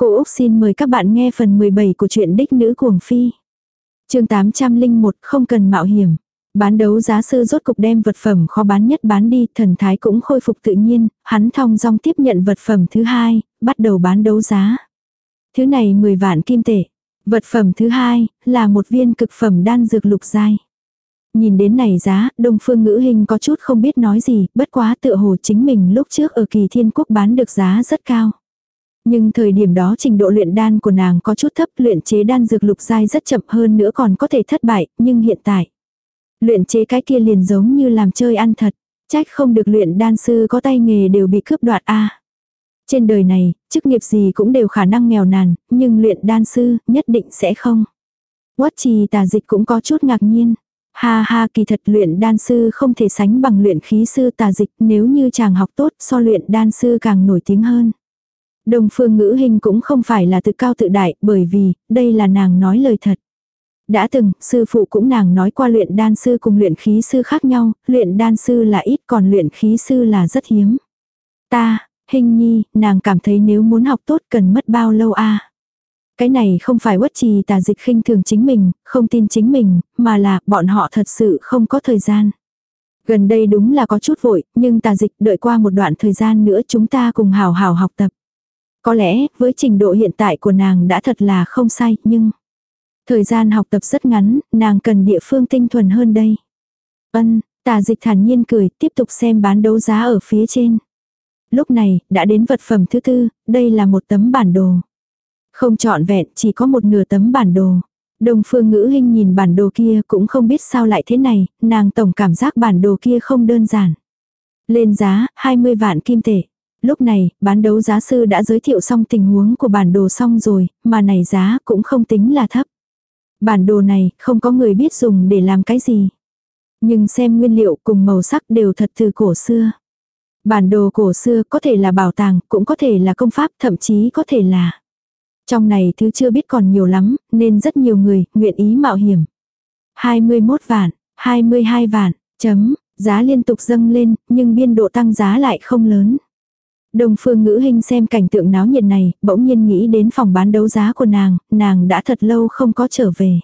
Cô Úc xin mời các bạn nghe phần 17 của truyện Đích Nữ Cuồng Phi. chương 801 không cần mạo hiểm. Bán đấu giá sư rốt cục đem vật phẩm khó bán nhất bán đi, thần thái cũng khôi phục tự nhiên, hắn thong dong tiếp nhận vật phẩm thứ hai, bắt đầu bán đấu giá. Thứ này 10 vạn kim tệ. Vật phẩm thứ hai, là một viên cực phẩm đan dược lục giai. Nhìn đến này giá, đông phương ngữ hình có chút không biết nói gì, bất quá tựa hồ chính mình lúc trước ở kỳ thiên quốc bán được giá rất cao. Nhưng thời điểm đó trình độ luyện đan của nàng có chút thấp, luyện chế đan dược lục giai rất chậm hơn nữa còn có thể thất bại, nhưng hiện tại, luyện chế cái kia liền giống như làm chơi ăn thật, trách không được luyện đan sư có tay nghề đều bị cướp đoạt a. Trên đời này, chức nghiệp gì cũng đều khả năng nghèo nàn, nhưng luyện đan sư nhất định sẽ không. Quất trì tà dịch cũng có chút ngạc nhiên. Ha ha kỳ thật luyện đan sư không thể sánh bằng luyện khí sư tà dịch nếu như chàng học tốt so luyện đan sư càng nổi tiếng hơn. Đồng phương ngữ hình cũng không phải là tự cao tự đại bởi vì đây là nàng nói lời thật. Đã từng, sư phụ cũng nàng nói qua luyện đan sư cùng luyện khí sư khác nhau, luyện đan sư là ít còn luyện khí sư là rất hiếm. Ta, hình nhi, nàng cảm thấy nếu muốn học tốt cần mất bao lâu a Cái này không phải quất trì tà dịch khinh thường chính mình, không tin chính mình, mà là bọn họ thật sự không có thời gian. Gần đây đúng là có chút vội, nhưng tà dịch đợi qua một đoạn thời gian nữa chúng ta cùng hào hào học tập. Có lẽ, với trình độ hiện tại của nàng đã thật là không sai, nhưng... Thời gian học tập rất ngắn, nàng cần địa phương tinh thuần hơn đây. Ân, tà dịch thản nhiên cười, tiếp tục xem bán đấu giá ở phía trên. Lúc này, đã đến vật phẩm thứ tư, đây là một tấm bản đồ. Không trọn vẹn, chỉ có một nửa tấm bản đồ. Đồng phương ngữ hình nhìn bản đồ kia cũng không biết sao lại thế này, nàng tổng cảm giác bản đồ kia không đơn giản. Lên giá, 20 vạn kim tệ. Lúc này, bán đấu giá sư đã giới thiệu xong tình huống của bản đồ xong rồi, mà này giá cũng không tính là thấp. Bản đồ này không có người biết dùng để làm cái gì. Nhưng xem nguyên liệu cùng màu sắc đều thật từ cổ xưa. Bản đồ cổ xưa có thể là bảo tàng, cũng có thể là công pháp, thậm chí có thể là. Trong này thứ chưa biết còn nhiều lắm, nên rất nhiều người nguyện ý mạo hiểm. 21 vạn, 22 vạn, chấm, giá liên tục dâng lên, nhưng biên độ tăng giá lại không lớn. Đông phương ngữ hình xem cảnh tượng náo nhiệt này, bỗng nhiên nghĩ đến phòng bán đấu giá của nàng, nàng đã thật lâu không có trở về.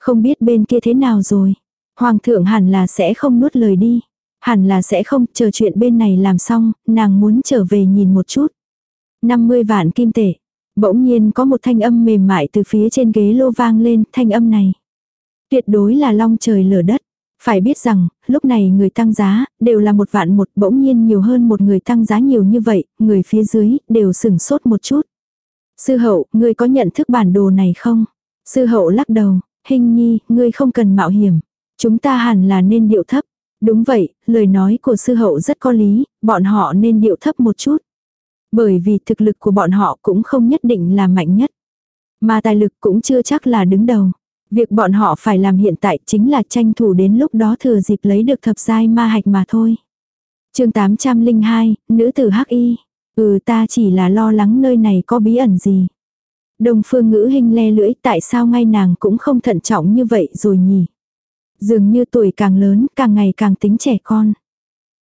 Không biết bên kia thế nào rồi. Hoàng thượng hẳn là sẽ không nuốt lời đi. Hẳn là sẽ không, chờ chuyện bên này làm xong, nàng muốn trở về nhìn một chút. 50 vạn kim tệ. Bỗng nhiên có một thanh âm mềm mại từ phía trên ghế lô vang lên, thanh âm này. Tuyệt đối là long trời lở đất. Phải biết rằng, lúc này người tăng giá, đều là một vạn một, bỗng nhiên nhiều hơn một người tăng giá nhiều như vậy, người phía dưới, đều sửng sốt một chút. Sư hậu, ngươi có nhận thức bản đồ này không? Sư hậu lắc đầu, hình nhi, ngươi không cần mạo hiểm. Chúng ta hẳn là nên điệu thấp. Đúng vậy, lời nói của sư hậu rất có lý, bọn họ nên điệu thấp một chút. Bởi vì thực lực của bọn họ cũng không nhất định là mạnh nhất. Mà tài lực cũng chưa chắc là đứng đầu. Việc bọn họ phải làm hiện tại chính là tranh thủ đến lúc đó thừa dịp lấy được thập giai ma hạch mà thôi. chương 802, nữ tử hắc y. Ừ ta chỉ là lo lắng nơi này có bí ẩn gì. Đồng phương ngữ hình le lưỡi tại sao ngay nàng cũng không thận trọng như vậy rồi nhỉ. Dường như tuổi càng lớn càng ngày càng tính trẻ con.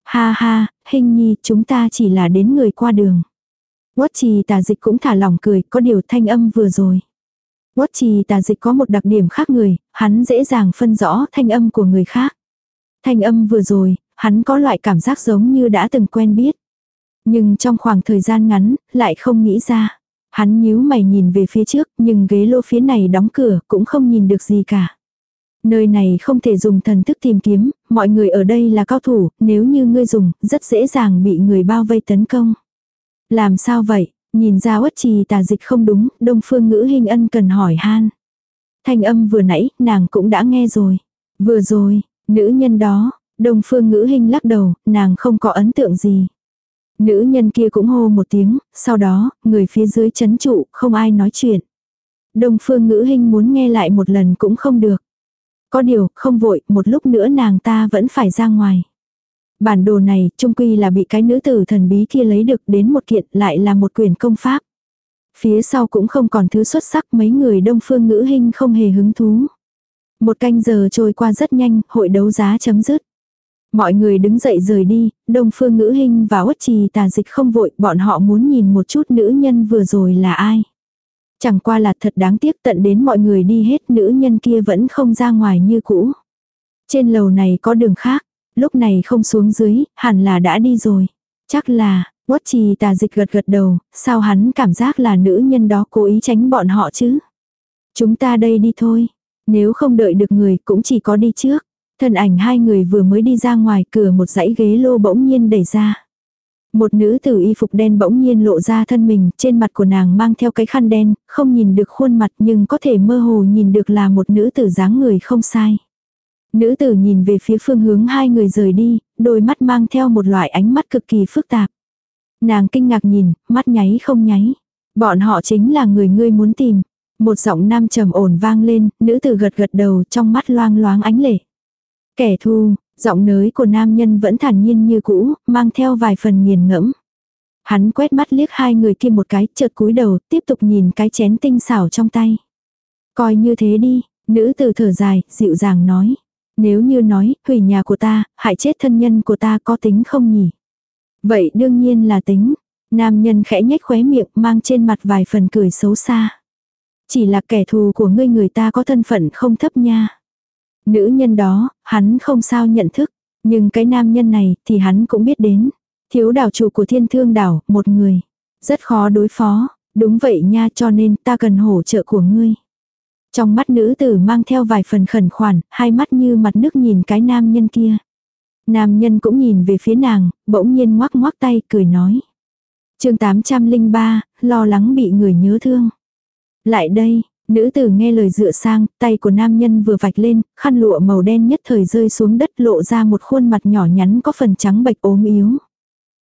Ha ha, hình nhi chúng ta chỉ là đến người qua đường. Quất trì tà dịch cũng thả lỏng cười có điều thanh âm vừa rồi. Quốc trì tà dịch có một đặc điểm khác người, hắn dễ dàng phân rõ thanh âm của người khác. Thanh âm vừa rồi, hắn có loại cảm giác giống như đã từng quen biết. Nhưng trong khoảng thời gian ngắn, lại không nghĩ ra. Hắn nhíu mày nhìn về phía trước, nhưng ghế lô phía này đóng cửa, cũng không nhìn được gì cả. Nơi này không thể dùng thần thức tìm kiếm, mọi người ở đây là cao thủ, nếu như ngươi dùng, rất dễ dàng bị người bao vây tấn công. Làm sao vậy? Nhìn ra uất trì tà dịch không đúng, đông phương ngữ hình ân cần hỏi han. Thanh âm vừa nãy, nàng cũng đã nghe rồi. Vừa rồi, nữ nhân đó, đông phương ngữ hình lắc đầu, nàng không có ấn tượng gì. Nữ nhân kia cũng hô một tiếng, sau đó, người phía dưới chấn trụ, không ai nói chuyện. Đông phương ngữ hình muốn nghe lại một lần cũng không được. Có điều, không vội, một lúc nữa nàng ta vẫn phải ra ngoài. Bản đồ này, trung quy là bị cái nữ tử thần bí kia lấy được đến một kiện lại là một quyền công pháp. Phía sau cũng không còn thứ xuất sắc mấy người đông phương ngữ hình không hề hứng thú. Một canh giờ trôi qua rất nhanh, hội đấu giá chấm dứt. Mọi người đứng dậy rời đi, Đông Phương Ngữ hình và Uất Trì tà dịch không vội, bọn họ muốn nhìn một chút nữ nhân vừa rồi là ai. Chẳng qua là thật đáng tiếc tận đến mọi người đi hết nữ nhân kia vẫn không ra ngoài như cũ. Trên lầu này có đường khác, lúc này không xuống dưới, hẳn là đã đi rồi. Chắc là, Quất trì tà dịch gật gật đầu, sao hắn cảm giác là nữ nhân đó cố ý tránh bọn họ chứ? Chúng ta đây đi thôi. Nếu không đợi được người cũng chỉ có đi trước. Thân ảnh hai người vừa mới đi ra ngoài cửa một dãy ghế lô bỗng nhiên đẩy ra. Một nữ tử y phục đen bỗng nhiên lộ ra thân mình, trên mặt của nàng mang theo cái khăn đen, không nhìn được khuôn mặt nhưng có thể mơ hồ nhìn được là một nữ tử dáng người không sai. Nữ tử nhìn về phía phương hướng hai người rời đi, đôi mắt mang theo một loại ánh mắt cực kỳ phức tạp. Nàng kinh ngạc nhìn, mắt nháy không nháy. Bọn họ chính là người ngươi muốn tìm. Một giọng nam trầm ổn vang lên, nữ tử gật gật đầu trong mắt loang loáng ánh lệ. Kẻ thù, giọng nới của nam nhân vẫn thản nhiên như cũ, mang theo vài phần nghiền ngẫm. Hắn quét mắt liếc hai người kia một cái, chợt cúi đầu, tiếp tục nhìn cái chén tinh xảo trong tay. Coi như thế đi, nữ tử thở dài, dịu dàng nói. Nếu như nói, hủy nhà của ta, hại chết thân nhân của ta có tính không nhỉ? Vậy đương nhiên là tính. Nam nhân khẽ nhếch khóe miệng mang trên mặt vài phần cười xấu xa. Chỉ là kẻ thù của ngươi người ta có thân phận không thấp nha. Nữ nhân đó, hắn không sao nhận thức. Nhưng cái nam nhân này thì hắn cũng biết đến. Thiếu đảo chủ của thiên thương đảo, một người. Rất khó đối phó. Đúng vậy nha cho nên ta cần hỗ trợ của ngươi. Trong mắt nữ tử mang theo vài phần khẩn khoản, hai mắt như mặt nước nhìn cái nam nhân kia. Nam nhân cũng nhìn về phía nàng, bỗng nhiên ngoắc ngoắc tay, cười nói. chương 803, lo lắng bị người nhớ thương. Lại đây, nữ tử nghe lời dựa sang, tay của nam nhân vừa vạch lên, khăn lụa màu đen nhất thời rơi xuống đất lộ ra một khuôn mặt nhỏ nhắn có phần trắng bệch ốm yếu.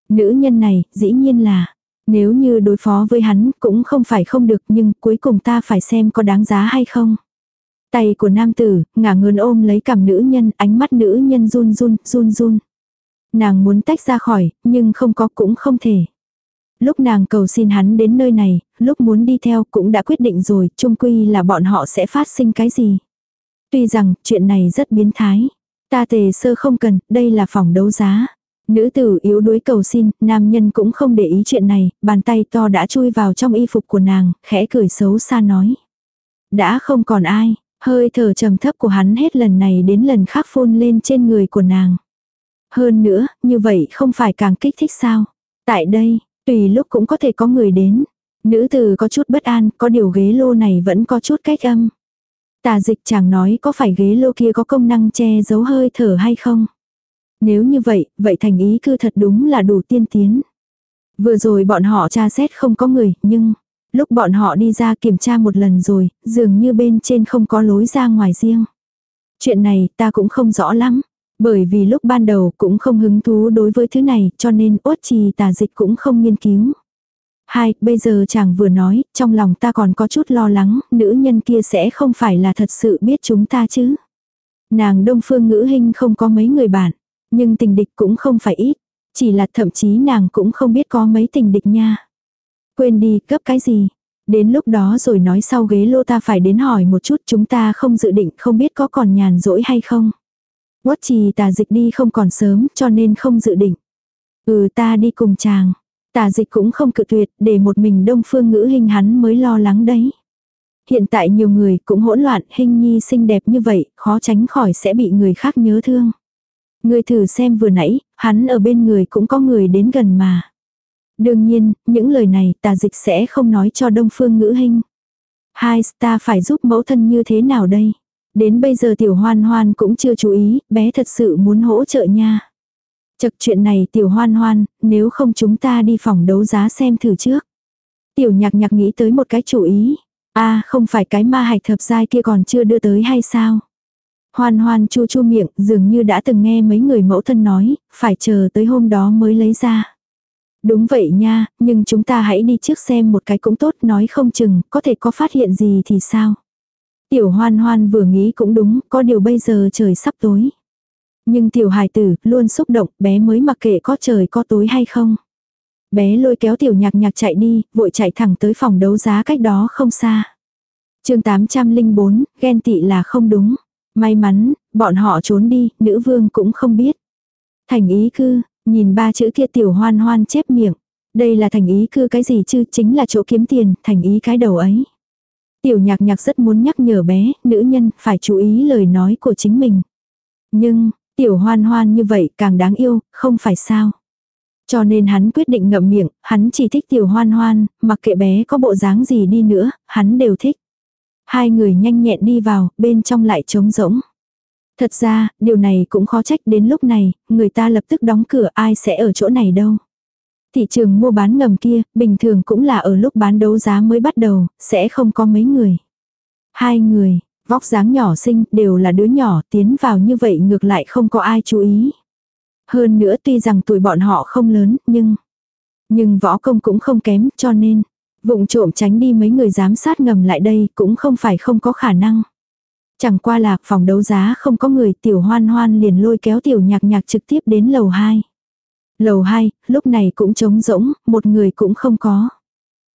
Nữ nhân này, dĩ nhiên là, nếu như đối phó với hắn cũng không phải không được nhưng cuối cùng ta phải xem có đáng giá hay không. Tay của nam tử, ngả ngươn ôm lấy cằm nữ nhân, ánh mắt nữ nhân run run, run run. Nàng muốn tách ra khỏi, nhưng không có cũng không thể. Lúc nàng cầu xin hắn đến nơi này, lúc muốn đi theo cũng đã quyết định rồi, chung quy là bọn họ sẽ phát sinh cái gì. Tuy rằng, chuyện này rất biến thái. Ta tề sơ không cần, đây là phòng đấu giá. Nữ tử yếu đuối cầu xin, nam nhân cũng không để ý chuyện này, bàn tay to đã chui vào trong y phục của nàng, khẽ cười xấu xa nói. Đã không còn ai, hơi thở trầm thấp của hắn hết lần này đến lần khác phun lên trên người của nàng. Hơn nữa, như vậy không phải càng kích thích sao. Tại đây, tùy lúc cũng có thể có người đến. Nữ tử có chút bất an, có điều ghế lô này vẫn có chút cách âm. Tà dịch chàng nói có phải ghế lô kia có công năng che giấu hơi thở hay không. Nếu như vậy, vậy thành ý cư thật đúng là đủ tiên tiến. Vừa rồi bọn họ tra xét không có người, nhưng lúc bọn họ đi ra kiểm tra một lần rồi, dường như bên trên không có lối ra ngoài riêng. Chuyện này ta cũng không rõ lắm, bởi vì lúc ban đầu cũng không hứng thú đối với thứ này cho nên ốt trì tà dịch cũng không nghiên cứu. Hai, bây giờ chàng vừa nói, trong lòng ta còn có chút lo lắng, nữ nhân kia sẽ không phải là thật sự biết chúng ta chứ. Nàng đông phương ngữ hình không có mấy người bạn. Nhưng tình địch cũng không phải ít. Chỉ là thậm chí nàng cũng không biết có mấy tình địch nha. Quên đi, cấp cái gì. Đến lúc đó rồi nói sau ghế lô ta phải đến hỏi một chút chúng ta không dự định không biết có còn nhàn rỗi hay không. Quất trì tà dịch đi không còn sớm cho nên không dự định. Ừ ta đi cùng chàng. Tà dịch cũng không cự tuyệt để một mình đông phương ngữ hình hắn mới lo lắng đấy. Hiện tại nhiều người cũng hỗn loạn hình nhi xinh đẹp như vậy khó tránh khỏi sẽ bị người khác nhớ thương. Người thử xem vừa nãy, hắn ở bên người cũng có người đến gần mà. Đương nhiên, những lời này tà dịch sẽ không nói cho đông phương ngữ hình. Hai, ta phải giúp mẫu thân như thế nào đây? Đến bây giờ tiểu hoan hoan cũng chưa chú ý, bé thật sự muốn hỗ trợ nha. Chật chuyện này tiểu hoan hoan, nếu không chúng ta đi phòng đấu giá xem thử trước. Tiểu nhạc nhạc nghĩ tới một cái chủ ý. a à, không phải cái ma hạch thập giai kia còn chưa đưa tới hay sao? Hoan hoan chu chu miệng, dường như đã từng nghe mấy người mẫu thân nói, phải chờ tới hôm đó mới lấy ra. Đúng vậy nha, nhưng chúng ta hãy đi trước xem một cái cũng tốt nói không chừng, có thể có phát hiện gì thì sao. Tiểu hoan hoan vừa nghĩ cũng đúng, có điều bây giờ trời sắp tối. Nhưng tiểu hài tử luôn xúc động, bé mới mặc kệ có trời có tối hay không. Bé lôi kéo tiểu nhạc nhạc chạy đi, vội chạy thẳng tới phòng đấu giá cách đó không xa. chương 804, ghen tị là không đúng. May mắn, bọn họ trốn đi, nữ vương cũng không biết. Thành ý cư, nhìn ba chữ kia tiểu hoan hoan chép miệng. Đây là thành ý cư cái gì chứ, chính là chỗ kiếm tiền, thành ý cái đầu ấy. Tiểu nhạc nhạc rất muốn nhắc nhở bé, nữ nhân, phải chú ý lời nói của chính mình. Nhưng, tiểu hoan hoan như vậy càng đáng yêu, không phải sao. Cho nên hắn quyết định ngậm miệng, hắn chỉ thích tiểu hoan hoan, mặc kệ bé có bộ dáng gì đi nữa, hắn đều thích. Hai người nhanh nhẹn đi vào, bên trong lại trống rỗng. Thật ra, điều này cũng khó trách đến lúc này, người ta lập tức đóng cửa ai sẽ ở chỗ này đâu. Thị trường mua bán ngầm kia, bình thường cũng là ở lúc bán đấu giá mới bắt đầu, sẽ không có mấy người. Hai người, vóc dáng nhỏ xinh, đều là đứa nhỏ, tiến vào như vậy ngược lại không có ai chú ý. Hơn nữa tuy rằng tuổi bọn họ không lớn, nhưng... Nhưng võ công cũng không kém, cho nên... Vụng trộm tránh đi mấy người giám sát ngầm lại đây cũng không phải không có khả năng. Chẳng qua là phòng đấu giá không có người tiểu hoan hoan liền lôi kéo tiểu nhạc nhạc trực tiếp đến lầu 2. Lầu 2, lúc này cũng trống rỗng, một người cũng không có.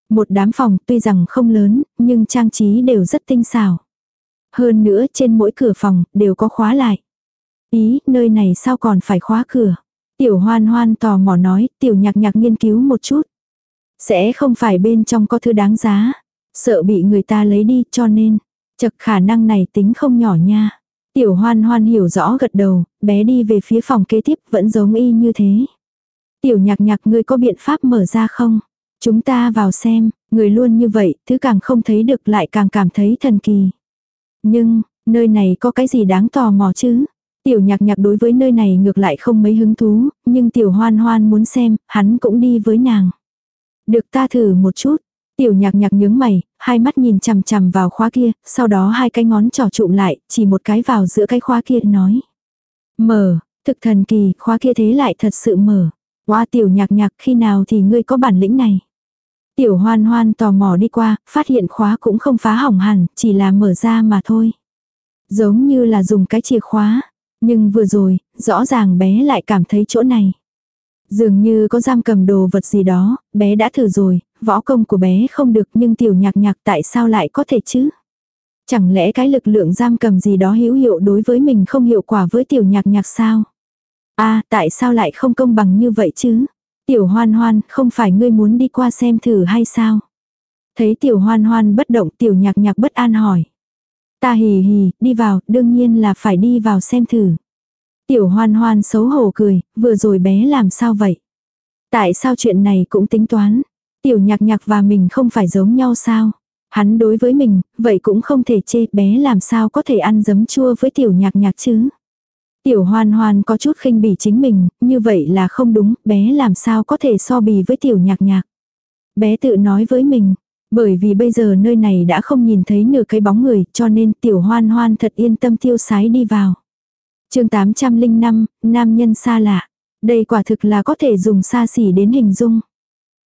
Một đám phòng tuy rằng không lớn, nhưng trang trí đều rất tinh xảo. Hơn nữa trên mỗi cửa phòng đều có khóa lại. Ý, nơi này sao còn phải khóa cửa. Tiểu hoan hoan tò mò nói, tiểu nhạc nhạc nghiên cứu một chút. Sẽ không phải bên trong có thứ đáng giá. Sợ bị người ta lấy đi cho nên. Chật khả năng này tính không nhỏ nha. Tiểu hoan hoan hiểu rõ gật đầu, bé đi về phía phòng kế tiếp vẫn giống y như thế. Tiểu nhạc nhạc ngươi có biện pháp mở ra không? Chúng ta vào xem, người luôn như vậy, thứ càng không thấy được lại càng cảm thấy thần kỳ. Nhưng, nơi này có cái gì đáng tò mò chứ? Tiểu nhạc nhạc đối với nơi này ngược lại không mấy hứng thú, nhưng tiểu hoan hoan muốn xem, hắn cũng đi với nàng. Được ta thử một chút. Tiểu nhạc nhạc nhướng mày, hai mắt nhìn chằm chằm vào khóa kia, sau đó hai cái ngón trỏ trụm lại, chỉ một cái vào giữa cái khóa kia nói. Mở, thực thần kỳ, khóa kia thế lại thật sự mở. Qua tiểu nhạc nhạc khi nào thì ngươi có bản lĩnh này. Tiểu hoan hoan tò mò đi qua, phát hiện khóa cũng không phá hỏng hẳn, chỉ là mở ra mà thôi. Giống như là dùng cái chìa khóa. Nhưng vừa rồi, rõ ràng bé lại cảm thấy chỗ này. Dường như có giam cầm đồ vật gì đó, bé đã thử rồi, võ công của bé không được nhưng tiểu nhạc nhạc tại sao lại có thể chứ? Chẳng lẽ cái lực lượng giam cầm gì đó hữu hiệu đối với mình không hiệu quả với tiểu nhạc nhạc sao? a tại sao lại không công bằng như vậy chứ? Tiểu hoan hoan, không phải ngươi muốn đi qua xem thử hay sao? Thấy tiểu hoan hoan bất động tiểu nhạc nhạc bất an hỏi. Ta hì hì, đi vào, đương nhiên là phải đi vào xem thử. Tiểu hoan hoan xấu hổ cười, vừa rồi bé làm sao vậy? Tại sao chuyện này cũng tính toán? Tiểu nhạc nhạc và mình không phải giống nhau sao? Hắn đối với mình, vậy cũng không thể chê bé làm sao có thể ăn giấm chua với tiểu nhạc nhạc chứ? Tiểu hoan hoan có chút khinh bỉ chính mình, như vậy là không đúng, bé làm sao có thể so bì với tiểu nhạc nhạc. Bé tự nói với mình, bởi vì bây giờ nơi này đã không nhìn thấy nửa cái bóng người cho nên tiểu hoan hoan thật yên tâm tiêu sái đi vào chương 805, nam nhân xa lạ. Đây quả thực là có thể dùng xa xỉ đến hình dung.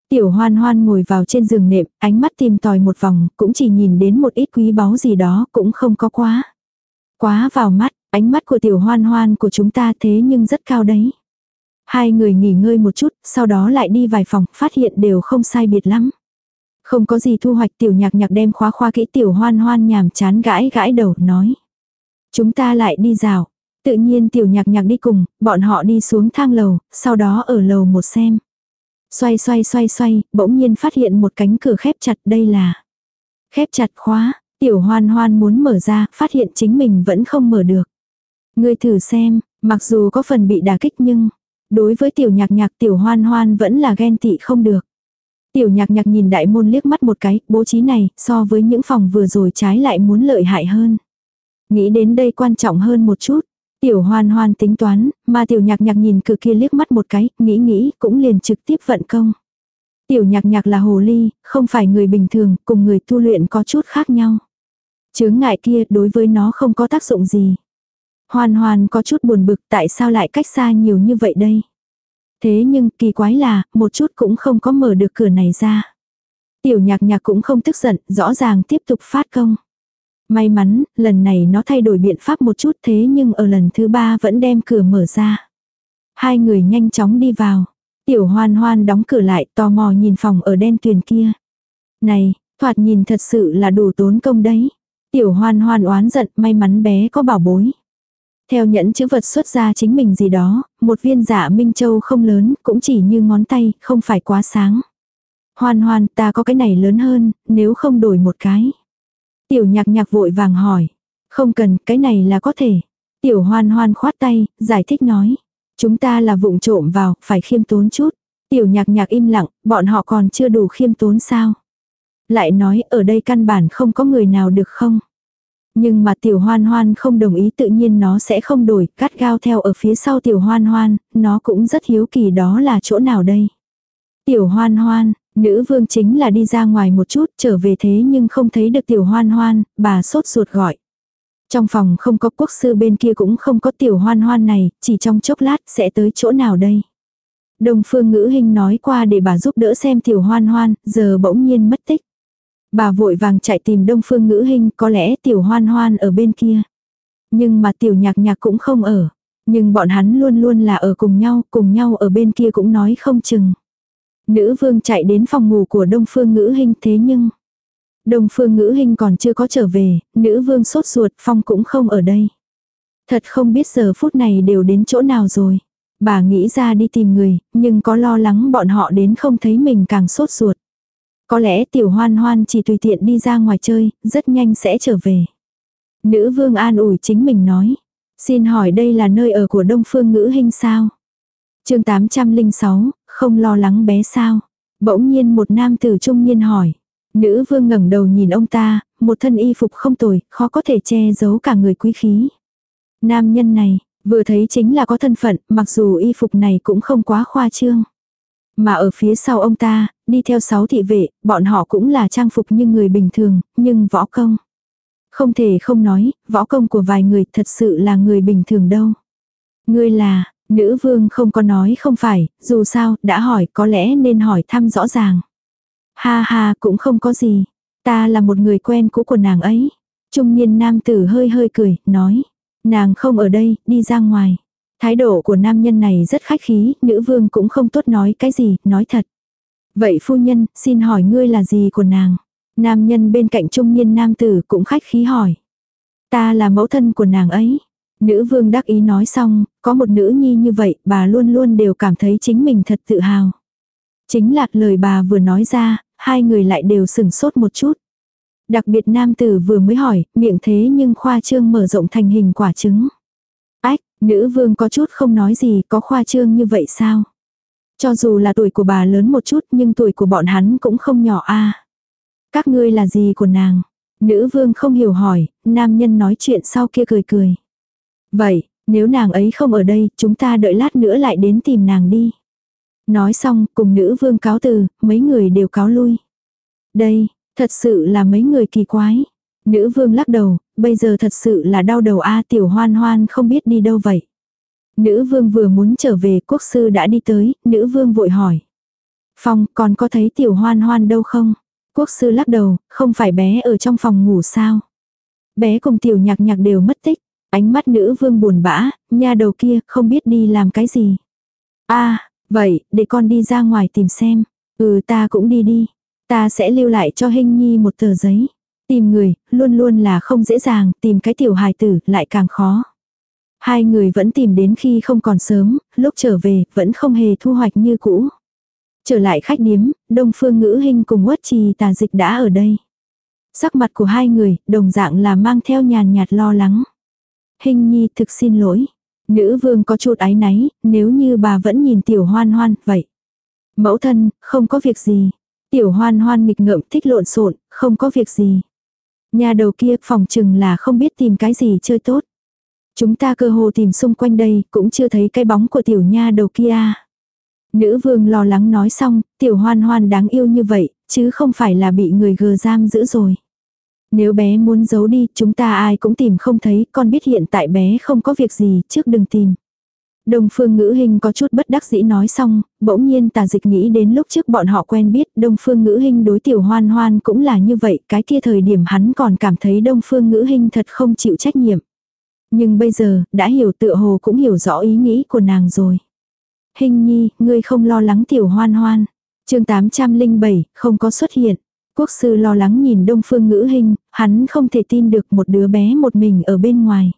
Tiểu hoan hoan ngồi vào trên giường nệm, ánh mắt tìm tòi một vòng, cũng chỉ nhìn đến một ít quý báu gì đó, cũng không có quá. Quá vào mắt, ánh mắt của tiểu hoan hoan của chúng ta thế nhưng rất cao đấy. Hai người nghỉ ngơi một chút, sau đó lại đi vài phòng, phát hiện đều không sai biệt lắm. Không có gì thu hoạch tiểu nhạc nhạc đem khóa khoa kỹ tiểu hoan hoan nhàm chán gãi gãi đầu, nói. Chúng ta lại đi rào. Tự nhiên tiểu nhạc nhạc đi cùng, bọn họ đi xuống thang lầu, sau đó ở lầu một xem. Xoay xoay xoay xoay, bỗng nhiên phát hiện một cánh cửa khép chặt đây là. Khép chặt khóa, tiểu hoan hoan muốn mở ra, phát hiện chính mình vẫn không mở được. Ngươi thử xem, mặc dù có phần bị đả kích nhưng, đối với tiểu nhạc nhạc tiểu hoan hoan vẫn là ghen tị không được. Tiểu nhạc nhạc nhìn đại môn liếc mắt một cái, bố trí này, so với những phòng vừa rồi trái lại muốn lợi hại hơn. Nghĩ đến đây quan trọng hơn một chút. Tiểu hoan hoan tính toán, mà tiểu nhạc nhạc nhìn cử kia liếc mắt một cái, nghĩ nghĩ, cũng liền trực tiếp vận công. Tiểu nhạc nhạc là hồ ly, không phải người bình thường, cùng người tu luyện có chút khác nhau. Chướng ngại kia đối với nó không có tác dụng gì. Hoan hoan có chút buồn bực tại sao lại cách xa nhiều như vậy đây. Thế nhưng kỳ quái là, một chút cũng không có mở được cửa này ra. Tiểu nhạc nhạc cũng không tức giận, rõ ràng tiếp tục phát công. May mắn, lần này nó thay đổi biện pháp một chút thế nhưng ở lần thứ ba vẫn đem cửa mở ra. Hai người nhanh chóng đi vào. Tiểu hoan hoan đóng cửa lại tò mò nhìn phòng ở đen tuyền kia. Này, thoạt nhìn thật sự là đủ tốn công đấy. Tiểu hoan hoan oán giận may mắn bé có bảo bối. Theo nhẫn chữ vật xuất ra chính mình gì đó, một viên dạ Minh Châu không lớn, cũng chỉ như ngón tay, không phải quá sáng. Hoan hoan, ta có cái này lớn hơn, nếu không đổi một cái. Tiểu nhạc nhạc vội vàng hỏi. Không cần, cái này là có thể. Tiểu hoan hoan khoát tay, giải thích nói. Chúng ta là vụng trộm vào, phải khiêm tốn chút. Tiểu nhạc nhạc im lặng, bọn họ còn chưa đủ khiêm tốn sao. Lại nói ở đây căn bản không có người nào được không. Nhưng mà tiểu hoan hoan không đồng ý tự nhiên nó sẽ không đổi, cắt gao theo ở phía sau tiểu hoan hoan, nó cũng rất hiếu kỳ đó là chỗ nào đây. Tiểu hoan hoan, nữ vương chính là đi ra ngoài một chút trở về thế nhưng không thấy được tiểu hoan hoan, bà sốt ruột gọi. Trong phòng không có quốc sư bên kia cũng không có tiểu hoan hoan này, chỉ trong chốc lát sẽ tới chỗ nào đây. Đồng phương ngữ hình nói qua để bà giúp đỡ xem tiểu hoan hoan, giờ bỗng nhiên mất tích. Bà vội vàng chạy tìm đông phương ngữ hình, có lẽ tiểu hoan hoan ở bên kia. Nhưng mà tiểu nhạc nhạc cũng không ở. Nhưng bọn hắn luôn luôn là ở cùng nhau, cùng nhau ở bên kia cũng nói không chừng. Nữ vương chạy đến phòng ngủ của đông phương ngữ hình thế nhưng... Đông phương ngữ hình còn chưa có trở về, nữ vương sốt ruột, phong cũng không ở đây. Thật không biết giờ phút này đều đến chỗ nào rồi. Bà nghĩ ra đi tìm người, nhưng có lo lắng bọn họ đến không thấy mình càng sốt ruột. Có lẽ tiểu hoan hoan chỉ tùy tiện đi ra ngoài chơi, rất nhanh sẽ trở về. Nữ vương an ủi chính mình nói. Xin hỏi đây là nơi ở của đông phương ngữ hình sao? chương 806, không lo lắng bé sao? Bỗng nhiên một nam tử trung niên hỏi. Nữ vương ngẩng đầu nhìn ông ta, một thân y phục không tồi, khó có thể che giấu cả người quý khí. Nam nhân này, vừa thấy chính là có thân phận, mặc dù y phục này cũng không quá khoa trương. Mà ở phía sau ông ta, đi theo sáu thị vệ, bọn họ cũng là trang phục như người bình thường, nhưng võ công. Không thể không nói, võ công của vài người thật sự là người bình thường đâu. Ngươi là, nữ vương không có nói không phải, dù sao, đã hỏi có lẽ nên hỏi thăm rõ ràng. Ha ha cũng không có gì. Ta là một người quen cũ của nàng ấy. Trung niên nam tử hơi hơi cười, nói. Nàng không ở đây, đi ra ngoài. Thái độ của nam nhân này rất khách khí, nữ vương cũng không tốt nói cái gì, nói thật. Vậy phu nhân, xin hỏi ngươi là gì của nàng? Nam nhân bên cạnh trung niên nam tử cũng khách khí hỏi. Ta là mẫu thân của nàng ấy. Nữ vương đắc ý nói xong, có một nữ nhi như vậy, bà luôn luôn đều cảm thấy chính mình thật tự hào. Chính là lời bà vừa nói ra, hai người lại đều sừng sốt một chút. Đặc biệt nam tử vừa mới hỏi, miệng thế nhưng khoa trương mở rộng thành hình quả trứng. Ách, nữ vương có chút không nói gì, có khoa trương như vậy sao? Cho dù là tuổi của bà lớn một chút nhưng tuổi của bọn hắn cũng không nhỏ a Các ngươi là gì của nàng? Nữ vương không hiểu hỏi, nam nhân nói chuyện sau kia cười cười. Vậy, nếu nàng ấy không ở đây, chúng ta đợi lát nữa lại đến tìm nàng đi. Nói xong, cùng nữ vương cáo từ, mấy người đều cáo lui. Đây, thật sự là mấy người kỳ quái. Nữ vương lắc đầu, bây giờ thật sự là đau đầu a tiểu hoan hoan không biết đi đâu vậy. Nữ vương vừa muốn trở về quốc sư đã đi tới, nữ vương vội hỏi. Phong, còn có thấy tiểu hoan hoan đâu không? Quốc sư lắc đầu, không phải bé ở trong phòng ngủ sao? Bé cùng tiểu nhạc nhạc đều mất tích. Ánh mắt nữ vương buồn bã, nha đầu kia không biết đi làm cái gì. a vậy, để con đi ra ngoài tìm xem. Ừ ta cũng đi đi. Ta sẽ lưu lại cho hình nhi một tờ giấy. Tìm người, luôn luôn là không dễ dàng, tìm cái tiểu hài tử lại càng khó. Hai người vẫn tìm đến khi không còn sớm, lúc trở về, vẫn không hề thu hoạch như cũ. Trở lại khách điếm, Đông Phương Ngữ Hinh cùng Uất Trì Tà Dịch đã ở đây. Sắc mặt của hai người, đồng dạng là mang theo nhàn nhạt lo lắng. Hình nhi thực xin lỗi. Nữ vương có chút áy náy, nếu như bà vẫn nhìn tiểu hoan hoan, vậy. Mẫu thân, không có việc gì. Tiểu hoan hoan nghịch ngợm thích lộn xộn, không có việc gì. Nhà đầu kia phòng chừng là không biết tìm cái gì chơi tốt. Chúng ta cơ hồ tìm xung quanh đây, cũng chưa thấy cái bóng của tiểu nha đầu kia. Nữ vương lo lắng nói xong, tiểu hoan hoan đáng yêu như vậy, chứ không phải là bị người gờ giam giữ rồi. Nếu bé muốn giấu đi, chúng ta ai cũng tìm không thấy, con biết hiện tại bé không có việc gì, trước đừng tìm. Đồng phương ngữ hình có chút bất đắc dĩ nói xong, bỗng nhiên tà dịch nghĩ đến lúc trước bọn họ quen biết đông phương ngữ hình đối tiểu hoan hoan cũng là như vậy, cái kia thời điểm hắn còn cảm thấy đông phương ngữ hình thật không chịu trách nhiệm. Nhưng bây giờ, đã hiểu tựa hồ cũng hiểu rõ ý nghĩ của nàng rồi. Hình nhi, ngươi không lo lắng tiểu hoan hoan. chương 807, không có xuất hiện. Quốc sư lo lắng nhìn đông phương ngữ hình, hắn không thể tin được một đứa bé một mình ở bên ngoài.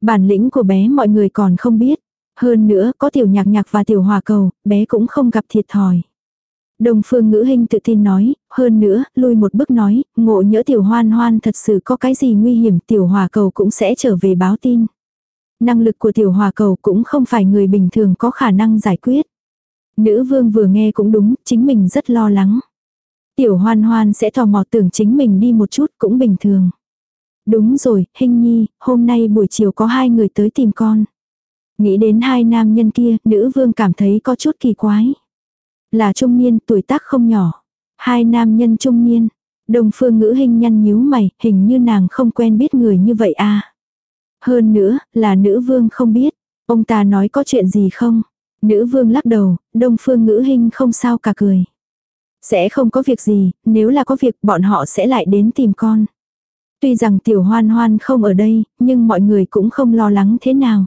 Bản lĩnh của bé mọi người còn không biết. Hơn nữa, có tiểu nhạc nhạc và tiểu hòa cầu, bé cũng không gặp thiệt thòi. Đồng phương ngữ hình tự tin nói, hơn nữa, lui một bước nói, ngộ nhỡ tiểu hoan hoan thật sự có cái gì nguy hiểm tiểu hòa cầu cũng sẽ trở về báo tin. Năng lực của tiểu hòa cầu cũng không phải người bình thường có khả năng giải quyết. Nữ vương vừa nghe cũng đúng, chính mình rất lo lắng. Tiểu hoan hoan sẽ tò mò tưởng chính mình đi một chút cũng bình thường. Đúng rồi, hình nhi, hôm nay buổi chiều có hai người tới tìm con. Nghĩ đến hai nam nhân kia, nữ vương cảm thấy có chút kỳ quái. Là trung niên, tuổi tác không nhỏ. Hai nam nhân trung niên. Đồng phương ngữ hình nhăn nhíu mày, hình như nàng không quen biết người như vậy à. Hơn nữa, là nữ vương không biết. Ông ta nói có chuyện gì không? Nữ vương lắc đầu, đông phương ngữ hình không sao cả cười. Sẽ không có việc gì, nếu là có việc bọn họ sẽ lại đến tìm con. Tuy rằng tiểu hoan hoan không ở đây, nhưng mọi người cũng không lo lắng thế nào.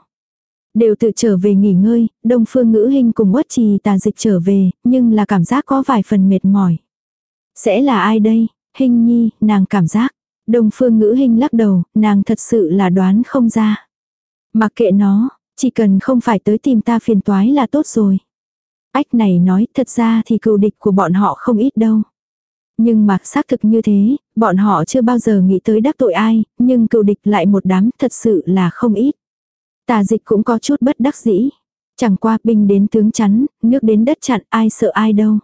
Đều tự trở về nghỉ ngơi, đông phương ngữ hình cùng quất trì tà dịch trở về, nhưng là cảm giác có vài phần mệt mỏi. Sẽ là ai đây? Hình nhi, nàng cảm giác. Đông phương ngữ hình lắc đầu, nàng thật sự là đoán không ra. Mặc kệ nó, chỉ cần không phải tới tìm ta phiền toái là tốt rồi. Ách này nói thật ra thì cựu địch của bọn họ không ít đâu. Nhưng mà xác thực như thế, bọn họ chưa bao giờ nghĩ tới đắc tội ai, nhưng cựu địch lại một đám thật sự là không ít. Tà dịch cũng có chút bất đắc dĩ. Chẳng qua binh đến tướng chắn, nước đến đất chặn ai sợ ai đâu.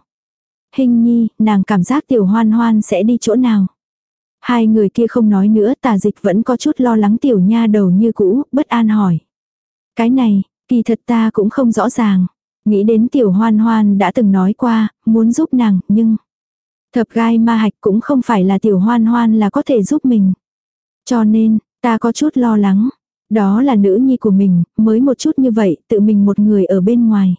Hình nhi, nàng cảm giác tiểu hoan hoan sẽ đi chỗ nào. Hai người kia không nói nữa tà dịch vẫn có chút lo lắng tiểu nha đầu như cũ, bất an hỏi. Cái này, kỳ thật ta cũng không rõ ràng. Nghĩ đến tiểu hoan hoan đã từng nói qua, muốn giúp nàng, nhưng... Thập gai ma hạch cũng không phải là tiểu hoan hoan là có thể giúp mình. Cho nên, ta có chút lo lắng. Đó là nữ nhi của mình, mới một chút như vậy, tự mình một người ở bên ngoài.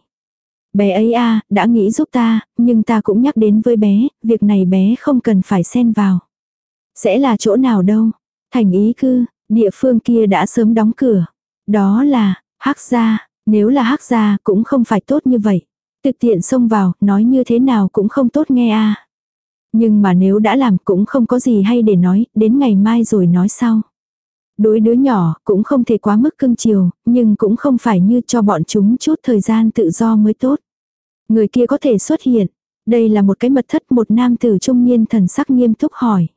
Bé ấy a đã nghĩ giúp ta, nhưng ta cũng nhắc đến với bé, việc này bé không cần phải xen vào. Sẽ là chỗ nào đâu? Thành ý cư, địa phương kia đã sớm đóng cửa. Đó là, hắc gia, nếu là hắc gia cũng không phải tốt như vậy. Thực tiện xông vào, nói như thế nào cũng không tốt nghe a Nhưng mà nếu đã làm cũng không có gì hay để nói, đến ngày mai rồi nói sau. Đối đứa nhỏ cũng không thể quá mức cưng chiều, nhưng cũng không phải như cho bọn chúng chút thời gian tự do mới tốt. Người kia có thể xuất hiện. Đây là một cái mật thất một nam tử trung niên thần sắc nghiêm túc hỏi.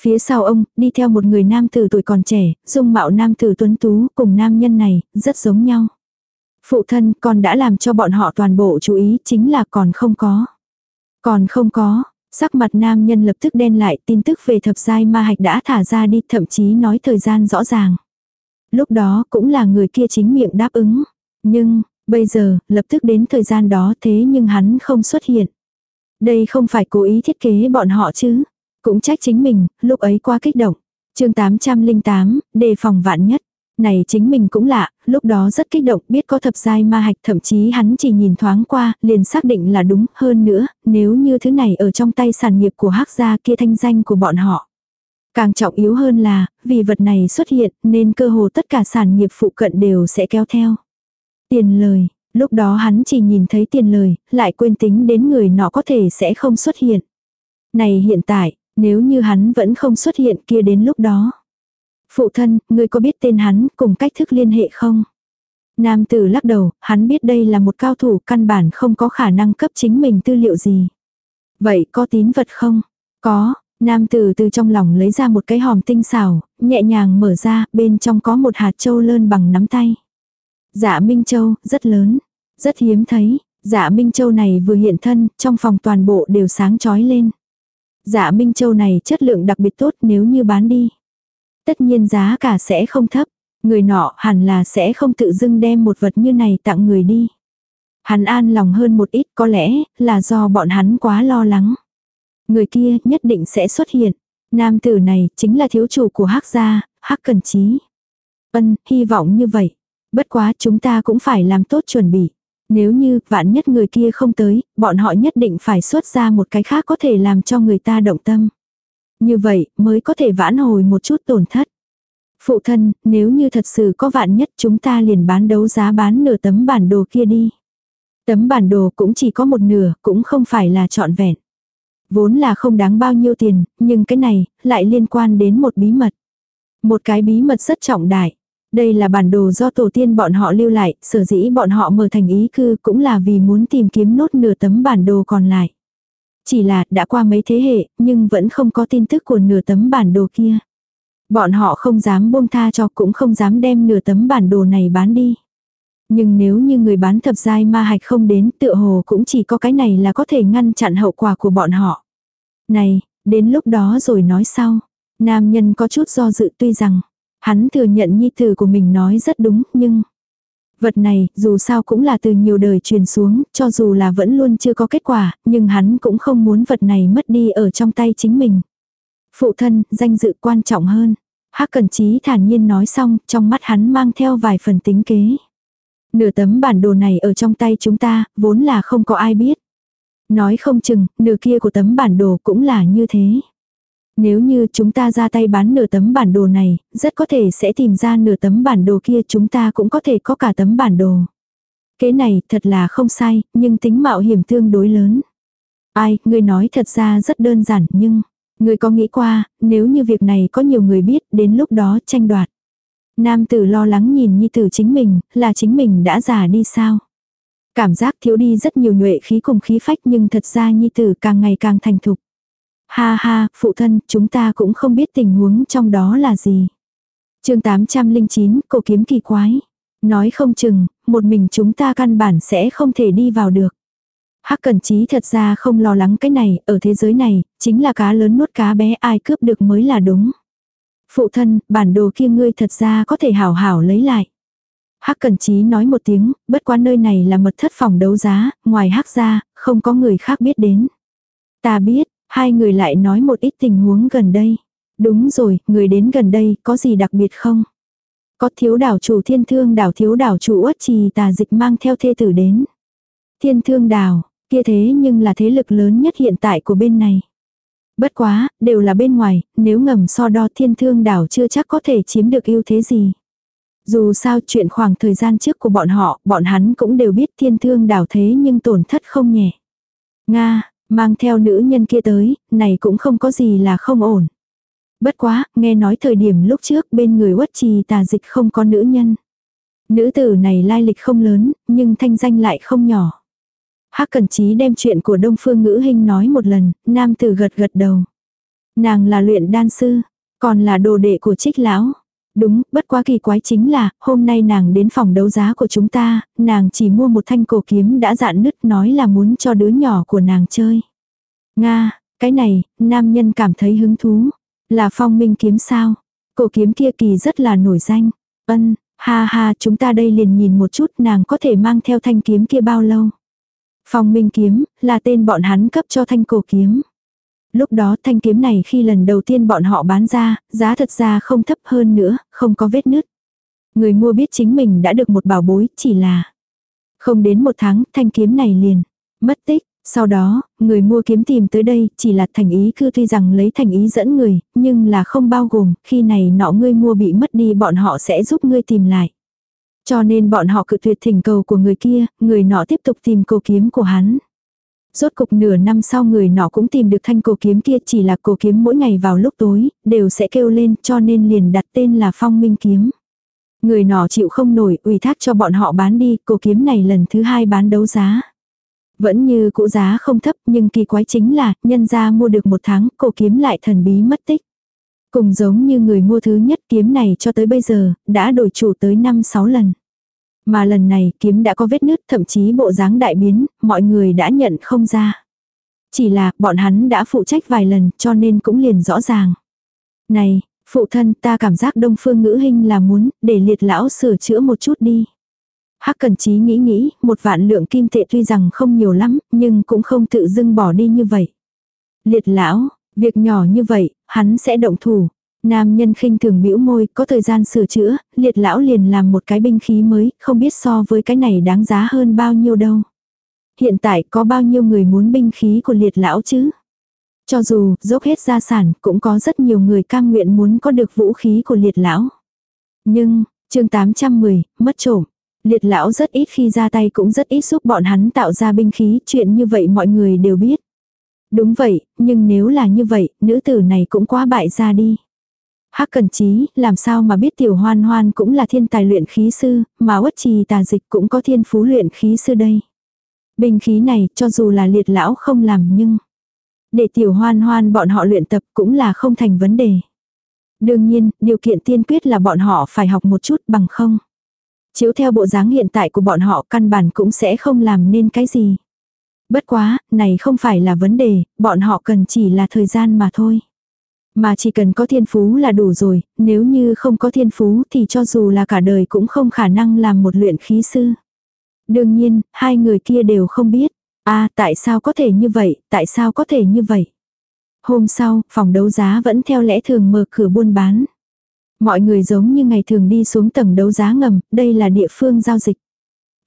Phía sau ông, đi theo một người nam tử tuổi còn trẻ, dung mạo nam tử tuấn tú cùng nam nhân này, rất giống nhau. Phụ thân còn đã làm cho bọn họ toàn bộ chú ý chính là còn không có. Còn không có, sắc mặt nam nhân lập tức đen lại tin tức về thập giai ma hạch đã thả ra đi thậm chí nói thời gian rõ ràng. Lúc đó cũng là người kia chính miệng đáp ứng. Nhưng, bây giờ, lập tức đến thời gian đó thế nhưng hắn không xuất hiện. Đây không phải cố ý thiết kế bọn họ chứ. Cũng trách chính mình, lúc ấy qua kích động. chương 808, đề phòng vạn nhất. Này chính mình cũng lạ, lúc đó rất kích động biết có thập giai ma hạch thậm chí hắn chỉ nhìn thoáng qua, liền xác định là đúng hơn nữa, nếu như thứ này ở trong tay sản nghiệp của hắc gia kia thanh danh của bọn họ. Càng trọng yếu hơn là, vì vật này xuất hiện nên cơ hồ tất cả sản nghiệp phụ cận đều sẽ kéo theo. Tiền lời, lúc đó hắn chỉ nhìn thấy tiền lời, lại quên tính đến người nọ có thể sẽ không xuất hiện. Này hiện tại, nếu như hắn vẫn không xuất hiện kia đến lúc đó. Phụ thân, ngươi có biết tên hắn cùng cách thức liên hệ không? Nam tử lắc đầu, hắn biết đây là một cao thủ căn bản không có khả năng cấp chính mình tư liệu gì. Vậy có tín vật không? Có, nam tử từ trong lòng lấy ra một cái hòm tinh xảo, nhẹ nhàng mở ra, bên trong có một hạt châu lơn bằng nắm tay. Dạ Minh Châu, rất lớn, rất hiếm thấy, dạ Minh Châu này vừa hiện thân, trong phòng toàn bộ đều sáng chói lên. Dạ Minh Châu này chất lượng đặc biệt tốt nếu như bán đi. Tất nhiên giá cả sẽ không thấp. Người nọ hẳn là sẽ không tự dưng đem một vật như này tặng người đi. Hắn an lòng hơn một ít có lẽ là do bọn hắn quá lo lắng. Người kia nhất định sẽ xuất hiện. Nam tử này chính là thiếu chủ của hắc gia, hắc cần trí. Ân, hy vọng như vậy. Bất quá chúng ta cũng phải làm tốt chuẩn bị. Nếu như vạn nhất người kia không tới, bọn họ nhất định phải xuất ra một cái khác có thể làm cho người ta động tâm. Như vậy mới có thể vãn hồi một chút tổn thất. Phụ thân, nếu như thật sự có vạn nhất chúng ta liền bán đấu giá bán nửa tấm bản đồ kia đi. Tấm bản đồ cũng chỉ có một nửa, cũng không phải là trọn vẹn. Vốn là không đáng bao nhiêu tiền, nhưng cái này lại liên quan đến một bí mật. Một cái bí mật rất trọng đại. Đây là bản đồ do tổ tiên bọn họ lưu lại, sở dĩ bọn họ mở thành ý cư cũng là vì muốn tìm kiếm nốt nửa tấm bản đồ còn lại. Chỉ là đã qua mấy thế hệ, nhưng vẫn không có tin tức của nửa tấm bản đồ kia. Bọn họ không dám buông tha cho cũng không dám đem nửa tấm bản đồ này bán đi. Nhưng nếu như người bán thập giai ma hạch không đến tựa hồ cũng chỉ có cái này là có thể ngăn chặn hậu quả của bọn họ. Này, đến lúc đó rồi nói sau. Nam nhân có chút do dự tuy rằng, hắn thừa nhận nhi tử của mình nói rất đúng nhưng... Vật này, dù sao cũng là từ nhiều đời truyền xuống, cho dù là vẫn luôn chưa có kết quả, nhưng hắn cũng không muốn vật này mất đi ở trong tay chính mình. Phụ thân, danh dự quan trọng hơn. Hắc Cẩn Chí thản nhiên nói xong, trong mắt hắn mang theo vài phần tính kế. Nửa tấm bản đồ này ở trong tay chúng ta, vốn là không có ai biết. Nói không chừng, nửa kia của tấm bản đồ cũng là như thế. Nếu như chúng ta ra tay bán nửa tấm bản đồ này, rất có thể sẽ tìm ra nửa tấm bản đồ kia chúng ta cũng có thể có cả tấm bản đồ. Kế này thật là không sai, nhưng tính mạo hiểm tương đối lớn. Ai, người nói thật ra rất đơn giản nhưng, người có nghĩ qua, nếu như việc này có nhiều người biết, đến lúc đó tranh đoạt. Nam tử lo lắng nhìn nhi tử chính mình, là chính mình đã già đi sao. Cảm giác thiếu đi rất nhiều nhuệ khí cùng khí phách nhưng thật ra nhi tử càng ngày càng thành thục. Ha ha, phụ thân, chúng ta cũng không biết tình huống trong đó là gì. chương 809, cổ kiếm kỳ quái. Nói không chừng, một mình chúng ta căn bản sẽ không thể đi vào được. Hắc Cẩn Chí thật ra không lo lắng cái này, ở thế giới này, chính là cá lớn nuốt cá bé ai cướp được mới là đúng. Phụ thân, bản đồ kia ngươi thật ra có thể hảo hảo lấy lại. Hắc Cẩn Chí nói một tiếng, bất quá nơi này là mật thất phòng đấu giá, ngoài Hắc ra, không có người khác biết đến. Ta biết, hai người lại nói một ít tình huống gần đây. Đúng rồi, người đến gần đây, có gì đặc biệt không? Có thiếu đảo chủ thiên thương đảo thiếu đảo chủ uất trì tà dịch mang theo thê tử đến. Thiên thương đảo, kia thế nhưng là thế lực lớn nhất hiện tại của bên này. Bất quá, đều là bên ngoài, nếu ngầm so đo thiên thương đảo chưa chắc có thể chiếm được ưu thế gì. Dù sao chuyện khoảng thời gian trước của bọn họ, bọn hắn cũng đều biết thiên thương đảo thế nhưng tổn thất không nhẹ. Nga, mang theo nữ nhân kia tới, này cũng không có gì là không ổn. Bất quá, nghe nói thời điểm lúc trước bên người quất trì tà dịch không có nữ nhân. Nữ tử này lai lịch không lớn, nhưng thanh danh lại không nhỏ. Hắc Cẩn Chí đem chuyện của Đông Phương Ngữ Hinh nói một lần, nam tử gật gật đầu. Nàng là luyện đan sư, còn là đồ đệ của Trích lão. Đúng, bất quá kỳ quái chính là, hôm nay nàng đến phòng đấu giá của chúng ta, nàng chỉ mua một thanh cổ kiếm đã dạn nứt nói là muốn cho đứa nhỏ của nàng chơi. Nga, cái này, nam nhân cảm thấy hứng thú. Là phong minh kiếm sao? Cổ kiếm kia kỳ rất là nổi danh. Ân, ha ha chúng ta đây liền nhìn một chút nàng có thể mang theo thanh kiếm kia bao lâu. Phong minh kiếm, là tên bọn hắn cấp cho thanh cổ kiếm. Lúc đó thanh kiếm này khi lần đầu tiên bọn họ bán ra, giá thật ra không thấp hơn nữa, không có vết nứt. Người mua biết chính mình đã được một bảo bối, chỉ là không đến một tháng thanh kiếm này liền mất tích. Sau đó, người mua kiếm tìm tới đây chỉ là thành ý cư tuy rằng lấy thành ý dẫn người, nhưng là không bao gồm, khi này nọ ngươi mua bị mất đi bọn họ sẽ giúp ngươi tìm lại. Cho nên bọn họ cự tuyệt thỉnh cầu của người kia, người nọ tiếp tục tìm cầu kiếm của hắn. Rốt cục nửa năm sau người nọ cũng tìm được thanh cổ kiếm kia chỉ là cổ kiếm mỗi ngày vào lúc tối, đều sẽ kêu lên cho nên liền đặt tên là phong minh kiếm. Người nọ chịu không nổi, ủy thác cho bọn họ bán đi, cổ kiếm này lần thứ hai bán đấu giá. Vẫn như cũ giá không thấp nhưng kỳ quái chính là, nhân ra mua được một tháng, cổ kiếm lại thần bí mất tích. Cùng giống như người mua thứ nhất kiếm này cho tới bây giờ, đã đổi chủ tới 5-6 lần. Mà lần này kiếm đã có vết nứt thậm chí bộ dáng đại biến, mọi người đã nhận không ra. Chỉ là bọn hắn đã phụ trách vài lần cho nên cũng liền rõ ràng. Này, phụ thân ta cảm giác đông phương ngữ hình là muốn để liệt lão sửa chữa một chút đi. Hắc cần chí nghĩ nghĩ, một vạn lượng kim tệ tuy rằng không nhiều lắm, nhưng cũng không tự dưng bỏ đi như vậy. Liệt lão, việc nhỏ như vậy, hắn sẽ động thủ. Nam nhân khinh thường bĩu môi, có thời gian sửa chữa, liệt lão liền làm một cái binh khí mới, không biết so với cái này đáng giá hơn bao nhiêu đâu. Hiện tại có bao nhiêu người muốn binh khí của liệt lão chứ? Cho dù dốc hết gia sản, cũng có rất nhiều người cam nguyện muốn có được vũ khí của liệt lão. Nhưng, chương 810, mất trộm. Liệt lão rất ít khi ra tay cũng rất ít giúp bọn hắn tạo ra binh khí, chuyện như vậy mọi người đều biết. Đúng vậy, nhưng nếu là như vậy, nữ tử này cũng quá bại ra đi. Hắc Cần Chí, làm sao mà biết tiểu hoan hoan cũng là thiên tài luyện khí sư, mà uất trì tà dịch cũng có thiên phú luyện khí sư đây. Bình khí này, cho dù là liệt lão không làm nhưng... Để tiểu hoan hoan bọn họ luyện tập cũng là không thành vấn đề. Đương nhiên, điều kiện tiên quyết là bọn họ phải học một chút bằng không. Chiếu theo bộ dáng hiện tại của bọn họ căn bản cũng sẽ không làm nên cái gì. Bất quá, này không phải là vấn đề, bọn họ cần chỉ là thời gian mà thôi. Mà chỉ cần có thiên phú là đủ rồi, nếu như không có thiên phú thì cho dù là cả đời cũng không khả năng làm một luyện khí sư. Đương nhiên, hai người kia đều không biết. a à, tại sao có thể như vậy, tại sao có thể như vậy. Hôm sau, phòng đấu giá vẫn theo lẽ thường mở cửa buôn bán. Mọi người giống như ngày thường đi xuống tầng đấu giá ngầm, đây là địa phương giao dịch.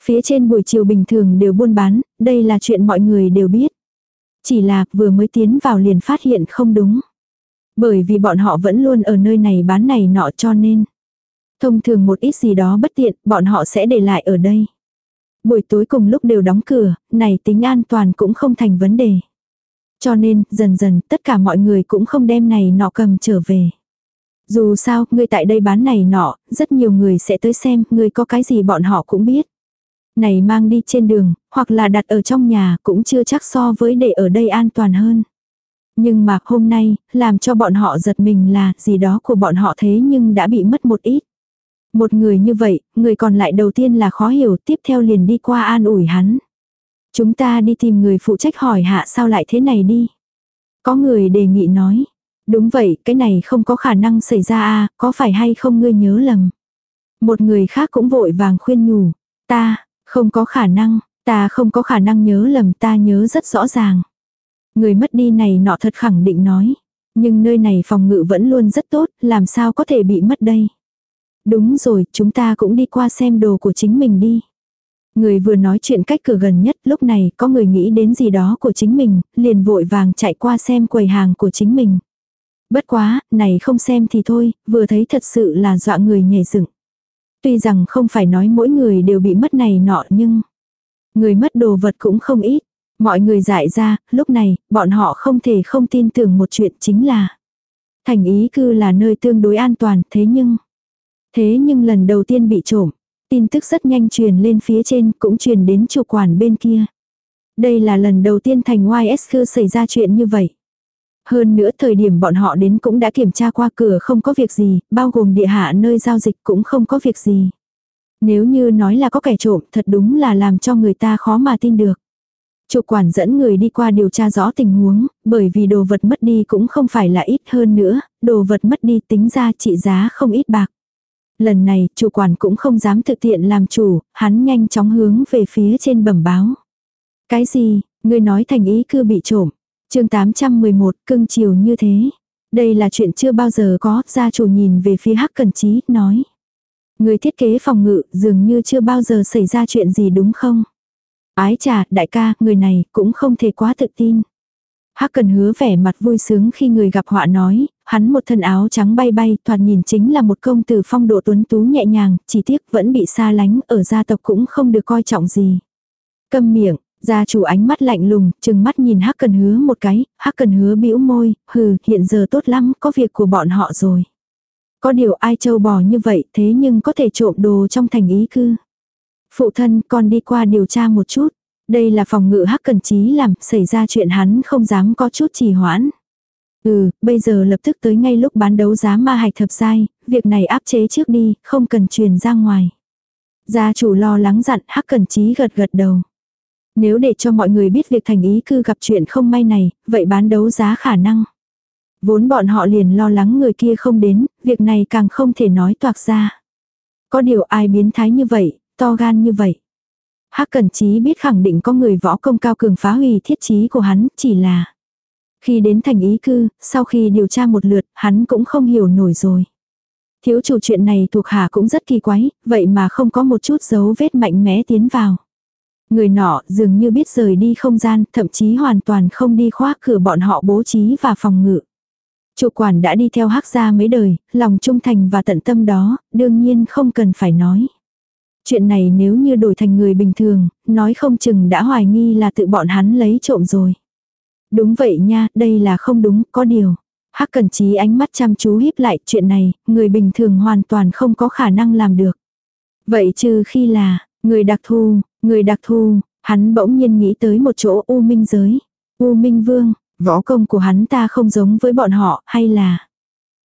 Phía trên buổi chiều bình thường đều buôn bán, đây là chuyện mọi người đều biết. Chỉ là vừa mới tiến vào liền phát hiện không đúng. Bởi vì bọn họ vẫn luôn ở nơi này bán này nọ cho nên. Thông thường một ít gì đó bất tiện, bọn họ sẽ để lại ở đây. Buổi tối cùng lúc đều đóng cửa, này tính an toàn cũng không thành vấn đề. Cho nên, dần dần, tất cả mọi người cũng không đem này nọ cầm trở về. Dù sao, người tại đây bán này nọ, rất nhiều người sẽ tới xem, người có cái gì bọn họ cũng biết. Này mang đi trên đường, hoặc là đặt ở trong nhà cũng chưa chắc so với để ở đây an toàn hơn. Nhưng mà hôm nay, làm cho bọn họ giật mình là gì đó của bọn họ thế nhưng đã bị mất một ít. Một người như vậy, người còn lại đầu tiên là khó hiểu, tiếp theo liền đi qua an ủi hắn. Chúng ta đi tìm người phụ trách hỏi hạ sao lại thế này đi. Có người đề nghị nói. Đúng vậy, cái này không có khả năng xảy ra à, có phải hay không ngươi nhớ lầm. Một người khác cũng vội vàng khuyên nhủ. Ta, không có khả năng, ta không có khả năng nhớ lầm ta nhớ rất rõ ràng. Người mất đi này nọ thật khẳng định nói. Nhưng nơi này phòng ngự vẫn luôn rất tốt, làm sao có thể bị mất đây. Đúng rồi, chúng ta cũng đi qua xem đồ của chính mình đi. Người vừa nói chuyện cách cửa gần nhất, lúc này có người nghĩ đến gì đó của chính mình, liền vội vàng chạy qua xem quầy hàng của chính mình. Bất quá, này không xem thì thôi, vừa thấy thật sự là dọa người nhảy dựng. Tuy rằng không phải nói mỗi người đều bị mất này nọ nhưng người mất đồ vật cũng không ít. Mọi người giải ra, lúc này, bọn họ không thể không tin tưởng một chuyện chính là thành ý cư là nơi tương đối an toàn, thế nhưng thế nhưng lần đầu tiên bị trộm, tin tức rất nhanh truyền lên phía trên, cũng truyền đến chủ quản bên kia. Đây là lần đầu tiên thành YS cư xảy ra chuyện như vậy. Hơn nữa thời điểm bọn họ đến cũng đã kiểm tra qua cửa không có việc gì, bao gồm địa hạ nơi giao dịch cũng không có việc gì. Nếu như nói là có kẻ trộm thật đúng là làm cho người ta khó mà tin được. Chủ quản dẫn người đi qua điều tra rõ tình huống, bởi vì đồ vật mất đi cũng không phải là ít hơn nữa, đồ vật mất đi tính ra trị giá không ít bạc. Lần này, chủ quản cũng không dám thực tiện làm chủ, hắn nhanh chóng hướng về phía trên bẩm báo. Cái gì, người nói thành ý cư bị trộm. chương 811, cưng chiều như thế. Đây là chuyện chưa bao giờ có, gia chủ nhìn về phía hắc cần trí, nói. Người thiết kế phòng ngự dường như chưa bao giờ xảy ra chuyện gì đúng không? Ái trà, đại ca, người này cũng không thể quá tự tin. Hắc cần hứa vẻ mặt vui sướng khi người gặp họa nói, hắn một thân áo trắng bay bay, thoạt nhìn chính là một công tử phong độ tuấn tú nhẹ nhàng, chỉ tiếc vẫn bị xa lánh, ở gia tộc cũng không được coi trọng gì. Câm miệng, gia chủ ánh mắt lạnh lùng, chừng mắt nhìn Hắc cần hứa một cái, Hắc cần hứa bĩu môi, hừ, hiện giờ tốt lắm, có việc của bọn họ rồi. Có điều ai châu bò như vậy thế nhưng có thể trộm đồ trong thành ý cư. Phụ thân con đi qua điều tra một chút. Đây là phòng ngự hắc cần trí làm, xảy ra chuyện hắn không dám có chút trì hoãn. Ừ, bây giờ lập tức tới ngay lúc bán đấu giá ma hạch thập sai việc này áp chế trước đi, không cần truyền ra ngoài. Gia chủ lo lắng dặn hắc cần trí gật gật đầu. Nếu để cho mọi người biết việc thành ý cư gặp chuyện không may này, vậy bán đấu giá khả năng. Vốn bọn họ liền lo lắng người kia không đến, việc này càng không thể nói toạc ra. Có điều ai biến thái như vậy, to gan như vậy. Hắc Cẩn Chí biết khẳng định có người võ công cao cường phá hủy thiết chí của hắn, chỉ là khi đến thành ý cư, sau khi điều tra một lượt, hắn cũng không hiểu nổi rồi. Thiếu chủ chuyện này thuộc hạ cũng rất kỳ quái, vậy mà không có một chút dấu vết mạnh mẽ tiến vào. Người nọ dường như biết rời đi không gian, thậm chí hoàn toàn không đi khóa cửa bọn họ bố trí và phòng ngự. Chủ quản đã đi theo hắc gia mấy đời, lòng trung thành và tận tâm đó, đương nhiên không cần phải nói. Chuyện này nếu như đổi thành người bình thường, nói không chừng đã hoài nghi là tự bọn hắn lấy trộm rồi. Đúng vậy nha, đây là không đúng, có điều. Hắc Cẩn Chí ánh mắt chăm chú híp lại chuyện này, người bình thường hoàn toàn không có khả năng làm được. Vậy trừ khi là, người đặc thù, người đặc thù, hắn bỗng nhiên nghĩ tới một chỗ U Minh giới. U Minh Vương, võ công của hắn ta không giống với bọn họ hay là...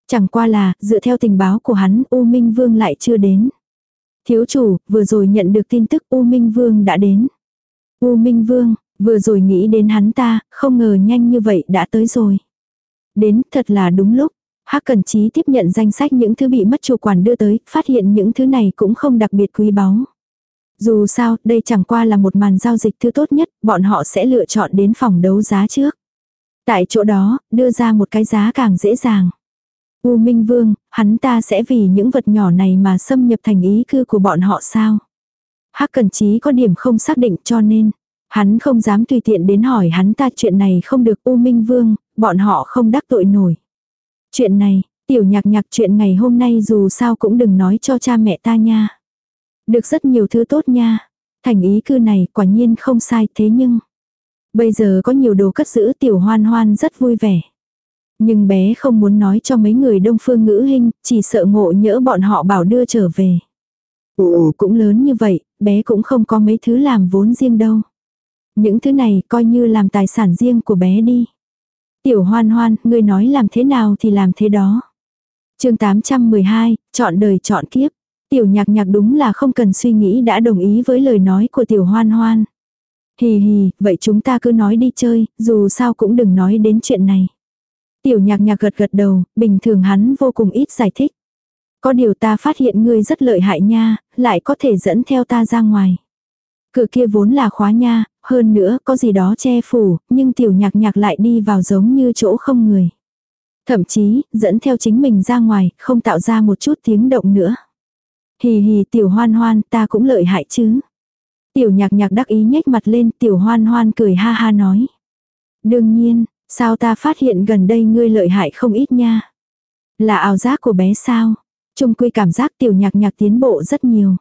Chẳng qua là, dựa theo tình báo của hắn, U Minh Vương lại chưa đến. Thiếu chủ, vừa rồi nhận được tin tức U Minh Vương đã đến. U Minh Vương, vừa rồi nghĩ đến hắn ta, không ngờ nhanh như vậy đã tới rồi. Đến, thật là đúng lúc. Hắc Cẩn Chí tiếp nhận danh sách những thứ bị mất chủ quản đưa tới, phát hiện những thứ này cũng không đặc biệt quý báu. Dù sao, đây chẳng qua là một màn giao dịch thứ tốt nhất, bọn họ sẽ lựa chọn đến phòng đấu giá trước. Tại chỗ đó, đưa ra một cái giá càng dễ dàng. U Minh Vương, hắn ta sẽ vì những vật nhỏ này mà xâm nhập thành ý cư của bọn họ sao? Hắc Cẩn Chí có điểm không xác định cho nên, hắn không dám tùy tiện đến hỏi hắn ta chuyện này không được U Minh Vương, bọn họ không đắc tội nổi. Chuyện này, tiểu nhạc nhạc chuyện ngày hôm nay dù sao cũng đừng nói cho cha mẹ ta nha. Được rất nhiều thứ tốt nha. Thành ý cư này quả nhiên không sai thế nhưng. Bây giờ có nhiều đồ cất giữ tiểu hoan hoan rất vui vẻ. Nhưng bé không muốn nói cho mấy người đông phương ngữ hình, chỉ sợ ngộ nhỡ bọn họ bảo đưa trở về. Ồ cũng lớn như vậy, bé cũng không có mấy thứ làm vốn riêng đâu. Những thứ này coi như làm tài sản riêng của bé đi. Tiểu hoan hoan, ngươi nói làm thế nào thì làm thế đó. chương 812, chọn đời chọn kiếp. Tiểu nhạc nhạc đúng là không cần suy nghĩ đã đồng ý với lời nói của tiểu hoan hoan. Hì hì, vậy chúng ta cứ nói đi chơi, dù sao cũng đừng nói đến chuyện này. Tiểu nhạc nhạc gật gật đầu, bình thường hắn vô cùng ít giải thích. Có điều ta phát hiện ngươi rất lợi hại nha, lại có thể dẫn theo ta ra ngoài. Cửa kia vốn là khóa nha, hơn nữa có gì đó che phủ, nhưng tiểu nhạc nhạc lại đi vào giống như chỗ không người. Thậm chí, dẫn theo chính mình ra ngoài, không tạo ra một chút tiếng động nữa. Hì hì tiểu hoan hoan ta cũng lợi hại chứ. Tiểu nhạc nhạc đắc ý nhếch mặt lên tiểu hoan hoan cười ha ha nói. Đương nhiên, sao ta phát hiện gần đây ngươi lợi hại không ít nha. Là ảo giác của bé sao. Trung quy cảm giác tiểu nhạc nhạc tiến bộ rất nhiều.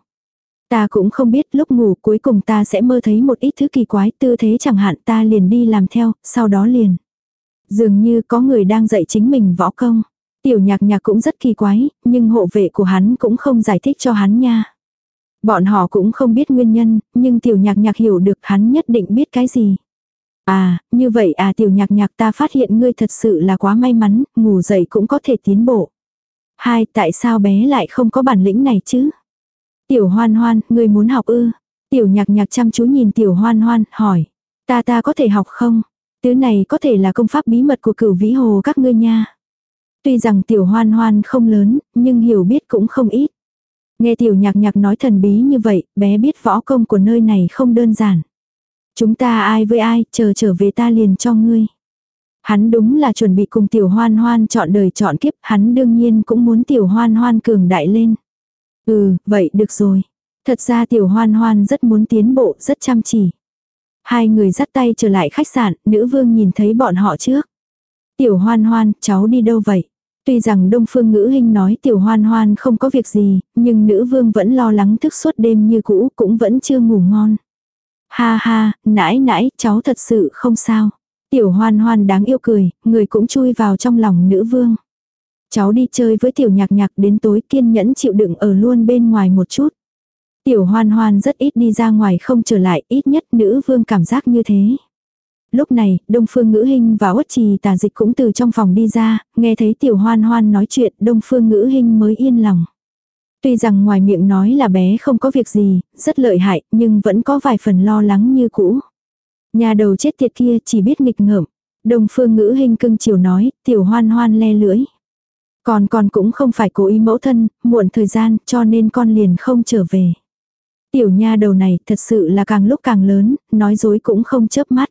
Ta cũng không biết lúc ngủ cuối cùng ta sẽ mơ thấy một ít thứ kỳ quái tư thế chẳng hạn ta liền đi làm theo, sau đó liền. Dường như có người đang dạy chính mình võ công. Tiểu nhạc nhạc cũng rất kỳ quái, nhưng hộ vệ của hắn cũng không giải thích cho hắn nha. Bọn họ cũng không biết nguyên nhân, nhưng tiểu nhạc nhạc hiểu được hắn nhất định biết cái gì. À, như vậy à tiểu nhạc nhạc ta phát hiện ngươi thật sự là quá may mắn, ngủ dậy cũng có thể tiến bộ. Hai, tại sao bé lại không có bản lĩnh này chứ? Tiểu hoan hoan, ngươi muốn học ư? Tiểu nhạc nhạc chăm chú nhìn tiểu hoan hoan, hỏi. Ta ta có thể học không? tứ này có thể là công pháp bí mật của cửu vĩ hồ các ngươi nha. Tuy rằng tiểu hoan hoan không lớn, nhưng hiểu biết cũng không ít. Nghe tiểu nhạc nhạc nói thần bí như vậy, bé biết võ công của nơi này không đơn giản. Chúng ta ai với ai, chờ trở về ta liền cho ngươi. Hắn đúng là chuẩn bị cùng tiểu hoan hoan chọn đời chọn kiếp, hắn đương nhiên cũng muốn tiểu hoan hoan cường đại lên. Ừ, vậy được rồi. Thật ra tiểu hoan hoan rất muốn tiến bộ, rất chăm chỉ. Hai người dắt tay trở lại khách sạn, nữ vương nhìn thấy bọn họ trước. Tiểu hoan hoan, cháu đi đâu vậy? Tuy rằng Đông Phương Ngữ Hinh nói tiểu hoan hoan không có việc gì, nhưng nữ vương vẫn lo lắng thức suốt đêm như cũ, cũng vẫn chưa ngủ ngon. Ha ha, nãi nãi, cháu thật sự không sao. Tiểu hoan hoan đáng yêu cười, người cũng chui vào trong lòng nữ vương. Cháu đi chơi với tiểu nhạc nhạc đến tối kiên nhẫn chịu đựng ở luôn bên ngoài một chút. Tiểu hoan hoan rất ít đi ra ngoài không trở lại, ít nhất nữ vương cảm giác như thế. Lúc này, Đông Phương Ngữ Hinh và Uất Trì tà dịch cũng từ trong phòng đi ra, nghe thấy tiểu hoan hoan nói chuyện, Đông Phương Ngữ Hinh mới yên lòng. Tuy rằng ngoài miệng nói là bé không có việc gì, rất lợi hại, nhưng vẫn có vài phần lo lắng như cũ. Nhà đầu chết tiệt kia chỉ biết nghịch ngợm. đồng Phương Ngữ hình cưng chiều nói, tiểu hoan hoan le lưỡi. Còn con cũng không phải cố ý mẫu thân, muộn thời gian cho nên con liền không trở về. Tiểu nha đầu này thật sự là càng lúc càng lớn, nói dối cũng không chớp mắt.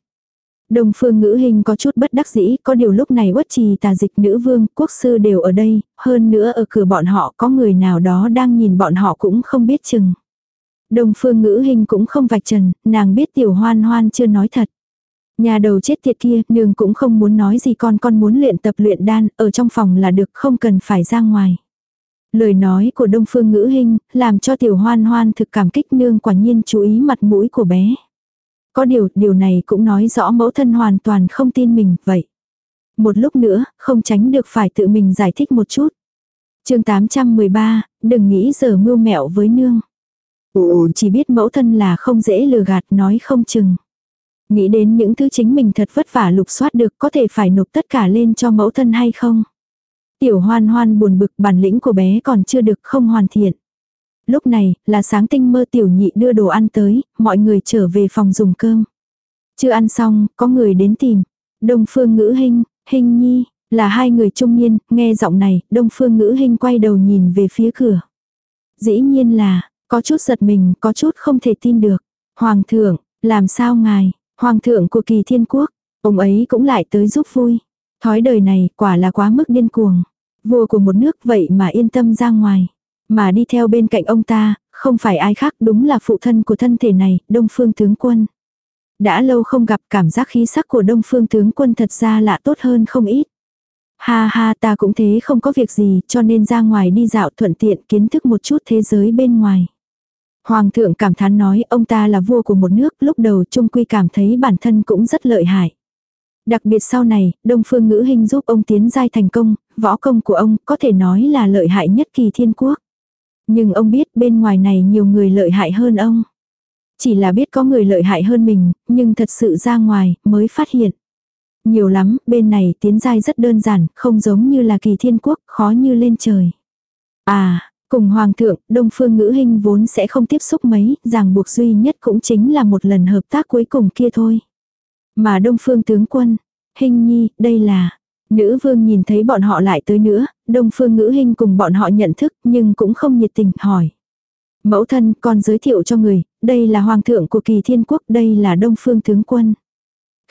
Đông phương ngữ hình có chút bất đắc dĩ, có điều lúc này quất trì tà dịch nữ vương, quốc sư đều ở đây, hơn nữa ở cửa bọn họ có người nào đó đang nhìn bọn họ cũng không biết chừng. Đông phương ngữ hình cũng không vạch trần, nàng biết tiểu hoan hoan chưa nói thật. Nhà đầu chết tiệt kia, nương cũng không muốn nói gì con con muốn luyện tập luyện đan, ở trong phòng là được không cần phải ra ngoài. Lời nói của Đông Phương Ngữ hình làm cho tiểu hoan hoan thực cảm kích nương quả nhiên chú ý mặt mũi của bé. Có điều, điều này cũng nói rõ mẫu thân hoàn toàn không tin mình, vậy. Một lúc nữa, không tránh được phải tự mình giải thích một chút. chương 813, đừng nghĩ giờ mưu mẹo với nương. Ồ, chỉ biết mẫu thân là không dễ lừa gạt nói không chừng. Nghĩ đến những thứ chính mình thật vất vả lục soát được có thể phải nộp tất cả lên cho mẫu thân hay không. Tiểu hoan hoan buồn bực bản lĩnh của bé còn chưa được không hoàn thiện. Lúc này, là sáng tinh mơ tiểu nhị đưa đồ ăn tới, mọi người trở về phòng dùng cơm. Chưa ăn xong, có người đến tìm. Đông phương ngữ hình, hình nhi, là hai người trung niên, nghe giọng này, đông phương ngữ hình quay đầu nhìn về phía cửa. Dĩ nhiên là, có chút giật mình, có chút không thể tin được. Hoàng thượng, làm sao ngài, hoàng thượng của kỳ thiên quốc, ông ấy cũng lại tới giúp vui. Thói đời này quả là quá mức điên cuồng. Vua của một nước vậy mà yên tâm ra ngoài. Mà đi theo bên cạnh ông ta, không phải ai khác đúng là phụ thân của thân thể này, Đông Phương Tướng Quân. Đã lâu không gặp cảm giác khí sắc của Đông Phương Tướng Quân thật ra lạ tốt hơn không ít. Ha ha ta cũng thế không có việc gì cho nên ra ngoài đi dạo thuận tiện kiến thức một chút thế giới bên ngoài. Hoàng thượng cảm thán nói ông ta là vua của một nước lúc đầu trung quy cảm thấy bản thân cũng rất lợi hại. Đặc biệt sau này, Đông Phương Ngữ Hình giúp ông tiến giai thành công, võ công của ông có thể nói là lợi hại nhất kỳ thiên quốc. Nhưng ông biết bên ngoài này nhiều người lợi hại hơn ông. Chỉ là biết có người lợi hại hơn mình, nhưng thật sự ra ngoài mới phát hiện. Nhiều lắm, bên này tiến giai rất đơn giản, không giống như là kỳ thiên quốc, khó như lên trời. À, cùng hoàng thượng, đông phương ngữ hình vốn sẽ không tiếp xúc mấy, ràng buộc duy nhất cũng chính là một lần hợp tác cuối cùng kia thôi. Mà đông phương tướng quân, hình nhi, đây là, nữ vương nhìn thấy bọn họ lại tới nữa, đông phương ngữ hình cùng bọn họ nhận thức nhưng cũng không nhiệt tình hỏi. Mẫu thân con giới thiệu cho người, đây là hoàng thượng của kỳ thiên quốc, đây là đông phương tướng quân.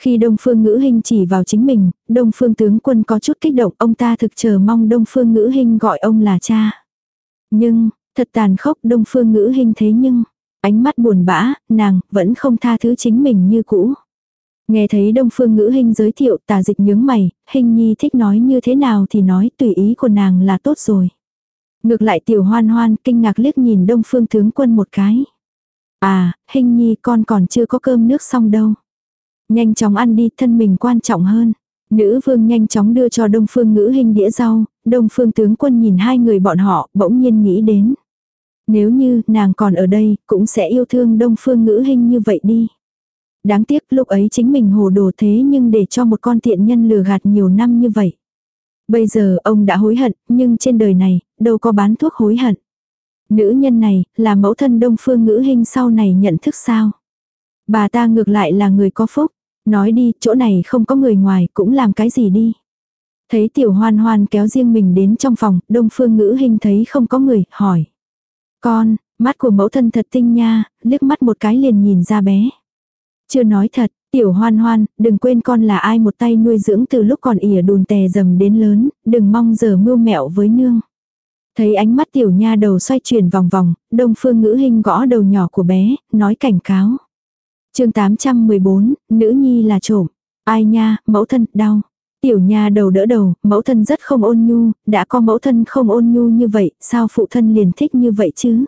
Khi đông phương ngữ hình chỉ vào chính mình, đông phương tướng quân có chút kích động, ông ta thực chờ mong đông phương ngữ hình gọi ông là cha. Nhưng, thật tàn khốc đông phương ngữ hình thế nhưng, ánh mắt buồn bã, nàng vẫn không tha thứ chính mình như cũ. Nghe thấy đông phương ngữ Hinh giới thiệu tà dịch nhướng mày, Hinh nhi thích nói như thế nào thì nói tùy ý của nàng là tốt rồi. Ngược lại tiểu hoan hoan kinh ngạc liếc nhìn đông phương tướng quân một cái. À, Hinh nhi con còn chưa có cơm nước xong đâu. Nhanh chóng ăn đi thân mình quan trọng hơn. Nữ vương nhanh chóng đưa cho đông phương ngữ Hinh đĩa rau, đông phương tướng quân nhìn hai người bọn họ bỗng nhiên nghĩ đến. Nếu như nàng còn ở đây cũng sẽ yêu thương đông phương ngữ Hinh như vậy đi. Đáng tiếc lúc ấy chính mình hồ đồ thế nhưng để cho một con tiện nhân lừa gạt nhiều năm như vậy. Bây giờ ông đã hối hận, nhưng trên đời này, đâu có bán thuốc hối hận. Nữ nhân này, là mẫu thân đông phương ngữ hình sau này nhận thức sao. Bà ta ngược lại là người có phúc. Nói đi, chỗ này không có người ngoài, cũng làm cái gì đi. Thấy tiểu hoan hoan kéo riêng mình đến trong phòng, đông phương ngữ hình thấy không có người, hỏi. Con, mắt của mẫu thân thật tinh nha, liếc mắt một cái liền nhìn ra bé. Chưa nói thật, tiểu hoan hoan, đừng quên con là ai một tay nuôi dưỡng từ lúc còn ỉa đùn tè dầm đến lớn, đừng mong giờ mưu mẹo với nương. Thấy ánh mắt tiểu nha đầu xoay chuyển vòng vòng, đông phương ngữ hình gõ đầu nhỏ của bé, nói cảnh cáo. chương 814, nữ nhi là trộm. Ai nha, mẫu thân, đau. Tiểu nha đầu đỡ đầu, mẫu thân rất không ôn nhu, đã có mẫu thân không ôn nhu như vậy, sao phụ thân liền thích như vậy chứ?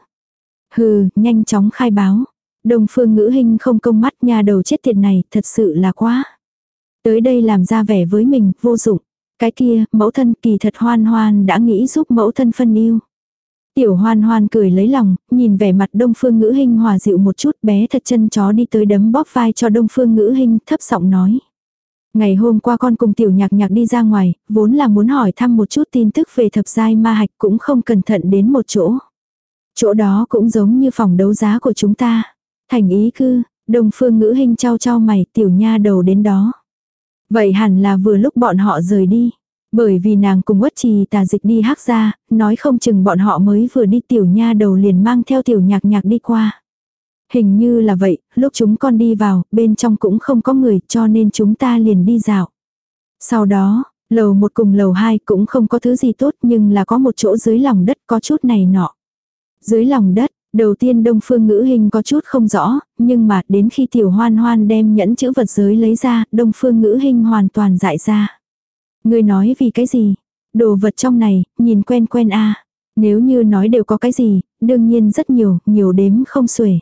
Hừ, nhanh chóng khai báo. Đồng phương ngữ hình không công mắt nhà đầu chết tiệt này, thật sự là quá. Tới đây làm ra vẻ với mình, vô dụng. Cái kia, mẫu thân kỳ thật hoan hoan đã nghĩ giúp mẫu thân phân yêu. Tiểu hoan hoan cười lấy lòng, nhìn vẻ mặt đông phương ngữ hình hòa dịu một chút bé thật chân chó đi tới đấm bóp vai cho đông phương ngữ hình thấp giọng nói. Ngày hôm qua con cùng tiểu nhạc nhạc đi ra ngoài, vốn là muốn hỏi thăm một chút tin tức về thập giai ma hạch cũng không cẩn thận đến một chỗ. Chỗ đó cũng giống như phòng đấu giá của chúng ta. Thành ý cư, đông phương ngữ hình trao trao mày tiểu nha đầu đến đó. Vậy hẳn là vừa lúc bọn họ rời đi. Bởi vì nàng cùng uất trì tà dịch đi hắc ra, nói không chừng bọn họ mới vừa đi tiểu nha đầu liền mang theo tiểu nhạc nhạc đi qua. Hình như là vậy, lúc chúng con đi vào, bên trong cũng không có người cho nên chúng ta liền đi dạo. Sau đó, lầu một cùng lầu hai cũng không có thứ gì tốt nhưng là có một chỗ dưới lòng đất có chút này nọ. Dưới lòng đất, Đầu tiên đông phương ngữ hình có chút không rõ, nhưng mà đến khi tiểu hoan hoan đem nhẫn chữ vật giới lấy ra, đông phương ngữ hình hoàn toàn dại ra. Người nói vì cái gì? Đồ vật trong này, nhìn quen quen a Nếu như nói đều có cái gì, đương nhiên rất nhiều, nhiều đếm không xuể.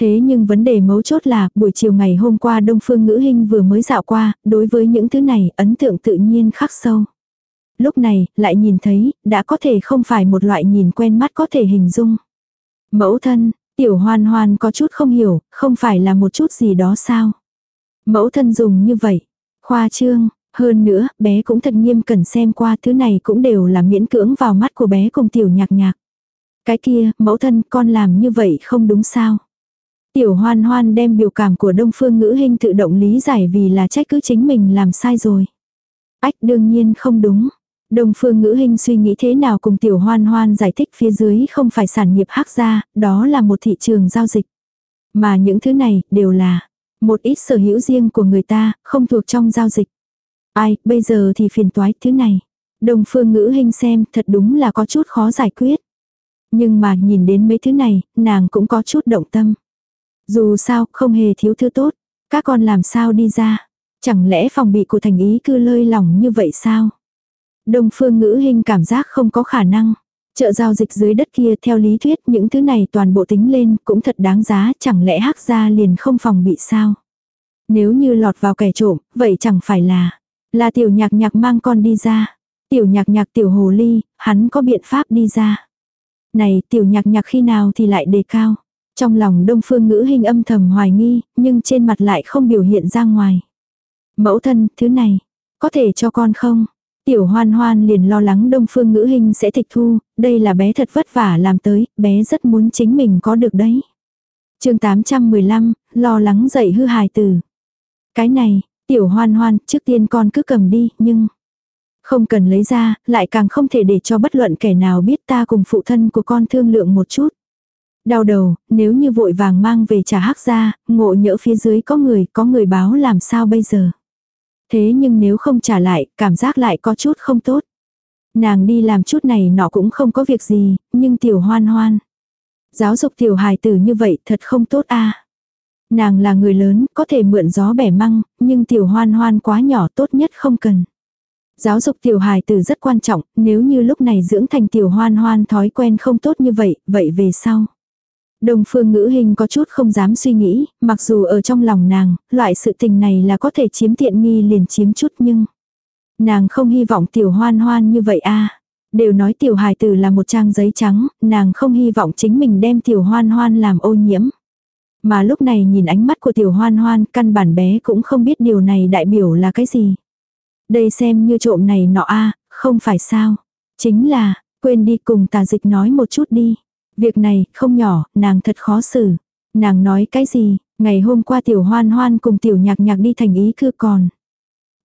Thế nhưng vấn đề mấu chốt là, buổi chiều ngày hôm qua Đông Phương Ngữ Hinh vừa mới dạo qua, đối với những thứ này, ấn tượng tự nhiên khắc sâu. Lúc này, lại nhìn thấy, đã có thể không phải một loại nhìn quen mắt có thể hình dung. Mẫu thân, tiểu hoan hoan có chút không hiểu, không phải là một chút gì đó sao. Mẫu thân dùng như vậy, khoa trương, hơn nữa, bé cũng thật nghiêm cẩn xem qua thứ này cũng đều là miễn cưỡng vào mắt của bé cùng tiểu nhạc nhạc. Cái kia, mẫu thân con làm như vậy không đúng sao. Tiểu hoan hoan đem biểu cảm của đông phương ngữ hình tự động lý giải vì là trách cứ chính mình làm sai rồi. Ách đương nhiên không đúng. Đông phương ngữ hình suy nghĩ thế nào cùng tiểu hoan hoan giải thích phía dưới không phải sản nghiệp hắc gia, đó là một thị trường giao dịch. Mà những thứ này đều là một ít sở hữu riêng của người ta, không thuộc trong giao dịch. Ai, bây giờ thì phiền toái thứ này. Đông phương ngữ hình xem thật đúng là có chút khó giải quyết. Nhưng mà nhìn đến mấy thứ này, nàng cũng có chút động tâm. Dù sao, không hề thiếu thứ tốt. Các con làm sao đi ra? Chẳng lẽ phòng bị của thành ý cứ lơi lỏng như vậy sao? Đông phương ngữ hình cảm giác không có khả năng. Chợ giao dịch dưới đất kia theo lý thuyết những thứ này toàn bộ tính lên cũng thật đáng giá chẳng lẽ hắc ra liền không phòng bị sao. Nếu như lọt vào kẻ trộm, vậy chẳng phải là, là tiểu nhạc nhạc mang con đi ra. Tiểu nhạc nhạc tiểu hồ ly, hắn có biện pháp đi ra. Này tiểu nhạc nhạc khi nào thì lại đề cao. Trong lòng đông phương ngữ hình âm thầm hoài nghi, nhưng trên mặt lại không biểu hiện ra ngoài. Mẫu thân, thứ này, có thể cho con không? Tiểu hoan hoan liền lo lắng đông phương ngữ hình sẽ tịch thu, đây là bé thật vất vả làm tới, bé rất muốn chính mình có được đấy. chương 815, lo lắng dậy hư hài tử. Cái này, tiểu hoan hoan, trước tiên con cứ cầm đi, nhưng... Không cần lấy ra, lại càng không thể để cho bất luận kẻ nào biết ta cùng phụ thân của con thương lượng một chút. Đau đầu, nếu như vội vàng mang về trả hắc ra, ngộ nhỡ phía dưới có người, có người báo làm sao bây giờ. Thế nhưng nếu không trả lại, cảm giác lại có chút không tốt. Nàng đi làm chút này nọ cũng không có việc gì, nhưng tiểu hoan hoan. Giáo dục tiểu hài tử như vậy thật không tốt a Nàng là người lớn, có thể mượn gió bẻ măng, nhưng tiểu hoan hoan quá nhỏ tốt nhất không cần. Giáo dục tiểu hài tử rất quan trọng, nếu như lúc này dưỡng thành tiểu hoan hoan thói quen không tốt như vậy, vậy về sau. Đồng phương ngữ hình có chút không dám suy nghĩ, mặc dù ở trong lòng nàng, loại sự tình này là có thể chiếm tiện nghi liền chiếm chút nhưng. Nàng không hy vọng tiểu hoan hoan như vậy a Đều nói tiểu hài tử là một trang giấy trắng, nàng không hy vọng chính mình đem tiểu hoan hoan làm ô nhiễm. Mà lúc này nhìn ánh mắt của tiểu hoan hoan, căn bản bé cũng không biết điều này đại biểu là cái gì. Đây xem như trộm này nọ a không phải sao. Chính là, quên đi cùng tà dịch nói một chút đi. Việc này, không nhỏ, nàng thật khó xử. Nàng nói cái gì, ngày hôm qua tiểu hoan hoan cùng tiểu nhạc nhạc đi thành ý cư còn.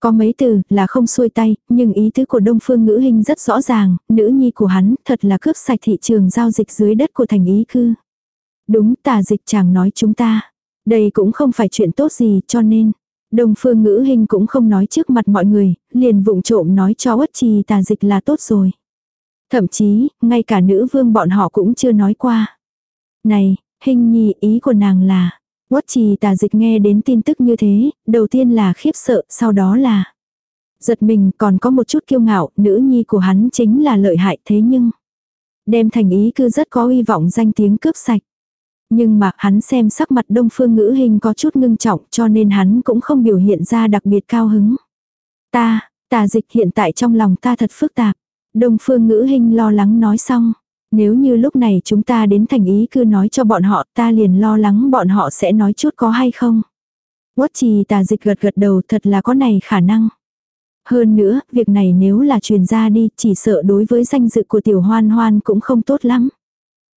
Có mấy từ là không xuôi tay, nhưng ý tứ của Đông Phương Ngữ Hình rất rõ ràng, nữ nhi của hắn thật là cướp sạch thị trường giao dịch dưới đất của thành ý cư. Đúng tà dịch chàng nói chúng ta. Đây cũng không phải chuyện tốt gì cho nên. Đông Phương Ngữ Hình cũng không nói trước mặt mọi người, liền vụng trộm nói cho uất trì tà dịch là tốt rồi. Thậm chí, ngay cả nữ vương bọn họ cũng chưa nói qua. Này, hình nhi ý của nàng là, quất trì tà dịch nghe đến tin tức như thế, đầu tiên là khiếp sợ, sau đó là giật mình còn có một chút kiêu ngạo, nữ nhi của hắn chính là lợi hại thế nhưng đem thành ý cư rất có hy vọng danh tiếng cướp sạch. Nhưng mà hắn xem sắc mặt đông phương ngữ hình có chút ngưng trọng cho nên hắn cũng không biểu hiện ra đặc biệt cao hứng. Ta, tà dịch hiện tại trong lòng ta thật phức tạp. Đông phương ngữ hình lo lắng nói xong. Nếu như lúc này chúng ta đến thành ý cứ nói cho bọn họ ta liền lo lắng bọn họ sẽ nói chút có hay không. Quất trì tà dịch gật gật đầu thật là có này khả năng. Hơn nữa, việc này nếu là truyền ra đi, chỉ sợ đối với danh dự của tiểu hoan hoan cũng không tốt lắm.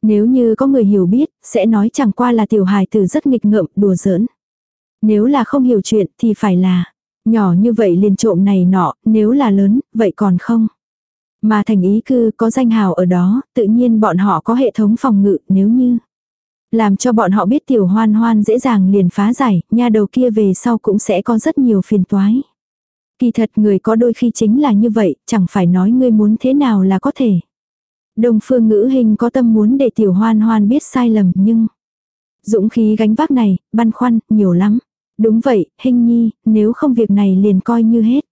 Nếu như có người hiểu biết, sẽ nói chẳng qua là tiểu hài tử rất nghịch ngợm, đùa giỡn. Nếu là không hiểu chuyện thì phải là, nhỏ như vậy liền trộm này nọ, nếu là lớn, vậy còn không. Mà thành ý cư có danh hào ở đó, tự nhiên bọn họ có hệ thống phòng ngự nếu như làm cho bọn họ biết tiểu hoan hoan dễ dàng liền phá giải, nha đầu kia về sau cũng sẽ có rất nhiều phiền toái. Kỳ thật người có đôi khi chính là như vậy, chẳng phải nói ngươi muốn thế nào là có thể. Đông phương ngữ hình có tâm muốn để tiểu hoan hoan biết sai lầm nhưng dũng khí gánh vác này, băn khoăn, nhiều lắm. Đúng vậy, hình nhi, nếu không việc này liền coi như hết.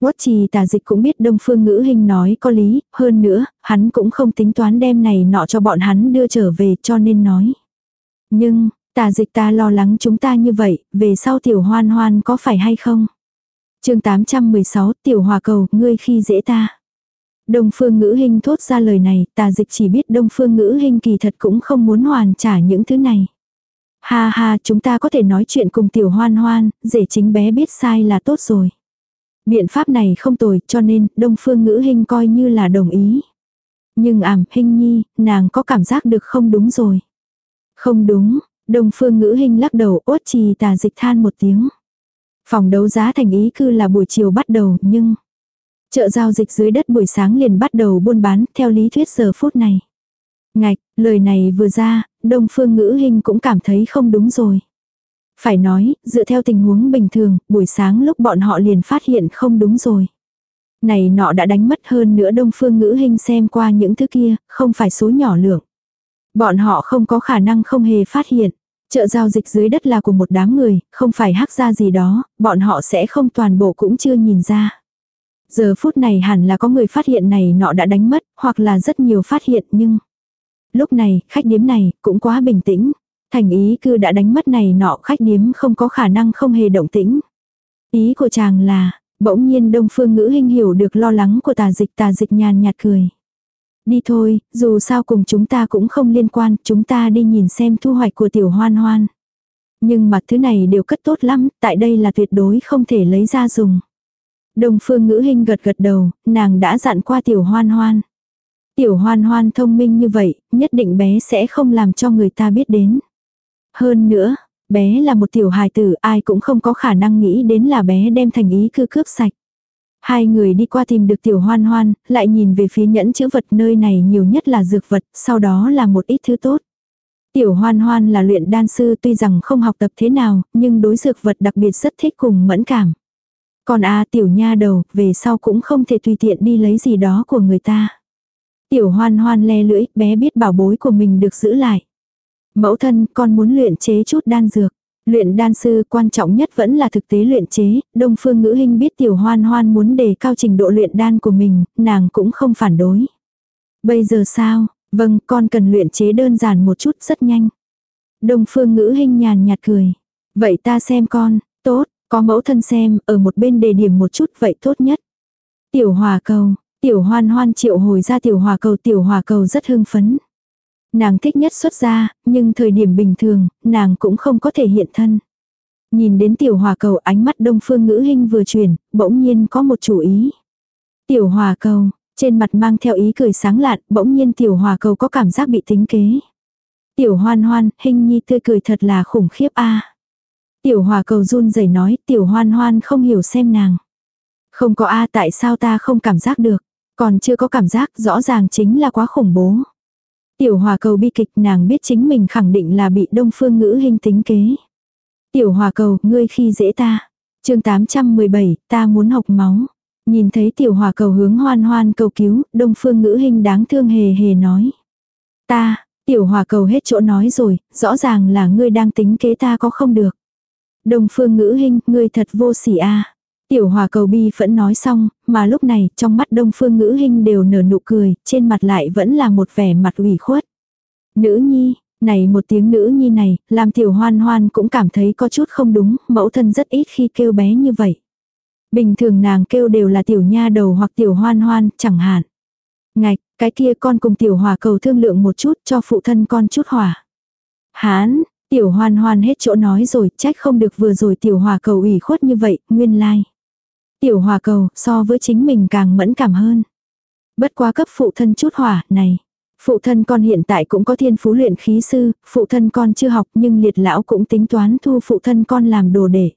Quốc trì tà dịch cũng biết đông phương ngữ hình nói có lý, hơn nữa, hắn cũng không tính toán đem này nọ cho bọn hắn đưa trở về cho nên nói. Nhưng, Tà dịch ta lo lắng chúng ta như vậy, về sau tiểu hoan hoan có phải hay không? chương 816 tiểu hòa cầu, ngươi khi dễ ta. Đông phương ngữ hình thốt ra lời này, tà dịch chỉ biết đông phương ngữ hình kỳ thật cũng không muốn hoàn trả những thứ này. Ha ha, chúng ta có thể nói chuyện cùng tiểu hoan hoan, dễ chính bé biết sai là tốt rồi. Biện pháp này không tồi, cho nên, đông phương ngữ hình coi như là đồng ý. Nhưng ảm, hình nhi, nàng có cảm giác được không đúng rồi. Không đúng, đông phương ngữ hình lắc đầu, ốt trì tà dịch than một tiếng. Phòng đấu giá thành ý cư là buổi chiều bắt đầu, nhưng... Chợ giao dịch dưới đất buổi sáng liền bắt đầu buôn bán, theo lý thuyết giờ phút này. Ngạch, lời này vừa ra, đông phương ngữ hình cũng cảm thấy không đúng rồi. Phải nói, dựa theo tình huống bình thường, buổi sáng lúc bọn họ liền phát hiện không đúng rồi. Này nọ đã đánh mất hơn nữa đông phương ngữ hình xem qua những thứ kia, không phải số nhỏ lượng. Bọn họ không có khả năng không hề phát hiện. Chợ giao dịch dưới đất là của một đám người, không phải hắc ra gì đó, bọn họ sẽ không toàn bộ cũng chưa nhìn ra. Giờ phút này hẳn là có người phát hiện này nọ đã đánh mất, hoặc là rất nhiều phát hiện nhưng... Lúc này, khách điếm này, cũng quá bình tĩnh. Thành ý cư đã đánh mất này nọ khách điếm không có khả năng không hề động tĩnh. Ý của chàng là, bỗng nhiên đông phương ngữ hình hiểu được lo lắng của tà dịch tà dịch nhàn nhạt cười. Đi thôi, dù sao cùng chúng ta cũng không liên quan, chúng ta đi nhìn xem thu hoạch của tiểu hoan hoan. Nhưng mà thứ này đều cất tốt lắm, tại đây là tuyệt đối không thể lấy ra dùng. Đông phương ngữ hình gật gật đầu, nàng đã dặn qua tiểu hoan hoan. Tiểu hoan hoan thông minh như vậy, nhất định bé sẽ không làm cho người ta biết đến. Hơn nữa, bé là một tiểu hài tử, ai cũng không có khả năng nghĩ đến là bé đem thành ý cư cướp sạch. Hai người đi qua tìm được tiểu hoan hoan, lại nhìn về phía nhẫn chữ vật nơi này nhiều nhất là dược vật, sau đó là một ít thứ tốt. Tiểu hoan hoan là luyện đan sư tuy rằng không học tập thế nào, nhưng đối dược vật đặc biệt rất thích cùng mẫn cảm. Còn a tiểu nha đầu, về sau cũng không thể tùy tiện đi lấy gì đó của người ta. Tiểu hoan hoan le lưỡi, bé biết bảo bối của mình được giữ lại. Mẫu thân, con muốn luyện chế chút đan dược. Luyện đan sư quan trọng nhất vẫn là thực tế luyện chế, đông phương ngữ hinh biết tiểu hoan hoan muốn đề cao trình độ luyện đan của mình, nàng cũng không phản đối. Bây giờ sao, vâng con cần luyện chế đơn giản một chút rất nhanh. Đông phương ngữ hinh nhàn nhạt cười. Vậy ta xem con, tốt, có mẫu thân xem, ở một bên đề điểm một chút vậy tốt nhất. Tiểu hòa cầu, tiểu hoan hoan triệu hồi ra tiểu hòa cầu tiểu hòa cầu rất hưng phấn. Nàng thích nhất xuất ra, nhưng thời điểm bình thường, nàng cũng không có thể hiện thân. Nhìn đến tiểu hòa cầu ánh mắt đông phương ngữ hình vừa chuyển, bỗng nhiên có một chủ ý. Tiểu hòa cầu, trên mặt mang theo ý cười sáng lạn, bỗng nhiên tiểu hòa cầu có cảm giác bị tính kế. Tiểu hoan hoan, hình nhi tươi cười thật là khủng khiếp a Tiểu hòa cầu run rẩy nói, tiểu hoan hoan không hiểu xem nàng. Không có a tại sao ta không cảm giác được. Còn chưa có cảm giác rõ ràng chính là quá khủng bố. Tiểu hòa cầu bi kịch nàng biết chính mình khẳng định là bị đông phương ngữ hình tính kế. Tiểu hòa cầu, ngươi khi dễ ta. chương 817, ta muốn học máu. Nhìn thấy tiểu hòa cầu hướng hoan hoan cầu cứu, đông phương ngữ hình đáng thương hề hề nói. Ta, tiểu hòa cầu hết chỗ nói rồi, rõ ràng là ngươi đang tính kế ta có không được. Đông phương ngữ hình, ngươi thật vô sỉ a Tiểu hòa cầu bi vẫn nói xong, mà lúc này trong mắt đông phương ngữ hình đều nở nụ cười, trên mặt lại vẫn là một vẻ mặt ủy khuất. Nữ nhi, này một tiếng nữ nhi này, làm tiểu hoan hoan cũng cảm thấy có chút không đúng, mẫu thân rất ít khi kêu bé như vậy. Bình thường nàng kêu đều là tiểu nha đầu hoặc tiểu hoan hoan, chẳng hạn. Ngạch, cái kia con cùng tiểu hòa cầu thương lượng một chút cho phụ thân con chút hỏa. Hán, tiểu hoan hoan hết chỗ nói rồi, trách không được vừa rồi tiểu hòa cầu ủy khuất như vậy, nguyên lai. Like. Tiểu hòa cầu, so với chính mình càng mẫn cảm hơn. Bất quá cấp phụ thân chút hỏa, này. Phụ thân con hiện tại cũng có thiên phú luyện khí sư, phụ thân con chưa học nhưng liệt lão cũng tính toán thu phụ thân con làm đồ để.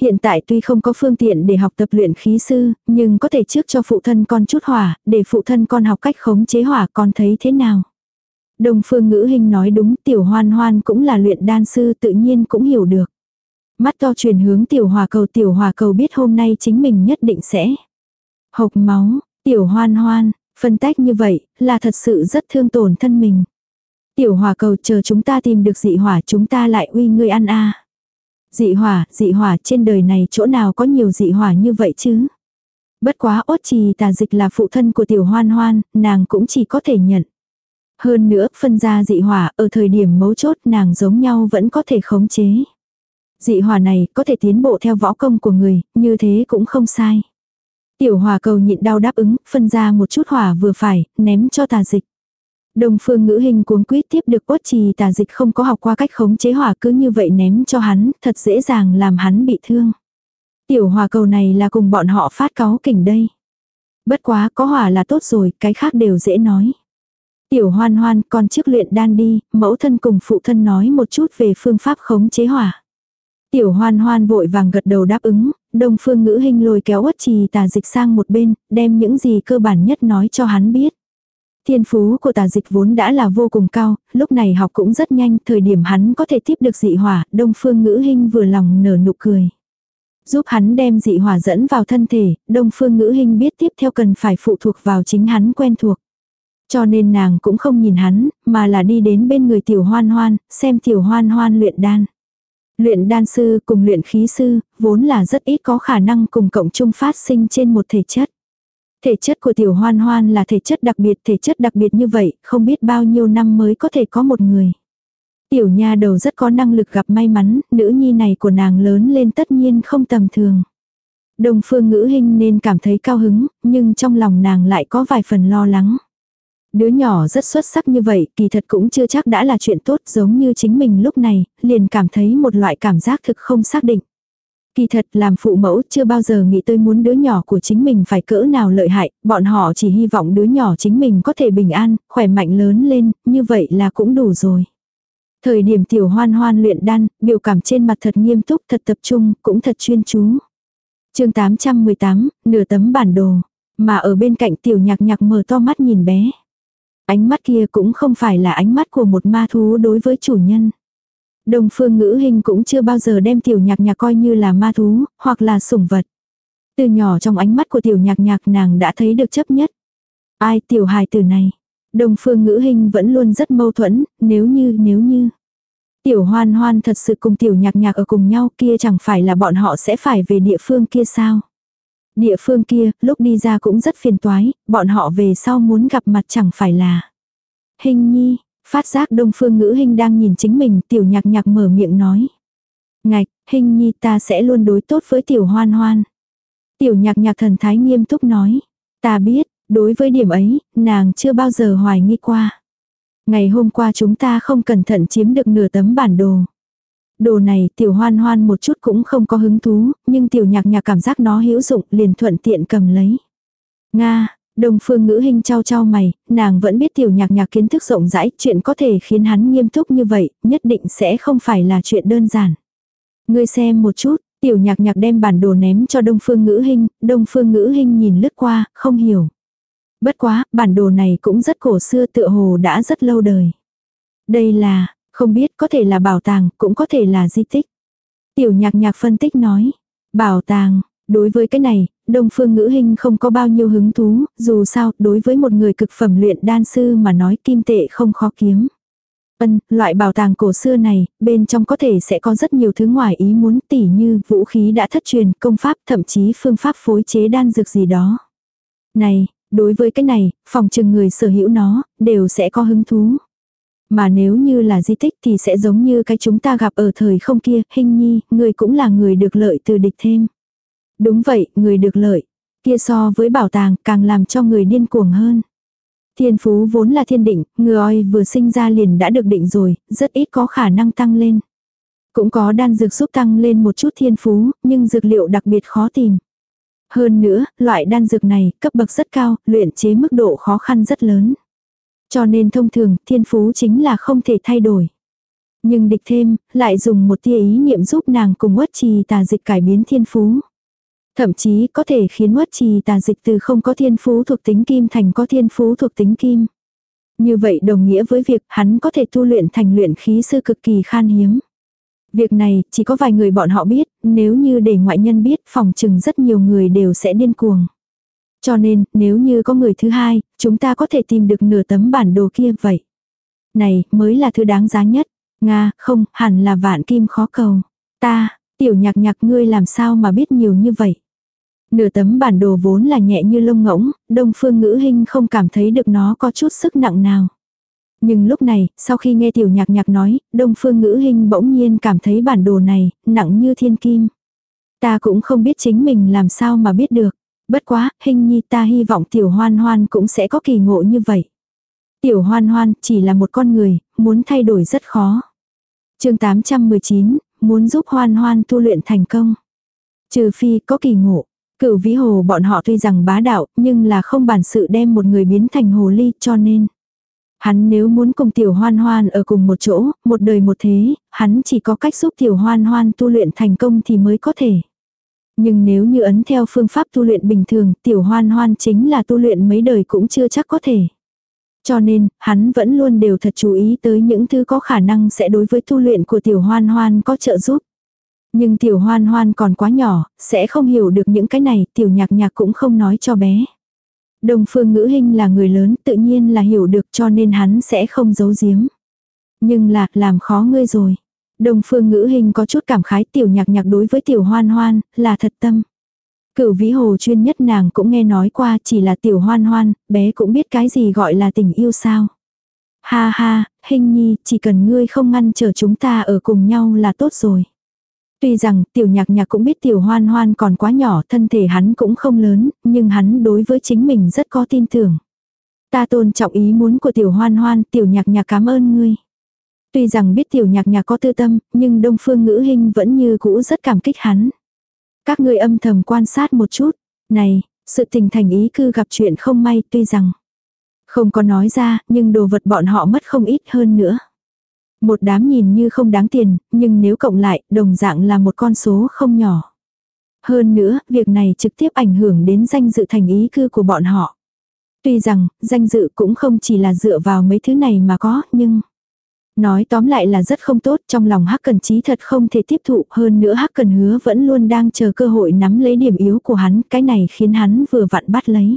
Hiện tại tuy không có phương tiện để học tập luyện khí sư, nhưng có thể trước cho phụ thân con chút hỏa, để phụ thân con học cách khống chế hỏa con thấy thế nào. Đồng phương ngữ hình nói đúng tiểu hoan hoan cũng là luyện đan sư tự nhiên cũng hiểu được. Mắt to truyền hướng tiểu hòa cầu tiểu hòa cầu biết hôm nay chính mình nhất định sẽ. Hộc máu, tiểu hoan hoan, phân tách như vậy là thật sự rất thương tổn thân mình. Tiểu hòa cầu chờ chúng ta tìm được dị hỏa chúng ta lại uy ngươi ăn a Dị hỏa, dị hỏa trên đời này chỗ nào có nhiều dị hỏa như vậy chứ? Bất quá ốt trì tà dịch là phụ thân của tiểu hoan hoan, nàng cũng chỉ có thể nhận. Hơn nữa, phân ra dị hỏa, ở thời điểm mấu chốt nàng giống nhau vẫn có thể khống chế. Dị hỏa này có thể tiến bộ theo võ công của người, như thế cũng không sai. Tiểu hòa cầu nhịn đau đáp ứng, phân ra một chút hỏa vừa phải, ném cho tà dịch. Đồng phương ngữ hình cuốn quýt tiếp được quất trì tà dịch không có học qua cách khống chế hỏa cứ như vậy ném cho hắn, thật dễ dàng làm hắn bị thương. Tiểu hòa cầu này là cùng bọn họ phát cáo kỉnh đây. Bất quá có hỏa là tốt rồi, cái khác đều dễ nói. Tiểu hoan hoan còn trước luyện đan đi, mẫu thân cùng phụ thân nói một chút về phương pháp khống chế hỏa. Tiểu hoan hoan vội vàng gật đầu đáp ứng, đông phương ngữ hình lôi kéo uất trì tà dịch sang một bên, đem những gì cơ bản nhất nói cho hắn biết. Thiên phú của tà dịch vốn đã là vô cùng cao, lúc này học cũng rất nhanh, thời điểm hắn có thể tiếp được dị hỏa, đông phương ngữ hình vừa lòng nở nụ cười. Giúp hắn đem dị hỏa dẫn vào thân thể, đông phương ngữ hình biết tiếp theo cần phải phụ thuộc vào chính hắn quen thuộc. Cho nên nàng cũng không nhìn hắn, mà là đi đến bên người tiểu hoan hoan, xem tiểu hoan hoan luyện đan. Luyện đan sư cùng luyện khí sư, vốn là rất ít có khả năng cùng cộng chung phát sinh trên một thể chất. Thể chất của tiểu hoan hoan là thể chất đặc biệt, thể chất đặc biệt như vậy, không biết bao nhiêu năm mới có thể có một người. Tiểu nha đầu rất có năng lực gặp may mắn, nữ nhi này của nàng lớn lên tất nhiên không tầm thường. Đồng phương ngữ hình nên cảm thấy cao hứng, nhưng trong lòng nàng lại có vài phần lo lắng. Đứa nhỏ rất xuất sắc như vậy, kỳ thật cũng chưa chắc đã là chuyện tốt giống như chính mình lúc này, liền cảm thấy một loại cảm giác thực không xác định. Kỳ thật làm phụ mẫu chưa bao giờ nghĩ tới muốn đứa nhỏ của chính mình phải cỡ nào lợi hại, bọn họ chỉ hy vọng đứa nhỏ chính mình có thể bình an, khỏe mạnh lớn lên, như vậy là cũng đủ rồi. Thời điểm tiểu hoan hoan luyện đan, biểu cảm trên mặt thật nghiêm túc, thật tập trung, cũng thật chuyên chú. chương 818, nửa tấm bản đồ. Mà ở bên cạnh tiểu nhạc nhạc mở to mắt nhìn bé. Ánh mắt kia cũng không phải là ánh mắt của một ma thú đối với chủ nhân. Đồng phương ngữ hình cũng chưa bao giờ đem tiểu nhạc nhạc coi như là ma thú, hoặc là sủng vật. Từ nhỏ trong ánh mắt của tiểu nhạc nhạc nàng đã thấy được chấp nhất. Ai tiểu hài tử này? Đồng phương ngữ hình vẫn luôn rất mâu thuẫn, nếu như, nếu như. Tiểu hoan hoan thật sự cùng tiểu nhạc nhạc ở cùng nhau kia chẳng phải là bọn họ sẽ phải về địa phương kia sao? Địa phương kia, lúc đi ra cũng rất phiền toái, bọn họ về sau muốn gặp mặt chẳng phải là. Hình nhi, phát giác đông phương ngữ hình đang nhìn chính mình, tiểu nhạc nhạc mở miệng nói. Ngạch, hình nhi ta sẽ luôn đối tốt với tiểu hoan hoan. Tiểu nhạc nhạc thần thái nghiêm túc nói. Ta biết, đối với điểm ấy, nàng chưa bao giờ hoài nghi qua. Ngày hôm qua chúng ta không cẩn thận chiếm được nửa tấm bản đồ. Đồ này tiểu hoan hoan một chút cũng không có hứng thú, nhưng tiểu nhạc nhạc cảm giác nó hữu dụng liền thuận tiện cầm lấy. Nga, Đông phương ngữ hình trao trao mày, nàng vẫn biết tiểu nhạc nhạc kiến thức rộng rãi, chuyện có thể khiến hắn nghiêm túc như vậy, nhất định sẽ không phải là chuyện đơn giản. Ngươi xem một chút, tiểu nhạc nhạc đem bản đồ ném cho đông phương ngữ hình, đông phương ngữ hình nhìn lướt qua, không hiểu. Bất quá, bản đồ này cũng rất cổ xưa tựa hồ đã rất lâu đời. Đây là, không biết có thể là bảo tàng, cũng có thể là di tích. Tiểu nhạc nhạc phân tích nói. Bảo tàng, đối với cái này, Đông phương ngữ hình không có bao nhiêu hứng thú, dù sao, đối với một người cực phẩm luyện đan sư mà nói kim tệ không khó kiếm. Ân, loại bảo tàng cổ xưa này, bên trong có thể sẽ có rất nhiều thứ ngoài ý muốn tỉ như vũ khí đã thất truyền, công pháp, thậm chí phương pháp phối chế đan dược gì đó. Này, đối với cái này, phòng trừng người sở hữu nó, đều sẽ có hứng thú. Mà nếu như là di tích thì sẽ giống như cái chúng ta gặp ở thời không kia, hình nhi, người cũng là người được lợi từ địch thêm. Đúng vậy, người được lợi. Kia so với bảo tàng càng làm cho người điên cuồng hơn. Thiên phú vốn là thiên định, người vừa sinh ra liền đã được định rồi, rất ít có khả năng tăng lên. Cũng có đan dược giúp tăng lên một chút thiên phú, nhưng dược liệu đặc biệt khó tìm. Hơn nữa, loại đan dược này cấp bậc rất cao, luyện chế mức độ khó khăn rất lớn. Cho nên thông thường, thiên phú chính là không thể thay đổi. Nhưng địch thêm, lại dùng một tia ý niệm giúp nàng cùng uất trì tà dịch cải biến thiên phú. Thậm chí có thể khiến uất trì tà dịch từ không có thiên phú thuộc tính kim thành có thiên phú thuộc tính kim. Như vậy đồng nghĩa với việc hắn có thể tu luyện thành luyện khí sư cực kỳ khan hiếm. Việc này chỉ có vài người bọn họ biết, nếu như để ngoại nhân biết phòng chừng rất nhiều người đều sẽ điên cuồng. Cho nên, nếu như có người thứ hai, chúng ta có thể tìm được nửa tấm bản đồ kia vậy. Này, mới là thứ đáng giá nhất. Nga, không, hẳn là vạn kim khó cầu. Ta, tiểu nhạc nhạc ngươi làm sao mà biết nhiều như vậy. Nửa tấm bản đồ vốn là nhẹ như lông ngỗng, đông phương ngữ hình không cảm thấy được nó có chút sức nặng nào. Nhưng lúc này, sau khi nghe tiểu nhạc nhạc nói, đông phương ngữ hình bỗng nhiên cảm thấy bản đồ này, nặng như thiên kim. Ta cũng không biết chính mình làm sao mà biết được. Bất quá, hình nhi ta hy vọng tiểu hoan hoan cũng sẽ có kỳ ngộ như vậy. Tiểu hoan hoan chỉ là một con người, muốn thay đổi rất khó. chương 819, muốn giúp hoan hoan tu luyện thành công. Trừ phi có kỳ ngộ. Cửu vĩ hồ bọn họ tuy rằng bá đạo, nhưng là không bản sự đem một người biến thành hồ ly cho nên. Hắn nếu muốn cùng tiểu hoan hoan ở cùng một chỗ, một đời một thế, hắn chỉ có cách giúp tiểu hoan hoan tu luyện thành công thì mới có thể. Nhưng nếu như ấn theo phương pháp tu luyện bình thường, tiểu hoan hoan chính là tu luyện mấy đời cũng chưa chắc có thể. Cho nên, hắn vẫn luôn đều thật chú ý tới những thứ có khả năng sẽ đối với tu luyện của tiểu hoan hoan có trợ giúp. Nhưng tiểu hoan hoan còn quá nhỏ, sẽ không hiểu được những cái này, tiểu nhạc nhạc cũng không nói cho bé. Đồng phương ngữ hình là người lớn, tự nhiên là hiểu được cho nên hắn sẽ không giấu giếm. Nhưng là, làm khó ngươi rồi. Đồng phương ngữ hình có chút cảm khái tiểu nhạc nhạc đối với tiểu hoan hoan, là thật tâm. Cửu vĩ hồ chuyên nhất nàng cũng nghe nói qua chỉ là tiểu hoan hoan, bé cũng biết cái gì gọi là tình yêu sao. Ha ha, hình nhi, chỉ cần ngươi không ngăn trở chúng ta ở cùng nhau là tốt rồi. Tuy rằng tiểu nhạc nhạc cũng biết tiểu hoan hoan còn quá nhỏ, thân thể hắn cũng không lớn, nhưng hắn đối với chính mình rất có tin tưởng. Ta tôn trọng ý muốn của tiểu hoan hoan, tiểu nhạc nhạc cảm ơn ngươi. Tuy rằng biết tiểu nhạc nhạc có tư tâm, nhưng đông phương ngữ hình vẫn như cũ rất cảm kích hắn. Các ngươi âm thầm quan sát một chút. Này, sự tình thành ý cư gặp chuyện không may tuy rằng không có nói ra, nhưng đồ vật bọn họ mất không ít hơn nữa. Một đám nhìn như không đáng tiền, nhưng nếu cộng lại, đồng dạng là một con số không nhỏ. Hơn nữa, việc này trực tiếp ảnh hưởng đến danh dự thành ý cư của bọn họ. Tuy rằng, danh dự cũng không chỉ là dựa vào mấy thứ này mà có, nhưng... Nói tóm lại là rất không tốt, trong lòng Hắc Cần Chí thật không thể tiếp thụ, hơn nữa Hắc Cần Hứa vẫn luôn đang chờ cơ hội nắm lấy điểm yếu của hắn, cái này khiến hắn vừa vặn bắt lấy.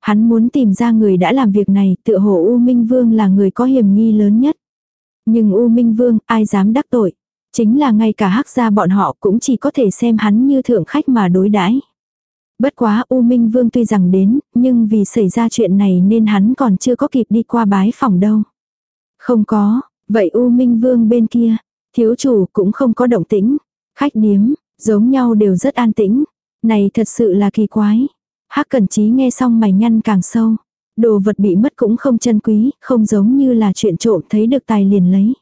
Hắn muốn tìm ra người đã làm việc này, tựa hồ U Minh Vương là người có hiểm nghi lớn nhất. Nhưng U Minh Vương, ai dám đắc tội? Chính là ngay cả hắc gia bọn họ cũng chỉ có thể xem hắn như thượng khách mà đối đãi. Bất quá U Minh Vương tuy rằng đến, nhưng vì xảy ra chuyện này nên hắn còn chưa có kịp đi qua bái phòng đâu. Không có, vậy U Minh Vương bên kia, thiếu chủ cũng không có động tĩnh. Khách điếm, giống nhau đều rất an tĩnh. Này thật sự là kỳ quái. Hắc Cẩn Chí nghe xong mày nhăn càng sâu. Đồ vật bị mất cũng không chân quý, không giống như là chuyện trộm thấy được tài liền lấy.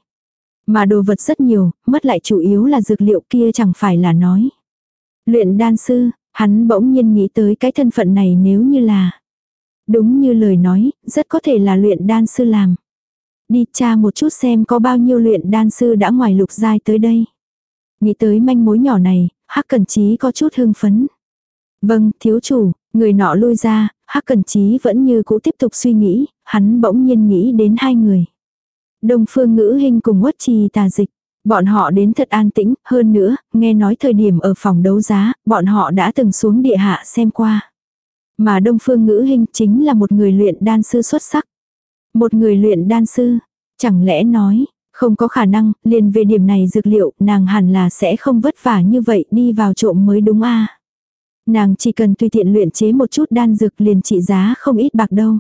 Mà đồ vật rất nhiều, mất lại chủ yếu là dược liệu kia chẳng phải là nói. Luyện đan sư, hắn bỗng nhiên nghĩ tới cái thân phận này nếu như là. Đúng như lời nói, rất có thể là luyện đan sư làm. Đi tra một chút xem có bao nhiêu luyện đan sư đã ngoài lục giai tới đây. Nghĩ tới manh mối nhỏ này, Hắc Cẩn Chí có chút hưng phấn. Vâng, thiếu chủ, người nọ lui ra, Hắc Cẩn Chí vẫn như cũ tiếp tục suy nghĩ, hắn bỗng nhiên nghĩ đến hai người. Đông Phương Ngữ Hinh cùng Uất Trì Tà Dịch, bọn họ đến thật an tĩnh, hơn nữa, nghe nói thời điểm ở phòng đấu giá, bọn họ đã từng xuống địa hạ xem qua. Mà Đông Phương Ngữ Hinh chính là một người luyện đan sư xuất sắc. Một người luyện đan sư, chẳng lẽ nói, không có khả năng, liền về điểm này dược liệu, nàng hẳn là sẽ không vất vả như vậy đi vào trộm mới đúng a Nàng chỉ cần tùy tiện luyện chế một chút đan dược liền trị giá không ít bạc đâu.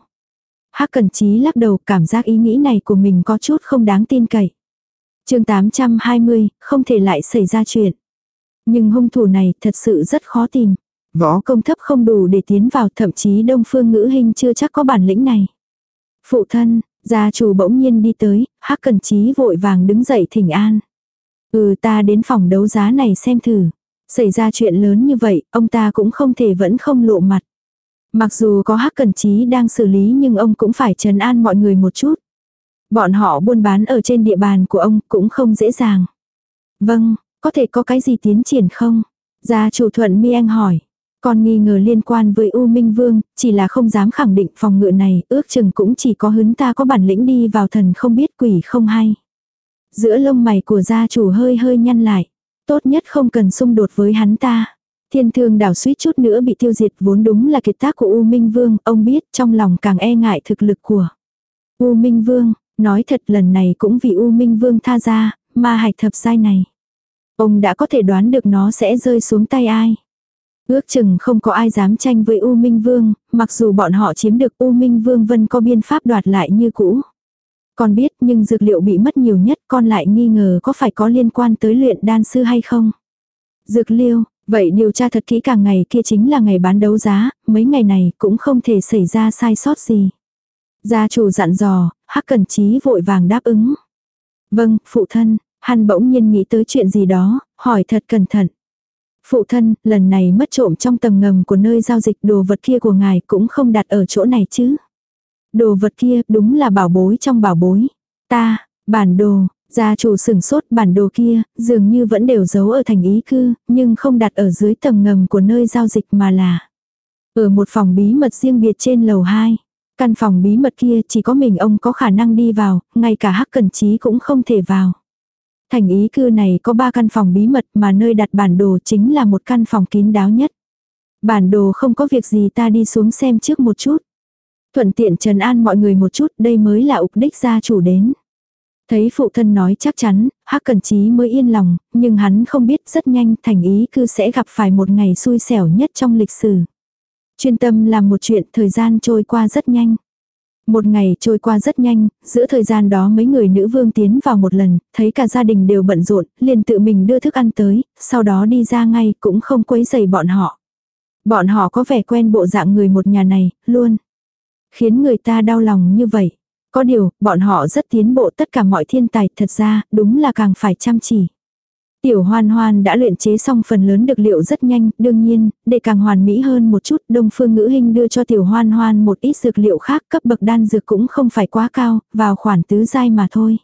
Hắc Cần Chí lắc đầu cảm giác ý nghĩ này của mình có chút không đáng tin cậy. chương 820, không thể lại xảy ra chuyện. Nhưng hung thủ này thật sự rất khó tìm. Võ công thấp không đủ để tiến vào thậm chí đông phương ngữ hình chưa chắc có bản lĩnh này. Phụ thân, gia chủ bỗng nhiên đi tới, Hắc Cần trí vội vàng đứng dậy thỉnh an. Ừ ta đến phòng đấu giá này xem thử. Xảy ra chuyện lớn như vậy, ông ta cũng không thể vẫn không lộ mặt. Mặc dù có hắc cần trí đang xử lý nhưng ông cũng phải trấn an mọi người một chút. Bọn họ buôn bán ở trên địa bàn của ông cũng không dễ dàng. Vâng, có thể có cái gì tiến triển không? Gia chủ thuận mi anh hỏi. Còn nghi ngờ liên quan với U Minh Vương, chỉ là không dám khẳng định phòng ngựa này, ước chừng cũng chỉ có hứng ta có bản lĩnh đi vào thần không biết quỷ không hay. Giữa lông mày của gia chủ hơi hơi nhăn lại. Tốt nhất không cần xung đột với hắn ta. Thiên thương đảo suýt chút nữa bị tiêu diệt vốn đúng là kiệt tác của U Minh Vương, ông biết trong lòng càng e ngại thực lực của U Minh Vương, nói thật lần này cũng vì U Minh Vương tha ra, ma hạch thập sai này. Ông đã có thể đoán được nó sẽ rơi xuống tay ai. Ước chừng không có ai dám tranh với U Minh Vương, mặc dù bọn họ chiếm được U Minh Vương vẫn có biên pháp đoạt lại như cũ. Con biết nhưng dược liệu bị mất nhiều nhất con lại nghi ngờ có phải có liên quan tới luyện đan sư hay không. Dược liêu, vậy điều tra thật kỹ càng ngày kia chính là ngày bán đấu giá, mấy ngày này cũng không thể xảy ra sai sót gì. Gia chủ dặn dò, Hắc Cần Chí vội vàng đáp ứng. Vâng, phụ thân, hắn bỗng nhiên nghĩ tới chuyện gì đó, hỏi thật cẩn thận. Phụ thân, lần này mất trộm trong tầng ngầm của nơi giao dịch đồ vật kia của ngài cũng không đặt ở chỗ này chứ. Đồ vật kia đúng là bảo bối trong bảo bối. Ta, bản đồ, gia chủ sừng sốt bản đồ kia, dường như vẫn đều giấu ở thành ý cư, nhưng không đặt ở dưới tầng ngầm của nơi giao dịch mà là ở một phòng bí mật riêng biệt trên lầu 2. Căn phòng bí mật kia chỉ có mình ông có khả năng đi vào, ngay cả hắc cần trí cũng không thể vào. Thành ý cư này có ba căn phòng bí mật mà nơi đặt bản đồ chính là một căn phòng kín đáo nhất. Bản đồ không có việc gì ta đi xuống xem trước một chút. Thuận tiện trần an mọi người một chút đây mới là ục đích gia chủ đến. Thấy phụ thân nói chắc chắn, hắc cần trí mới yên lòng, nhưng hắn không biết rất nhanh thành ý cư sẽ gặp phải một ngày xui xẻo nhất trong lịch sử. Chuyên tâm làm một chuyện thời gian trôi qua rất nhanh. Một ngày trôi qua rất nhanh, giữa thời gian đó mấy người nữ vương tiến vào một lần, thấy cả gia đình đều bận rộn, liền tự mình đưa thức ăn tới, sau đó đi ra ngay cũng không quấy dày bọn họ. Bọn họ có vẻ quen bộ dạng người một nhà này, luôn. Khiến người ta đau lòng như vậy. Có điều, bọn họ rất tiến bộ tất cả mọi thiên tài, thật ra, đúng là càng phải chăm chỉ. Tiểu hoan hoan đã luyện chế xong phần lớn được liệu rất nhanh, đương nhiên, để càng hoàn mỹ hơn một chút, đông phương ngữ hình đưa cho tiểu hoan hoan một ít dược liệu khác, cấp bậc đan dược cũng không phải quá cao, vào khoản tứ giai mà thôi.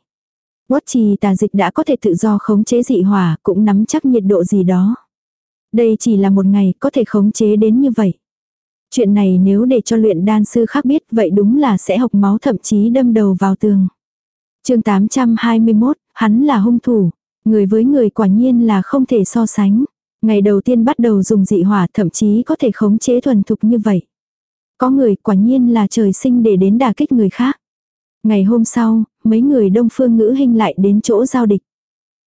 Quốc trì tà dịch đã có thể tự do khống chế dị hỏa, cũng nắm chắc nhiệt độ gì đó. Đây chỉ là một ngày, có thể khống chế đến như vậy. Chuyện này nếu để cho luyện đan sư khác biết, vậy đúng là sẽ học máu thậm chí đâm đầu vào tường. chương 821, hắn là hung thủ, Người với người quả nhiên là không thể so sánh. Ngày đầu tiên bắt đầu dùng dị hỏa thậm chí có thể khống chế thuần thục như vậy. Có người quả nhiên là trời sinh để đến đả kích người khác. Ngày hôm sau, mấy người đông phương ngữ hình lại đến chỗ giao địch.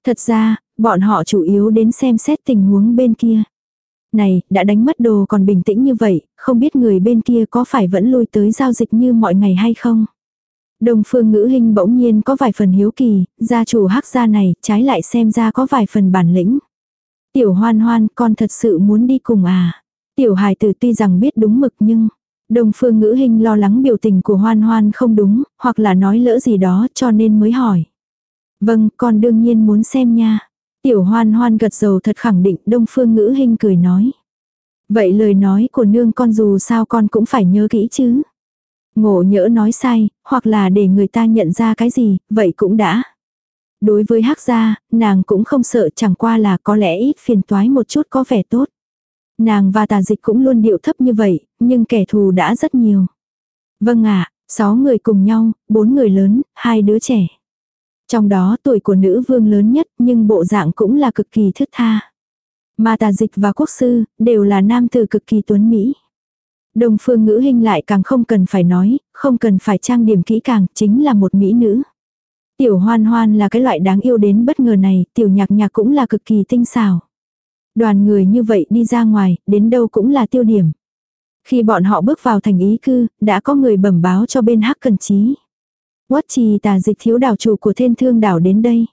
Thật ra, bọn họ chủ yếu đến xem xét tình huống bên kia. Này, đã đánh mất đồ còn bình tĩnh như vậy, không biết người bên kia có phải vẫn lui tới giao dịch như mọi ngày hay không? Đồng phương ngữ hình bỗng nhiên có vài phần hiếu kỳ, gia chủ hắc gia này trái lại xem ra có vài phần bản lĩnh. Tiểu hoan hoan con thật sự muốn đi cùng à. Tiểu hài tử tuy rằng biết đúng mực nhưng Đồng phương ngữ hình lo lắng biểu tình của hoan hoan không đúng, hoặc là nói lỡ gì đó cho nên mới hỏi. Vâng, con đương nhiên muốn xem nha. Tiểu hoan hoan gật dầu thật khẳng định đông phương ngữ hình cười nói. Vậy lời nói của nương con dù sao con cũng phải nhớ kỹ chứ. Ngộ nhỡ nói sai, hoặc là để người ta nhận ra cái gì, vậy cũng đã. Đối với hắc gia, nàng cũng không sợ chẳng qua là có lẽ ít phiền toái một chút có vẻ tốt. Nàng và tà dịch cũng luôn điệu thấp như vậy, nhưng kẻ thù đã rất nhiều. Vâng ạ, sáu người cùng nhau, bốn người lớn, hai đứa trẻ. Trong đó tuổi của nữ vương lớn nhất nhưng bộ dạng cũng là cực kỳ thức tha. Mà tà dịch và quốc sư đều là nam tử cực kỳ tuấn Mỹ. Đông phương ngữ hình lại càng không cần phải nói, không cần phải trang điểm kỹ càng, chính là một mỹ nữ. Tiểu hoan hoan là cái loại đáng yêu đến bất ngờ này, tiểu nhạc nhạc cũng là cực kỳ tinh xảo. Đoàn người như vậy đi ra ngoài, đến đâu cũng là tiêu điểm. Khi bọn họ bước vào thành ý cư, đã có người bẩm báo cho bên hắc cần trí. Quát trì tà dịch thiếu đảo chủ của thiên thương đảo đến đây.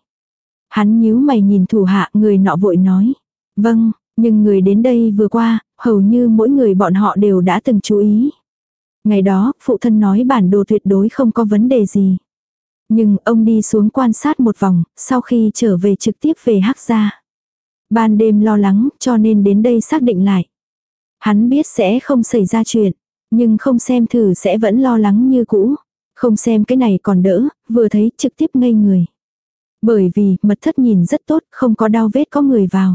Hắn nhíu mày nhìn thủ hạ người nọ vội nói. Vâng, nhưng người đến đây vừa qua, hầu như mỗi người bọn họ đều đã từng chú ý. Ngày đó, phụ thân nói bản đồ tuyệt đối không có vấn đề gì. Nhưng ông đi xuống quan sát một vòng, sau khi trở về trực tiếp về hắc gia. Ban đêm lo lắng, cho nên đến đây xác định lại. Hắn biết sẽ không xảy ra chuyện, nhưng không xem thử sẽ vẫn lo lắng như cũ. Không xem cái này còn đỡ, vừa thấy trực tiếp ngây người. Bởi vì mật thất nhìn rất tốt, không có đau vết có người vào.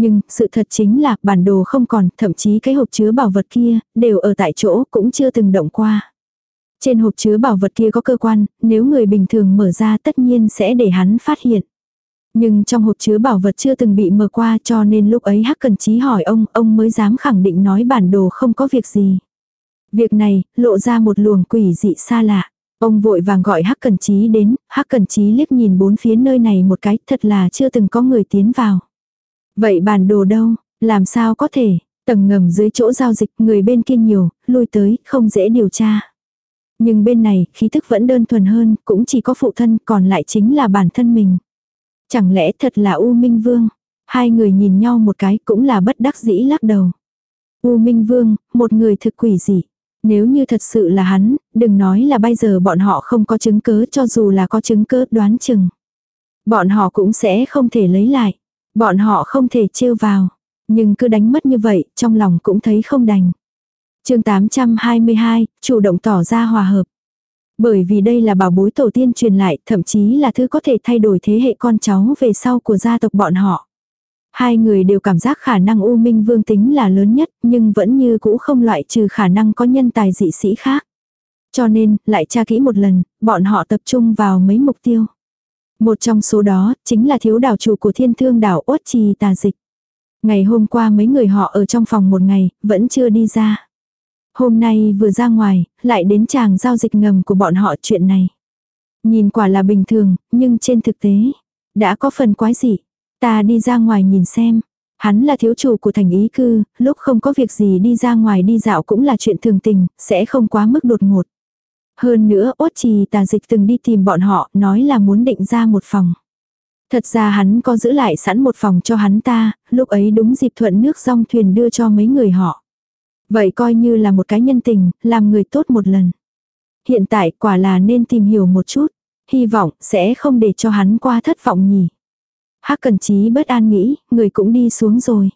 Nhưng, sự thật chính là bản đồ không còn, thậm chí cái hộp chứa bảo vật kia, đều ở tại chỗ, cũng chưa từng động qua. Trên hộp chứa bảo vật kia có cơ quan, nếu người bình thường mở ra tất nhiên sẽ để hắn phát hiện. Nhưng trong hộp chứa bảo vật chưa từng bị mở qua cho nên lúc ấy Hắc Cần Chí hỏi ông, ông mới dám khẳng định nói bản đồ không có việc gì. Việc này, lộ ra một luồng quỷ dị xa lạ. Ông vội vàng gọi Hắc Cần Chí đến, Hắc Cần Chí liếc nhìn bốn phía nơi này một cái, thật là chưa từng có người tiến vào. Vậy bản đồ đâu, làm sao có thể, tầng ngầm dưới chỗ giao dịch người bên kia nhiều, lui tới, không dễ điều tra. Nhưng bên này, khí thức vẫn đơn thuần hơn, cũng chỉ có phụ thân, còn lại chính là bản thân mình. Chẳng lẽ thật là U Minh Vương? Hai người nhìn nhau một cái cũng là bất đắc dĩ lắc đầu. U Minh Vương, một người thực quỷ dị. Nếu như thật sự là hắn, đừng nói là bây giờ bọn họ không có chứng cứ cho dù là có chứng cớ đoán chừng. Bọn họ cũng sẽ không thể lấy lại. Bọn họ không thể trêu vào. Nhưng cứ đánh mất như vậy, trong lòng cũng thấy không đành. chương 822, chủ động tỏ ra hòa hợp. Bởi vì đây là bảo bối tổ tiên truyền lại, thậm chí là thứ có thể thay đổi thế hệ con cháu về sau của gia tộc bọn họ. Hai người đều cảm giác khả năng U Minh Vương tính là lớn nhất, nhưng vẫn như cũ không loại trừ khả năng có nhân tài dị sĩ khác. Cho nên, lại tra kỹ một lần, bọn họ tập trung vào mấy mục tiêu. Một trong số đó, chính là thiếu đảo chủ của thiên thương đảo Ốt Trì Tà Dịch. Ngày hôm qua mấy người họ ở trong phòng một ngày, vẫn chưa đi ra. Hôm nay vừa ra ngoài, lại đến chàng giao dịch ngầm của bọn họ chuyện này. Nhìn quả là bình thường, nhưng trên thực tế, đã có phần quái dị. Ta đi ra ngoài nhìn xem. Hắn là thiếu chủ của thành ý cư, lúc không có việc gì đi ra ngoài đi dạo cũng là chuyện thường tình, sẽ không quá mức đột ngột. Hơn nữa, ốt trì tà dịch từng đi tìm bọn họ, nói là muốn định ra một phòng. Thật ra hắn có giữ lại sẵn một phòng cho hắn ta, lúc ấy đúng dịp thuận nước song thuyền đưa cho mấy người họ. Vậy coi như là một cái nhân tình, làm người tốt một lần. Hiện tại quả là nên tìm hiểu một chút, hy vọng sẽ không để cho hắn qua thất vọng nhỉ. Hắc Cần Chí bất an nghĩ, người cũng đi xuống rồi.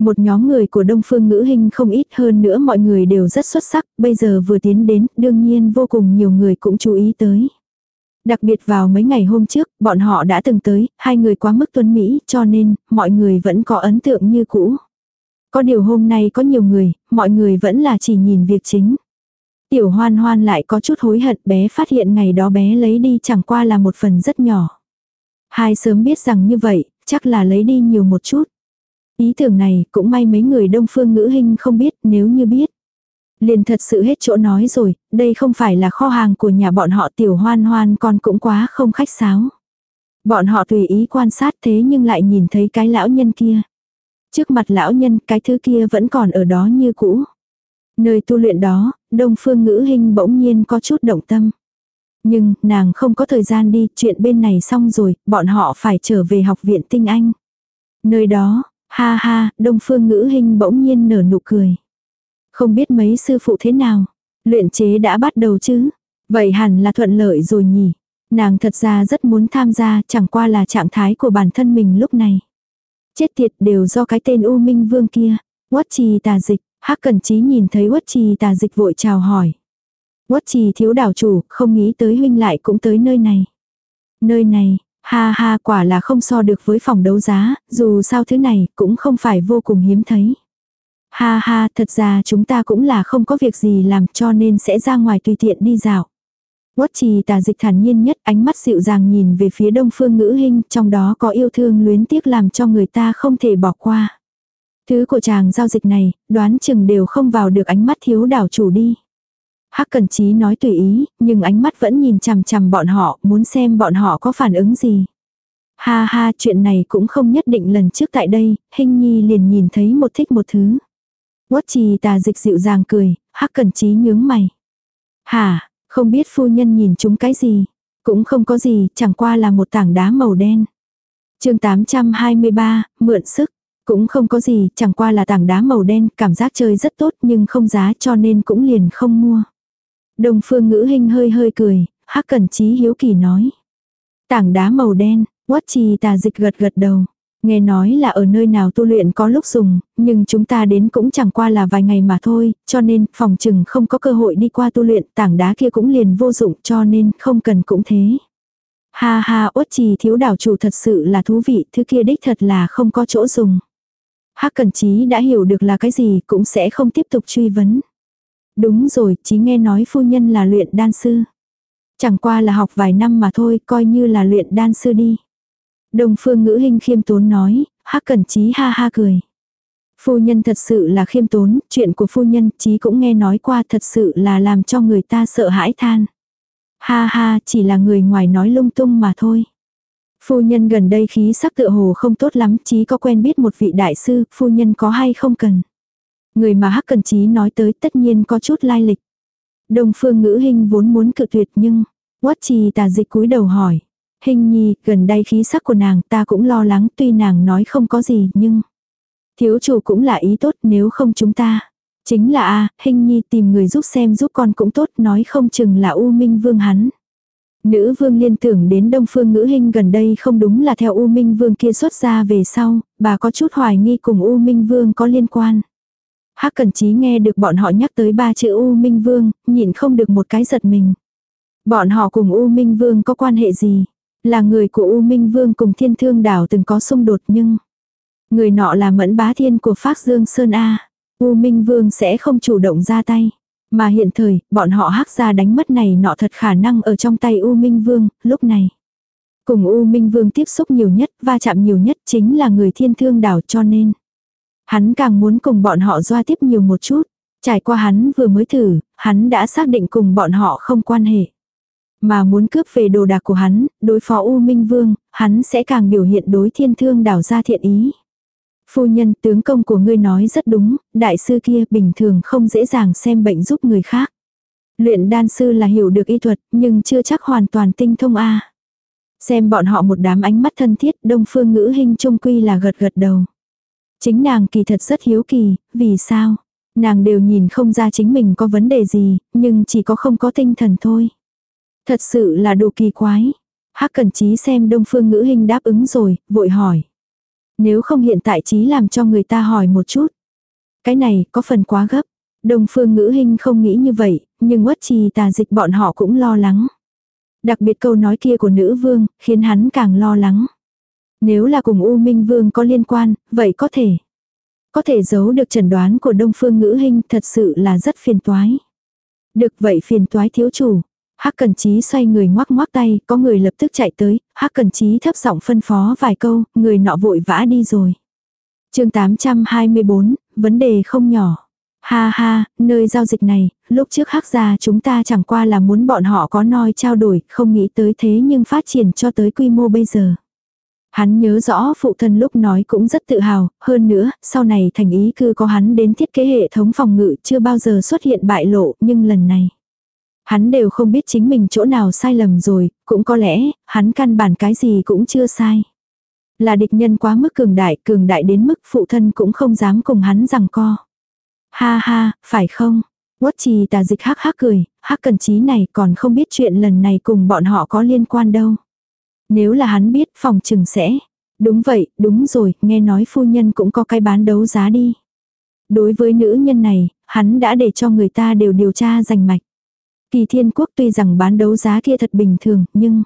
Một nhóm người của Đông Phương Ngữ Hinh không ít hơn nữa mọi người đều rất xuất sắc, bây giờ vừa tiến đến, đương nhiên vô cùng nhiều người cũng chú ý tới. Đặc biệt vào mấy ngày hôm trước, bọn họ đã từng tới, hai người quá mức tuấn Mỹ, cho nên, mọi người vẫn có ấn tượng như cũ. Có điều hôm nay có nhiều người, mọi người vẫn là chỉ nhìn việc chính. Tiểu hoan hoan lại có chút hối hận bé phát hiện ngày đó bé lấy đi chẳng qua là một phần rất nhỏ. Hai sớm biết rằng như vậy, chắc là lấy đi nhiều một chút. Ý tưởng này cũng may mấy người đông phương ngữ hình không biết nếu như biết. Liền thật sự hết chỗ nói rồi, đây không phải là kho hàng của nhà bọn họ tiểu hoan hoan còn cũng quá không khách sáo. Bọn họ tùy ý quan sát thế nhưng lại nhìn thấy cái lão nhân kia. Trước mặt lão nhân cái thứ kia vẫn còn ở đó như cũ. Nơi tu luyện đó, đông phương ngữ hình bỗng nhiên có chút động tâm. Nhưng, nàng không có thời gian đi, chuyện bên này xong rồi, bọn họ phải trở về học viện tinh anh. Nơi đó, ha ha, đông phương ngữ hình bỗng nhiên nở nụ cười. Không biết mấy sư phụ thế nào, luyện chế đã bắt đầu chứ, vậy hẳn là thuận lợi rồi nhỉ. Nàng thật ra rất muốn tham gia, chẳng qua là trạng thái của bản thân mình lúc này. Chết tiệt đều do cái tên U Minh Vương kia. Quất trì tà dịch, hắc cần chí nhìn thấy quất trì tà dịch vội chào hỏi. Quất trì thiếu đảo chủ, không nghĩ tới huynh lại cũng tới nơi này. Nơi này, ha ha quả là không so được với phòng đấu giá, dù sao thứ này cũng không phải vô cùng hiếm thấy. Ha ha, thật ra chúng ta cũng là không có việc gì làm cho nên sẽ ra ngoài tùy tiện đi dạo. Quất trì tà dịch thản nhiên nhất ánh mắt dịu dàng nhìn về phía đông phương ngữ hình, trong đó có yêu thương luyến tiếc làm cho người ta không thể bỏ qua. Thứ của chàng giao dịch này, đoán chừng đều không vào được ánh mắt thiếu đảo chủ đi. Hắc Cần Chí nói tùy ý, nhưng ánh mắt vẫn nhìn chằm chằm bọn họ, muốn xem bọn họ có phản ứng gì. Ha ha, chuyện này cũng không nhất định lần trước tại đây, Hinh Nhi liền nhìn thấy một thích một thứ. Quất trì tà dịch dịu dàng cười, Hắc Cần Chí nhướng mày. Hả, không biết phu nhân nhìn chúng cái gì, cũng không có gì, chẳng qua là một tảng đá màu đen. chương 823, mượn sức. Cũng không có gì, chẳng qua là tảng đá màu đen, cảm giác chơi rất tốt nhưng không giá cho nên cũng liền không mua. Đông phương ngữ hình hơi hơi cười, hắc cẩn trí hiếu kỳ nói. Tảng đá màu đen, quất trì tà dịch gật gật đầu. Nghe nói là ở nơi nào tu luyện có lúc dùng, nhưng chúng ta đến cũng chẳng qua là vài ngày mà thôi, cho nên phòng chừng không có cơ hội đi qua tu luyện, tảng đá kia cũng liền vô dụng cho nên không cần cũng thế. Ha ha uất trì thiếu đảo chủ thật sự là thú vị, thứ kia đích thật là không có chỗ dùng. Hắc Cần Chí đã hiểu được là cái gì cũng sẽ không tiếp tục truy vấn. Đúng rồi, Chí nghe nói phu nhân là luyện đan sư. Chẳng qua là học vài năm mà thôi, coi như là luyện đan sư đi. Đồng phương ngữ hình khiêm tốn nói, Hắc Cần Chí ha ha cười. Phu nhân thật sự là khiêm tốn, chuyện của phu nhân Chí cũng nghe nói qua thật sự là làm cho người ta sợ hãi than. Ha ha, chỉ là người ngoài nói lung tung mà thôi. Phu nhân gần đây khí sắc tựa hồ không tốt lắm, chí có quen biết một vị đại sư, phu nhân có hay không cần. Người mà Hắc Cần Chí nói tới tất nhiên có chút lai lịch. Đông phương ngữ hình vốn muốn cự tuyệt nhưng, quát trì tà dịch cúi đầu hỏi. Hình nhi, gần đây khí sắc của nàng ta cũng lo lắng tuy nàng nói không có gì nhưng. Thiếu chủ cũng là ý tốt nếu không chúng ta. Chính là a hình nhi tìm người giúp xem giúp con cũng tốt nói không chừng là U Minh Vương hắn. Nữ vương liên tưởng đến đông phương ngữ hình gần đây không đúng là theo U Minh Vương kia xuất ra về sau, bà có chút hoài nghi cùng U Minh Vương có liên quan. Hắc Cần Chí nghe được bọn họ nhắc tới ba chữ U Minh Vương, nhịn không được một cái giật mình. Bọn họ cùng U Minh Vương có quan hệ gì? Là người của U Minh Vương cùng Thiên Thương Đảo từng có xung đột nhưng người nọ là Mẫn Bá Thiên của Phác Dương Sơn a. U Minh Vương sẽ không chủ động ra tay. Mà hiện thời, bọn họ hắc ra đánh mất này nọ thật khả năng ở trong tay U Minh Vương, lúc này. Cùng U Minh Vương tiếp xúc nhiều nhất, va chạm nhiều nhất chính là người thiên thương đảo cho nên. Hắn càng muốn cùng bọn họ doa tiếp nhiều một chút. Trải qua hắn vừa mới thử, hắn đã xác định cùng bọn họ không quan hệ. Mà muốn cướp về đồ đạc của hắn, đối phó U Minh Vương, hắn sẽ càng biểu hiện đối thiên thương đảo ra thiện ý. Phu nhân tướng công của ngươi nói rất đúng, đại sư kia bình thường không dễ dàng xem bệnh giúp người khác. Luyện đan sư là hiểu được y thuật, nhưng chưa chắc hoàn toàn tinh thông a. Xem bọn họ một đám ánh mắt thân thiết, đông phương ngữ hình trung quy là gật gật đầu. Chính nàng kỳ thật rất hiếu kỳ, vì sao? Nàng đều nhìn không ra chính mình có vấn đề gì, nhưng chỉ có không có tinh thần thôi. Thật sự là đồ kỳ quái. Hắc cần chí xem đông phương ngữ hình đáp ứng rồi, vội hỏi. Nếu không hiện tại chí làm cho người ta hỏi một chút. Cái này có phần quá gấp. Đông phương ngữ hình không nghĩ như vậy, nhưng quất trì tà dịch bọn họ cũng lo lắng. Đặc biệt câu nói kia của nữ vương, khiến hắn càng lo lắng. Nếu là cùng U Minh Vương có liên quan, vậy có thể. Có thể giấu được chẩn đoán của Đông Phương Ngữ Hinh thật sự là rất phiền toái. Được vậy phiền toái thiếu chủ. Hắc Cần Chí xoay người ngoắc ngoắc tay, có người lập tức chạy tới, Hắc Cần Chí thấp giọng phân phó vài câu, người nọ vội vã đi rồi. Chương 824, vấn đề không nhỏ. Ha ha, nơi giao dịch này, lúc trước Hắc gia chúng ta chẳng qua là muốn bọn họ có noi trao đổi, không nghĩ tới thế nhưng phát triển cho tới quy mô bây giờ. Hắn nhớ rõ phụ thân lúc nói cũng rất tự hào, hơn nữa, sau này thành ý cư có hắn đến thiết kế hệ thống phòng ngự chưa bao giờ xuất hiện bại lộ, nhưng lần này. Hắn đều không biết chính mình chỗ nào sai lầm rồi, cũng có lẽ, hắn căn bản cái gì cũng chưa sai. Là địch nhân quá mức cường đại, cường đại đến mức phụ thân cũng không dám cùng hắn rằng co. Ha ha, phải không? Quất trì tà dịch hắc hắc cười, hắc cần trí này còn không biết chuyện lần này cùng bọn họ có liên quan đâu. Nếu là hắn biết phòng chừng sẽ. Đúng vậy, đúng rồi, nghe nói phu nhân cũng có cái bán đấu giá đi. Đối với nữ nhân này, hắn đã để cho người ta đều điều tra rành mạch. Kỳ thiên quốc tuy rằng bán đấu giá kia thật bình thường, nhưng...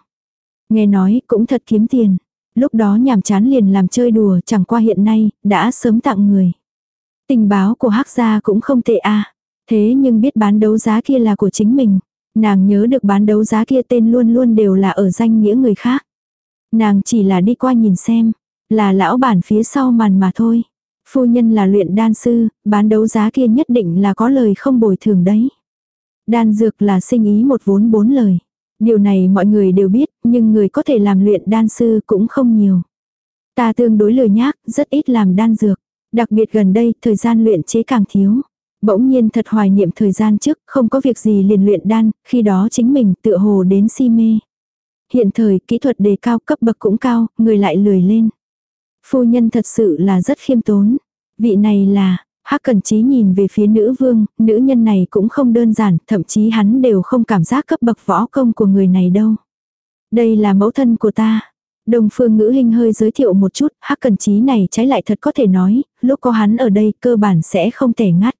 Nghe nói cũng thật kiếm tiền. Lúc đó nhàm chán liền làm chơi đùa chẳng qua hiện nay, đã sớm tặng người. Tình báo của hắc gia cũng không tệ a Thế nhưng biết bán đấu giá kia là của chính mình. Nàng nhớ được bán đấu giá kia tên luôn luôn đều là ở danh nghĩa người khác. Nàng chỉ là đi qua nhìn xem, là lão bản phía sau màn mà thôi. Phu nhân là luyện đan sư, bán đấu giá kia nhất định là có lời không bồi thường đấy. Đan dược là sinh ý một vốn bốn lời. Điều này mọi người đều biết, nhưng người có thể làm luyện đan sư cũng không nhiều. Ta tương đối lười nhác, rất ít làm đan dược. Đặc biệt gần đây, thời gian luyện chế càng thiếu. Bỗng nhiên thật hoài niệm thời gian trước, không có việc gì liền luyện đan, khi đó chính mình tựa hồ đến si mê. Hiện thời, kỹ thuật đề cao cấp bậc cũng cao, người lại lười lên. Phu nhân thật sự là rất khiêm tốn. Vị này là, Hắc Cẩn Chí nhìn về phía nữ vương, nữ nhân này cũng không đơn giản, thậm chí hắn đều không cảm giác cấp bậc võ công của người này đâu. Đây là mẫu thân của ta. Đồng phương ngữ hình hơi giới thiệu một chút, Hắc Cẩn Chí này trái lại thật có thể nói, lúc có hắn ở đây cơ bản sẽ không thể ngắt.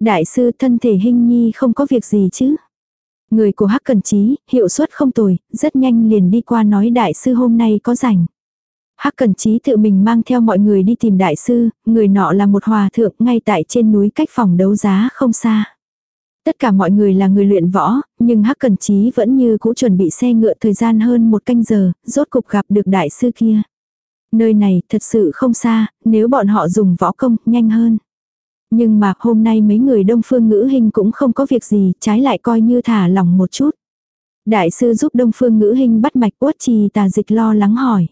Đại sư thân thể hình nhi không có việc gì chứ. Người của Hắc Cần Chí, hiệu suất không tồi, rất nhanh liền đi qua nói đại sư hôm nay có rảnh. Hắc Cần Chí tự mình mang theo mọi người đi tìm đại sư, người nọ là một hòa thượng ngay tại trên núi cách phòng đấu giá không xa. Tất cả mọi người là người luyện võ, nhưng Hắc Cần Chí vẫn như cũ chuẩn bị xe ngựa thời gian hơn một canh giờ, rốt cục gặp được đại sư kia. Nơi này thật sự không xa, nếu bọn họ dùng võ công, nhanh hơn. Nhưng mà hôm nay mấy người đông phương ngữ hình cũng không có việc gì, trái lại coi như thả lỏng một chút. Đại sư giúp đông phương ngữ hình bắt mạch uất trì tà dịch lo lắng hỏi.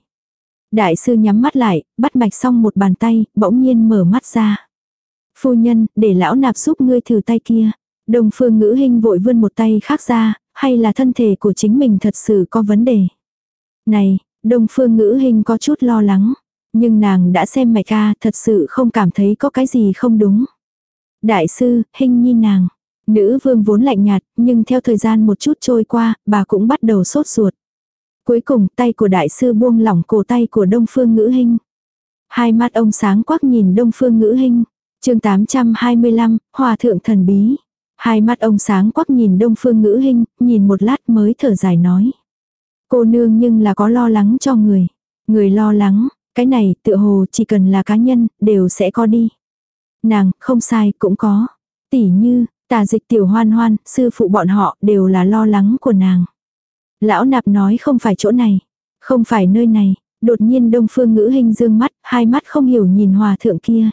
Đại sư nhắm mắt lại, bắt mạch xong một bàn tay, bỗng nhiên mở mắt ra. Phu nhân, để lão nạp giúp ngươi thử tay kia. Đông phương ngữ hình vội vươn một tay khác ra, hay là thân thể của chính mình thật sự có vấn đề. Này, đông phương ngữ hình có chút lo lắng. Nhưng nàng đã xem mạch ca thật sự không cảm thấy có cái gì không đúng. Đại sư, hình nhi nàng. Nữ vương vốn lạnh nhạt, nhưng theo thời gian một chút trôi qua, bà cũng bắt đầu sốt ruột. Cuối cùng, tay của đại sư buông lỏng cổ tay của đông phương ngữ hình. Hai mắt ông sáng quắc nhìn đông phương ngữ hình. chương 825, Hòa thượng thần bí. Hai mắt ông sáng quắc nhìn đông phương ngữ hình, nhìn một lát mới thở dài nói. Cô nương nhưng là có lo lắng cho người. Người lo lắng, cái này tựa hồ chỉ cần là cá nhân, đều sẽ có đi. Nàng, không sai, cũng có. Tỉ như, tà dịch tiểu hoan hoan, sư phụ bọn họ đều là lo lắng của nàng. Lão nạp nói không phải chỗ này, không phải nơi này. Đột nhiên đông phương ngữ hình dương mắt, hai mắt không hiểu nhìn hòa thượng kia.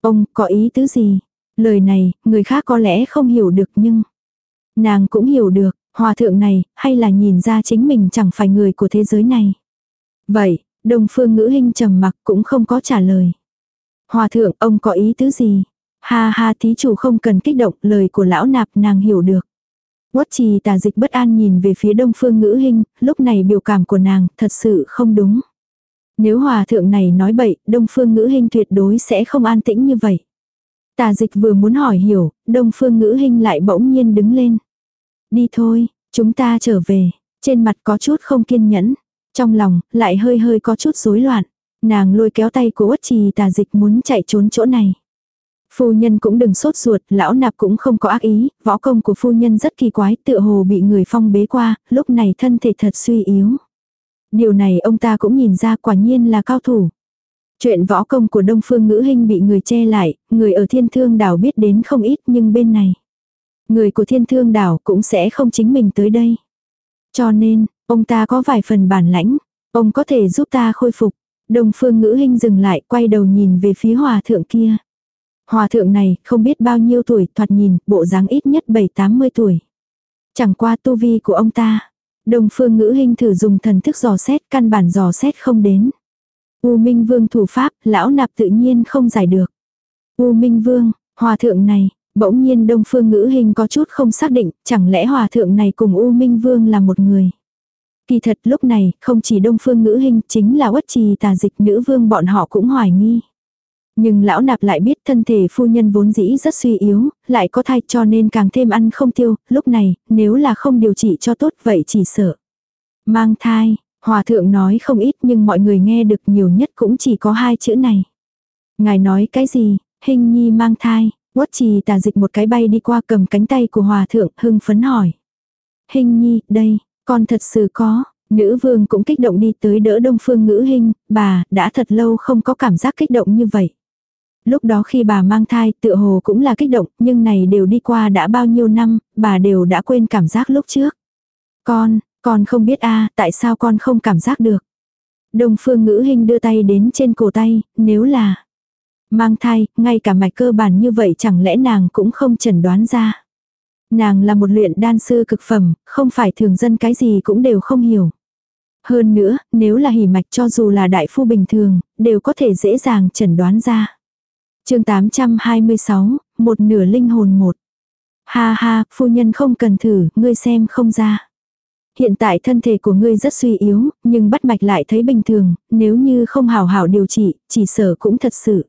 Ông có ý tứ gì? Lời này, người khác có lẽ không hiểu được nhưng... Nàng cũng hiểu được, hòa thượng này, hay là nhìn ra chính mình chẳng phải người của thế giới này. Vậy, đông phương ngữ hình trầm mặc cũng không có trả lời. Hòa thượng, ông có ý tứ gì? Ha ha thí chủ không cần kích động, lời của lão nạp nàng hiểu được. Quất trì tà dịch bất an nhìn về phía đông phương ngữ hình, lúc này biểu cảm của nàng thật sự không đúng. Nếu hòa thượng này nói bậy, đông phương ngữ hình tuyệt đối sẽ không an tĩnh như vậy. Tà dịch vừa muốn hỏi hiểu, đông phương ngữ hình lại bỗng nhiên đứng lên. Đi thôi, chúng ta trở về. Trên mặt có chút không kiên nhẫn. Trong lòng, lại hơi hơi có chút rối loạn. Nàng lôi kéo tay của uất trì tà dịch muốn chạy trốn chỗ này. Phu nhân cũng đừng sốt ruột, lão nạp cũng không có ác ý, võ công của phu nhân rất kỳ quái, tựa hồ bị người phong bế qua, lúc này thân thể thật suy yếu. Điều này ông ta cũng nhìn ra quả nhiên là cao thủ. Chuyện võ công của Đông Phương Ngữ Hinh bị người che lại, người ở thiên thương đảo biết đến không ít nhưng bên này. Người của thiên thương đảo cũng sẽ không chính mình tới đây. Cho nên, ông ta có vài phần bản lãnh, ông có thể giúp ta khôi phục. Đông Phương Ngữ Hinh dừng lại quay đầu nhìn về phía hòa thượng kia. Hòa thượng này không biết bao nhiêu tuổi thoạt nhìn bộ dáng ít nhất 7-80 tuổi. Chẳng qua tu vi của ông ta. Đông phương ngữ hình thử dùng thần thức dò xét căn bản dò xét không đến. U Minh Vương thủ pháp, lão nạp tự nhiên không giải được. U Minh Vương, hòa thượng này, bỗng nhiên đông phương ngữ hình có chút không xác định, chẳng lẽ hòa thượng này cùng U Minh Vương là một người. Kỳ thật lúc này, không chỉ đông phương ngữ hình, chính là uất trì tà dịch nữ vương bọn họ cũng hoài nghi. Nhưng lão nạp lại biết thân thể phu nhân vốn dĩ rất suy yếu, lại có thai cho nên càng thêm ăn không tiêu, lúc này, nếu là không điều trị cho tốt vậy chỉ sợ. Mang thai, hòa thượng nói không ít nhưng mọi người nghe được nhiều nhất cũng chỉ có hai chữ này. Ngài nói cái gì, hình nhi mang thai, quất trì tà dịch một cái bay đi qua cầm cánh tay của hòa thượng hưng phấn hỏi. Hình nhi, đây, con thật sự có, Nữ vương cũng kích động đi tới đỡ đông phương ngữ hình, bà, đã thật lâu không có cảm giác kích động như vậy. Lúc đó khi bà mang thai tựa hồ cũng là kích động, nhưng này đều đi qua đã bao nhiêu năm, bà đều đã quên cảm giác lúc trước. Con, con không biết a tại sao con không cảm giác được. Đông phương ngữ hình đưa tay đến trên cổ tay, nếu là mang thai, ngay cả mạch cơ bản như vậy chẳng lẽ nàng cũng không chẩn đoán ra. Nàng là một luyện đan sư cực phẩm, không phải thường dân cái gì cũng đều không hiểu. Hơn nữa, nếu là hỉ mạch cho dù là đại phu bình thường, đều có thể dễ dàng chẩn đoán ra chương 826, một nửa linh hồn một. Ha ha, phu nhân không cần thử, ngươi xem không ra. Hiện tại thân thể của ngươi rất suy yếu, nhưng bắt mạch lại thấy bình thường, nếu như không hảo hảo điều trị, chỉ sở cũng thật sự.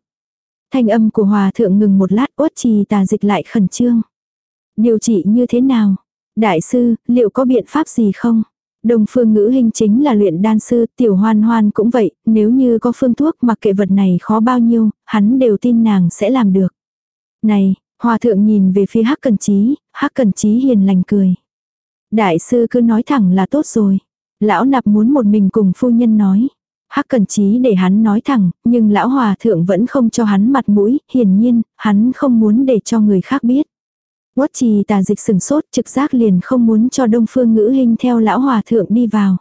Thanh âm của hòa thượng ngừng một lát uất trì tà dịch lại khẩn trương. Điều trị như thế nào? Đại sư, liệu có biện pháp gì không? Đồng phương ngữ hình chính là luyện đan sư, tiểu hoan hoan cũng vậy, nếu như có phương thuốc mặc kệ vật này khó bao nhiêu, hắn đều tin nàng sẽ làm được. Này, hòa thượng nhìn về phía hắc cần trí, hắc cần trí hiền lành cười. Đại sư cứ nói thẳng là tốt rồi. Lão nạp muốn một mình cùng phu nhân nói. Hắc cần trí để hắn nói thẳng, nhưng lão hòa thượng vẫn không cho hắn mặt mũi, hiển nhiên, hắn không muốn để cho người khác biết. Quất trì tà dịch sừng sốt trực giác liền không muốn cho đông phương ngữ hình theo lão hòa thượng đi vào.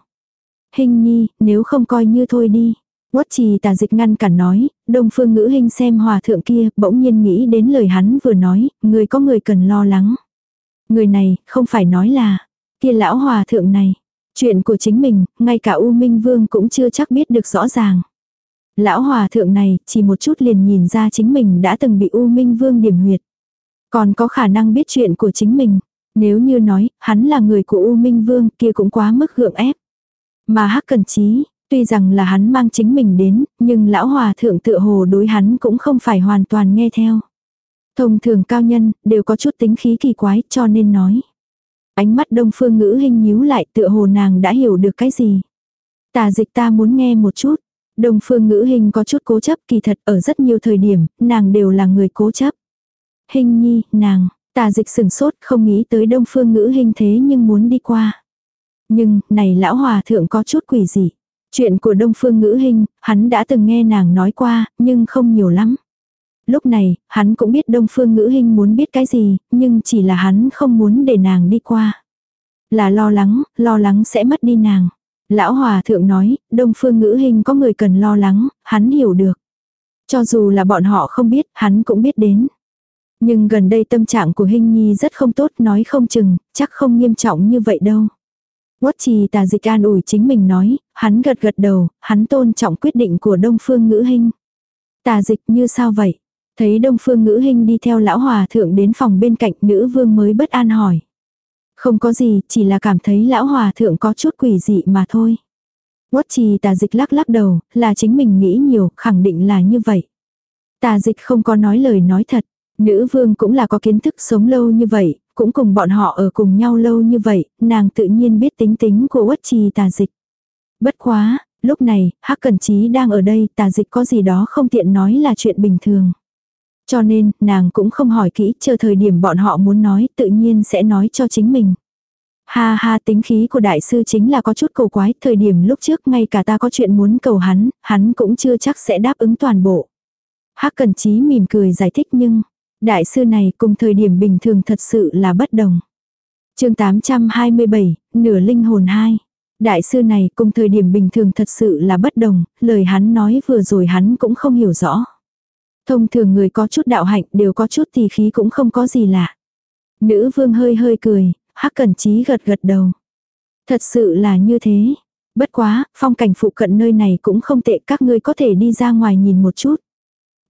Hình nhi, nếu không coi như thôi đi. Quất trì tà dịch ngăn cản nói, đông phương ngữ hình xem hòa thượng kia, bỗng nhiên nghĩ đến lời hắn vừa nói, người có người cần lo lắng. Người này, không phải nói là, kia lão hòa thượng này. Chuyện của chính mình, ngay cả U Minh Vương cũng chưa chắc biết được rõ ràng. Lão hòa thượng này, chỉ một chút liền nhìn ra chính mình đã từng bị U Minh Vương điểm huyệt. Còn có khả năng biết chuyện của chính mình. Nếu như nói, hắn là người của U Minh Vương kia cũng quá mức gượng ép. Mà Hắc Cần Chí, tuy rằng là hắn mang chính mình đến, nhưng lão hòa thượng tựa hồ đối hắn cũng không phải hoàn toàn nghe theo. Thông thường cao nhân, đều có chút tính khí kỳ quái cho nên nói. Ánh mắt đông phương ngữ hình nhíu lại tựa hồ nàng đã hiểu được cái gì. Tà dịch ta muốn nghe một chút. Đông phương ngữ hình có chút cố chấp kỳ thật ở rất nhiều thời điểm, nàng đều là người cố chấp. Hình nhi, nàng, tà dịch sừng sốt không nghĩ tới đông phương ngữ hình thế nhưng muốn đi qua. Nhưng, này lão hòa thượng có chút quỷ gì. Chuyện của đông phương ngữ hình, hắn đã từng nghe nàng nói qua, nhưng không nhiều lắm. Lúc này, hắn cũng biết Đông Phương Ngữ Hinh muốn biết cái gì, nhưng chỉ là hắn không muốn để nàng đi qua. Là lo lắng, lo lắng sẽ mất đi nàng. Lão Hòa Thượng nói, Đông Phương Ngữ Hinh có người cần lo lắng, hắn hiểu được. Cho dù là bọn họ không biết, hắn cũng biết đến. Nhưng gần đây tâm trạng của Hinh Nhi rất không tốt nói không chừng, chắc không nghiêm trọng như vậy đâu. Quất trì tà dịch an ủi chính mình nói, hắn gật gật đầu, hắn tôn trọng quyết định của Đông Phương Ngữ Hinh. Tà dịch như sao vậy? Thấy Đông Phương Ngữ Hinh đi theo lão hòa thượng đến phòng bên cạnh nữ vương mới bất an hỏi. Không có gì, chỉ là cảm thấy lão hòa thượng có chút quỷ dị mà thôi. Quất trì tà dịch lắc lắc đầu, là chính mình nghĩ nhiều, khẳng định là như vậy. Tà dịch không có nói lời nói thật. Nữ vương cũng là có kiến thức sống lâu như vậy, cũng cùng bọn họ ở cùng nhau lâu như vậy, nàng tự nhiên biết tính tính của quất trì tà dịch. Bất quá, lúc này, Hắc Cẩn trí đang ở đây, tà dịch có gì đó không tiện nói là chuyện bình thường. Cho nên, nàng cũng không hỏi kỹ, chờ thời điểm bọn họ muốn nói, tự nhiên sẽ nói cho chính mình. Ha ha tính khí của đại sư chính là có chút cầu quái, thời điểm lúc trước ngay cả ta có chuyện muốn cầu hắn, hắn cũng chưa chắc sẽ đáp ứng toàn bộ. Hắc Cần Chí mỉm cười giải thích nhưng, đại sư này cùng thời điểm bình thường thật sự là bất đồng. chương 827, nửa linh hồn 2. Đại sư này cùng thời điểm bình thường thật sự là bất đồng, lời hắn nói vừa rồi hắn cũng không hiểu rõ. Thông thường người có chút đạo hạnh đều có chút tỳ khí cũng không có gì lạ. Nữ vương hơi hơi cười, hắc cẩn trí gật gật đầu. Thật sự là như thế. Bất quá, phong cảnh phụ cận nơi này cũng không tệ các ngươi có thể đi ra ngoài nhìn một chút.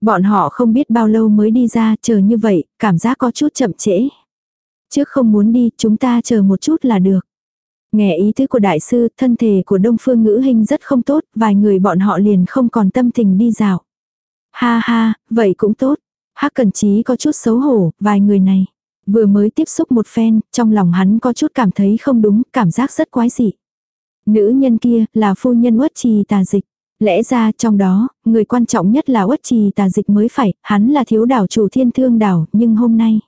Bọn họ không biết bao lâu mới đi ra, chờ như vậy, cảm giác có chút chậm trễ. Trước không muốn đi, chúng ta chờ một chút là được. Nghe ý tứ của đại sư, thân thể của Đông Phương Ngữ Hình rất không tốt, vài người bọn họ liền không còn tâm tình đi dạo. Ha ha, vậy cũng tốt. Hắc Cần Chí có chút xấu hổ, vài người này. Vừa mới tiếp xúc một phen, trong lòng hắn có chút cảm thấy không đúng, cảm giác rất quái dị. Nữ nhân kia là phu nhân uất trì tà dịch. Lẽ ra trong đó, người quan trọng nhất là uất trì tà dịch mới phải, hắn là thiếu đảo chủ thiên thương đảo, nhưng hôm nay.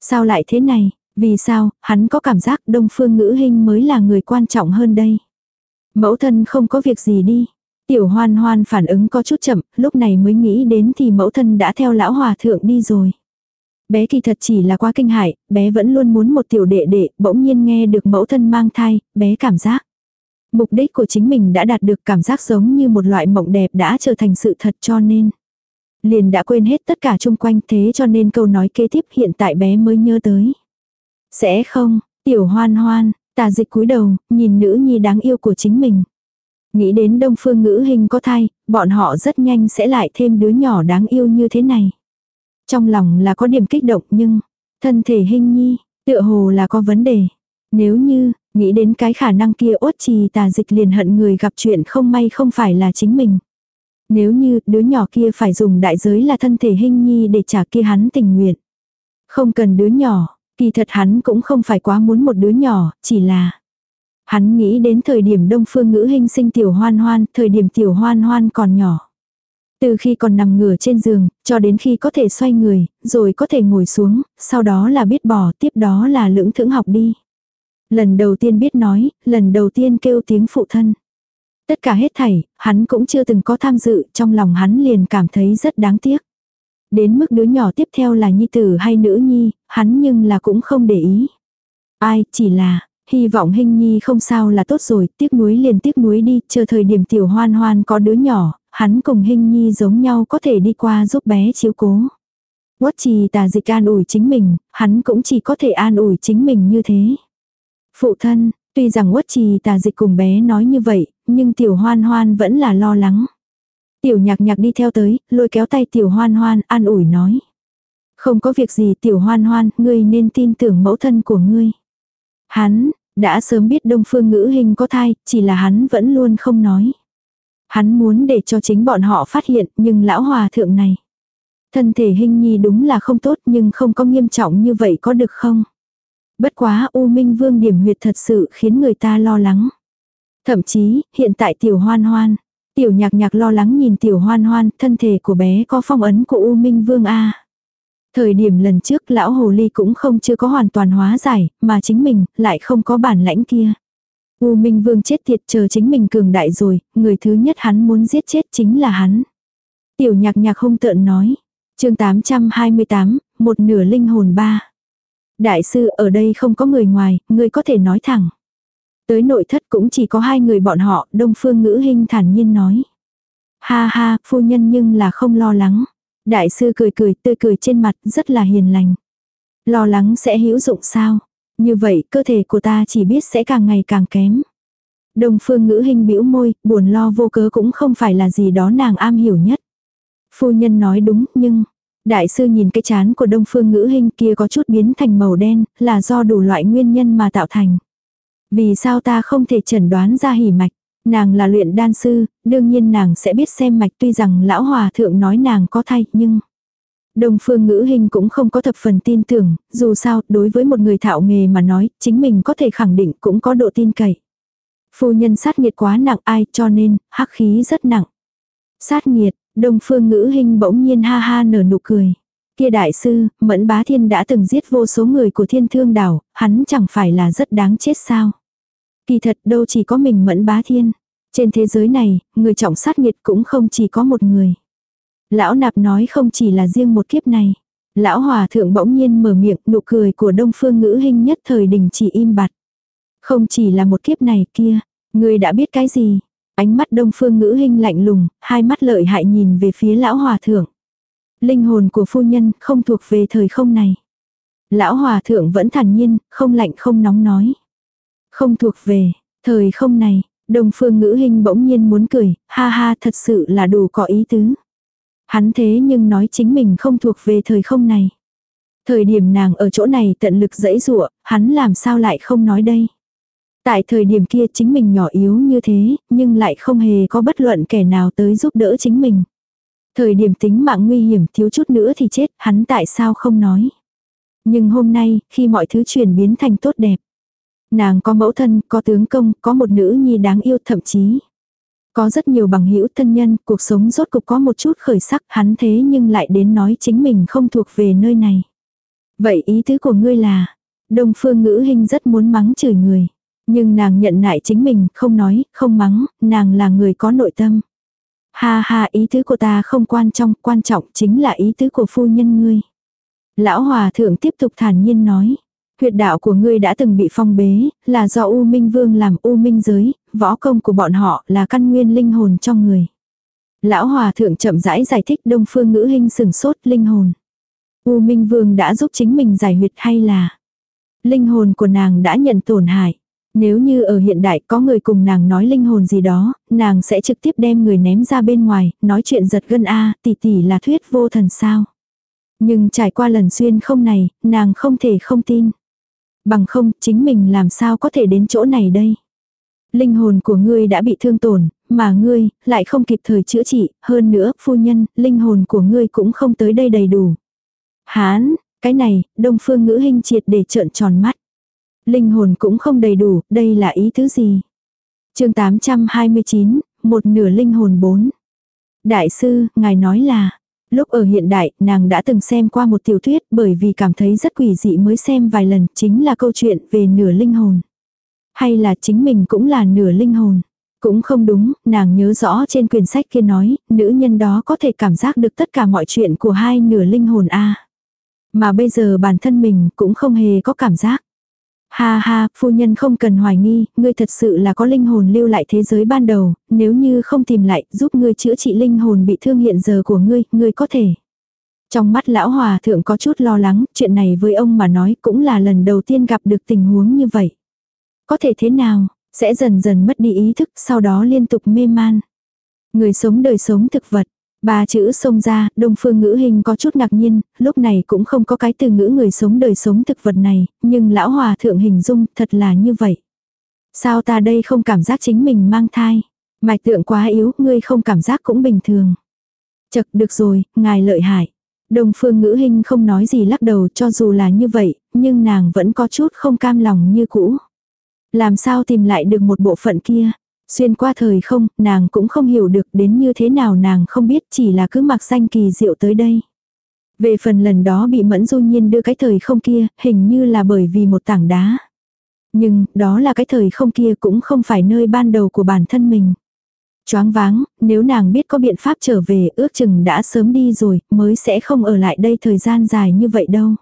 Sao lại thế này, vì sao, hắn có cảm giác đông phương ngữ hình mới là người quan trọng hơn đây. Mẫu thân không có việc gì đi, Tiểu hoan hoan phản ứng có chút chậm, lúc này mới nghĩ đến thì mẫu thân đã theo lão hòa thượng đi rồi. Bé kỳ thật chỉ là quá kinh hại, bé vẫn luôn muốn một tiểu đệ đệ, bỗng nhiên nghe được mẫu thân mang thai, bé cảm giác. Mục đích của chính mình đã đạt được cảm giác giống như một loại mộng đẹp đã trở thành sự thật cho nên. Liền đã quên hết tất cả chung quanh thế cho nên câu nói kế tiếp hiện tại bé mới nhớ tới. Sẽ không, tiểu hoan hoan, tà dịch cúi đầu, nhìn nữ nhi đáng yêu của chính mình. Nghĩ đến đông phương ngữ hình có thai, bọn họ rất nhanh sẽ lại thêm đứa nhỏ đáng yêu như thế này. Trong lòng là có điểm kích động nhưng, thân thể hình nhi, tựa hồ là có vấn đề. Nếu như, nghĩ đến cái khả năng kia ốt trì tà dịch liền hận người gặp chuyện không may không phải là chính mình. Nếu như đứa nhỏ kia phải dùng đại giới là thân thể hình nhi để trả kia hắn tình nguyện. Không cần đứa nhỏ, kỳ thật hắn cũng không phải quá muốn một đứa nhỏ, chỉ là Hắn nghĩ đến thời điểm đông phương ngữ hình sinh tiểu hoan hoan, thời điểm tiểu hoan hoan còn nhỏ. Từ khi còn nằm ngửa trên giường, cho đến khi có thể xoay người, rồi có thể ngồi xuống, sau đó là biết bỏ, tiếp đó là lưỡng thưởng học đi. Lần đầu tiên biết nói, lần đầu tiên kêu tiếng phụ thân. Tất cả hết thảy, hắn cũng chưa từng có tham dự, trong lòng hắn liền cảm thấy rất đáng tiếc. Đến mức đứa nhỏ tiếp theo là nhi tử hay nữ nhi, hắn nhưng là cũng không để ý. Ai, chỉ là, Hy vọng hình nhi không sao là tốt rồi, tiếc nuối liền tiếc nuối đi, chờ thời điểm tiểu hoan hoan có đứa nhỏ, hắn cùng hình nhi giống nhau có thể đi qua giúp bé chiếu cố. Quất trì tà dịch an ủi chính mình, hắn cũng chỉ có thể an ủi chính mình như thế. Phụ thân, tuy rằng quất trì tà dịch cùng bé nói như vậy, nhưng tiểu hoan hoan vẫn là lo lắng. Tiểu nhạc nhạc đi theo tới, lôi kéo tay tiểu hoan hoan, an ủi nói. Không có việc gì tiểu hoan hoan, ngươi nên tin tưởng mẫu thân của ngươi. Hắn, đã sớm biết đông phương ngữ hình có thai, chỉ là hắn vẫn luôn không nói. Hắn muốn để cho chính bọn họ phát hiện, nhưng lão hòa thượng này. Thân thể hình nhi đúng là không tốt nhưng không có nghiêm trọng như vậy có được không? Bất quá U Minh Vương điểm huyệt thật sự khiến người ta lo lắng. Thậm chí, hiện tại tiểu hoan hoan. Tiểu nhạc nhạc lo lắng nhìn tiểu hoan hoan, thân thể của bé có phong ấn của U Minh Vương A. Thời điểm lần trước lão hồ ly cũng không chưa có hoàn toàn hóa giải, mà chính mình lại không có bản lãnh kia. U Minh Vương chết tiệt chờ chính mình cường đại rồi, người thứ nhất hắn muốn giết chết chính là hắn. Tiểu nhạc nhạc hung tợn nói. chương 828, một nửa linh hồn ba. Đại sư ở đây không có người ngoài, người có thể nói thẳng. Tới nội thất cũng chỉ có hai người bọn họ, Đông Phương Ngữ Hinh thản nhiên nói. Ha ha, phu nhân nhưng là không lo lắng. Đại sư cười cười, tươi cười trên mặt, rất là hiền lành. Lo lắng sẽ hữu dụng sao? Như vậy, cơ thể của ta chỉ biết sẽ càng ngày càng kém. Đông Phương Ngữ Hinh bĩu môi, buồn lo vô cớ cũng không phải là gì đó nàng am hiểu nhất. Phu nhân nói đúng, nhưng Đại sư nhìn cái chán của đông phương ngữ hình kia có chút biến thành màu đen, là do đủ loại nguyên nhân mà tạo thành. Vì sao ta không thể chẩn đoán ra hỉ mạch? Nàng là luyện đan sư, đương nhiên nàng sẽ biết xem mạch tuy rằng lão hòa thượng nói nàng có thay, nhưng... Đông phương ngữ hình cũng không có thập phần tin tưởng, dù sao, đối với một người thạo nghề mà nói, chính mình có thể khẳng định cũng có độ tin cậy. Phu nhân sát nghiệt quá nặng ai cho nên, hắc khí rất nặng. Sát nghiệt, Đông phương ngữ hình bỗng nhiên ha ha nở nụ cười. Kia đại sư, Mẫn Bá Thiên đã từng giết vô số người của thiên thương đảo, hắn chẳng phải là rất đáng chết sao. Kỳ thật đâu chỉ có mình Mẫn Bá Thiên. Trên thế giới này, người trọng sát nghiệt cũng không chỉ có một người. Lão nạp nói không chỉ là riêng một kiếp này. Lão hòa thượng bỗng nhiên mở miệng, nụ cười của đông phương ngữ hình nhất thời đình chỉ im bặt. Không chỉ là một kiếp này kia, người đã biết cái gì, Ánh mắt đông phương ngữ hình lạnh lùng, hai mắt lợi hại nhìn về phía lão hòa thượng. Linh hồn của phu nhân không thuộc về thời không này. Lão hòa thượng vẫn thản nhiên, không lạnh không nóng nói. Không thuộc về, thời không này, đông phương ngữ hình bỗng nhiên muốn cười, ha ha thật sự là đủ có ý tứ. Hắn thế nhưng nói chính mình không thuộc về thời không này. Thời điểm nàng ở chỗ này tận lực dẫy dụa, hắn làm sao lại không nói đây. Tại thời điểm kia chính mình nhỏ yếu như thế, nhưng lại không hề có bất luận kẻ nào tới giúp đỡ chính mình. Thời điểm tính mạng nguy hiểm thiếu chút nữa thì chết, hắn tại sao không nói. Nhưng hôm nay, khi mọi thứ chuyển biến thành tốt đẹp. Nàng có mẫu thân, có tướng công, có một nữ nhi đáng yêu thậm chí. Có rất nhiều bằng hữu thân nhân, cuộc sống rốt cục có một chút khởi sắc, hắn thế nhưng lại đến nói chính mình không thuộc về nơi này. Vậy ý tứ của ngươi là, Đông Phương Ngữ hình rất muốn mắng chửi người. Nhưng nàng nhận nại chính mình, không nói, không mắng, nàng là người có nội tâm. Ha ha ý tứ của ta không quan trọng, quan trọng chính là ý tứ của phu nhân ngươi. Lão hòa thượng tiếp tục thản nhiên nói. Huyệt đạo của ngươi đã từng bị phong bế, là do U Minh Vương làm U Minh giới, võ công của bọn họ là căn nguyên linh hồn trong người. Lão hòa thượng chậm rãi giải thích đông phương ngữ hình sừng sốt linh hồn. U Minh Vương đã giúp chính mình giải huyệt hay là linh hồn của nàng đã nhận tổn hại. Nếu như ở hiện đại có người cùng nàng nói linh hồn gì đó, nàng sẽ trực tiếp đem người ném ra bên ngoài, nói chuyện giật gân a tỷ tỷ là thuyết vô thần sao. Nhưng trải qua lần xuyên không này, nàng không thể không tin. Bằng không, chính mình làm sao có thể đến chỗ này đây. Linh hồn của ngươi đã bị thương tổn, mà ngươi, lại không kịp thời chữa trị, hơn nữa, phu nhân, linh hồn của ngươi cũng không tới đây đầy đủ. Hán, cái này, đông phương ngữ hình triệt để trợn tròn mắt. Linh hồn cũng không đầy đủ, đây là ý thứ gì? chương 829, một nửa linh hồn 4. Đại sư, ngài nói là, lúc ở hiện đại, nàng đã từng xem qua một tiểu thuyết bởi vì cảm thấy rất quỷ dị mới xem vài lần, chính là câu chuyện về nửa linh hồn. Hay là chính mình cũng là nửa linh hồn. Cũng không đúng, nàng nhớ rõ trên quyển sách kia nói, nữ nhân đó có thể cảm giác được tất cả mọi chuyện của hai nửa linh hồn a Mà bây giờ bản thân mình cũng không hề có cảm giác. Ha ha, phu nhân không cần hoài nghi, ngươi thật sự là có linh hồn lưu lại thế giới ban đầu, nếu như không tìm lại, giúp ngươi chữa trị linh hồn bị thương hiện giờ của ngươi, ngươi có thể. Trong mắt lão hòa thượng có chút lo lắng, chuyện này với ông mà nói cũng là lần đầu tiên gặp được tình huống như vậy. Có thể thế nào, sẽ dần dần mất đi ý thức, sau đó liên tục mê man. Người sống đời sống thực vật, Ba chữ xông ra, đông phương ngữ hình có chút ngạc nhiên, lúc này cũng không có cái từ ngữ người sống đời sống thực vật này, nhưng lão hòa thượng hình dung thật là như vậy. Sao ta đây không cảm giác chính mình mang thai? Mạch tượng quá yếu, ngươi không cảm giác cũng bình thường. Chật được rồi, ngài lợi hại. Đông phương ngữ hình không nói gì lắc đầu cho dù là như vậy, nhưng nàng vẫn có chút không cam lòng như cũ. Làm sao tìm lại được một bộ phận kia? Xuyên qua thời không, nàng cũng không hiểu được đến như thế nào nàng không biết chỉ là cứ mặc danh kỳ diệu tới đây. Về phần lần đó bị mẫn du nhiên đưa cái thời không kia, hình như là bởi vì một tảng đá. Nhưng, đó là cái thời không kia cũng không phải nơi ban đầu của bản thân mình. Choáng váng, nếu nàng biết có biện pháp trở về ước chừng đã sớm đi rồi, mới sẽ không ở lại đây thời gian dài như vậy đâu.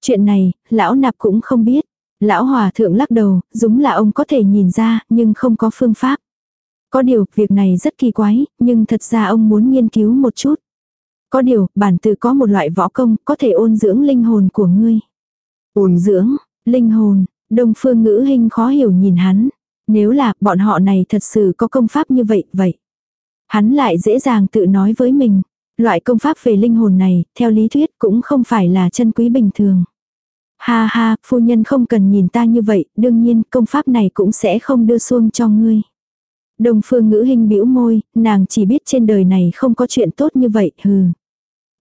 Chuyện này, lão nạp cũng không biết. Lão hòa thượng lắc đầu, đúng là ông có thể nhìn ra, nhưng không có phương pháp. Có điều, việc này rất kỳ quái, nhưng thật ra ông muốn nghiên cứu một chút. Có điều, bản tự có một loại võ công, có thể ôn dưỡng linh hồn của ngươi. Ôn dưỡng, linh hồn, đông phương ngữ hình khó hiểu nhìn hắn. Nếu là, bọn họ này thật sự có công pháp như vậy, vậy. Hắn lại dễ dàng tự nói với mình. Loại công pháp về linh hồn này, theo lý thuyết cũng không phải là chân quý bình thường. Ha ha, phu nhân không cần nhìn ta như vậy, đương nhiên công pháp này cũng sẽ không đưa xuông cho ngươi. Đồng phương ngữ hình bĩu môi, nàng chỉ biết trên đời này không có chuyện tốt như vậy, hừ.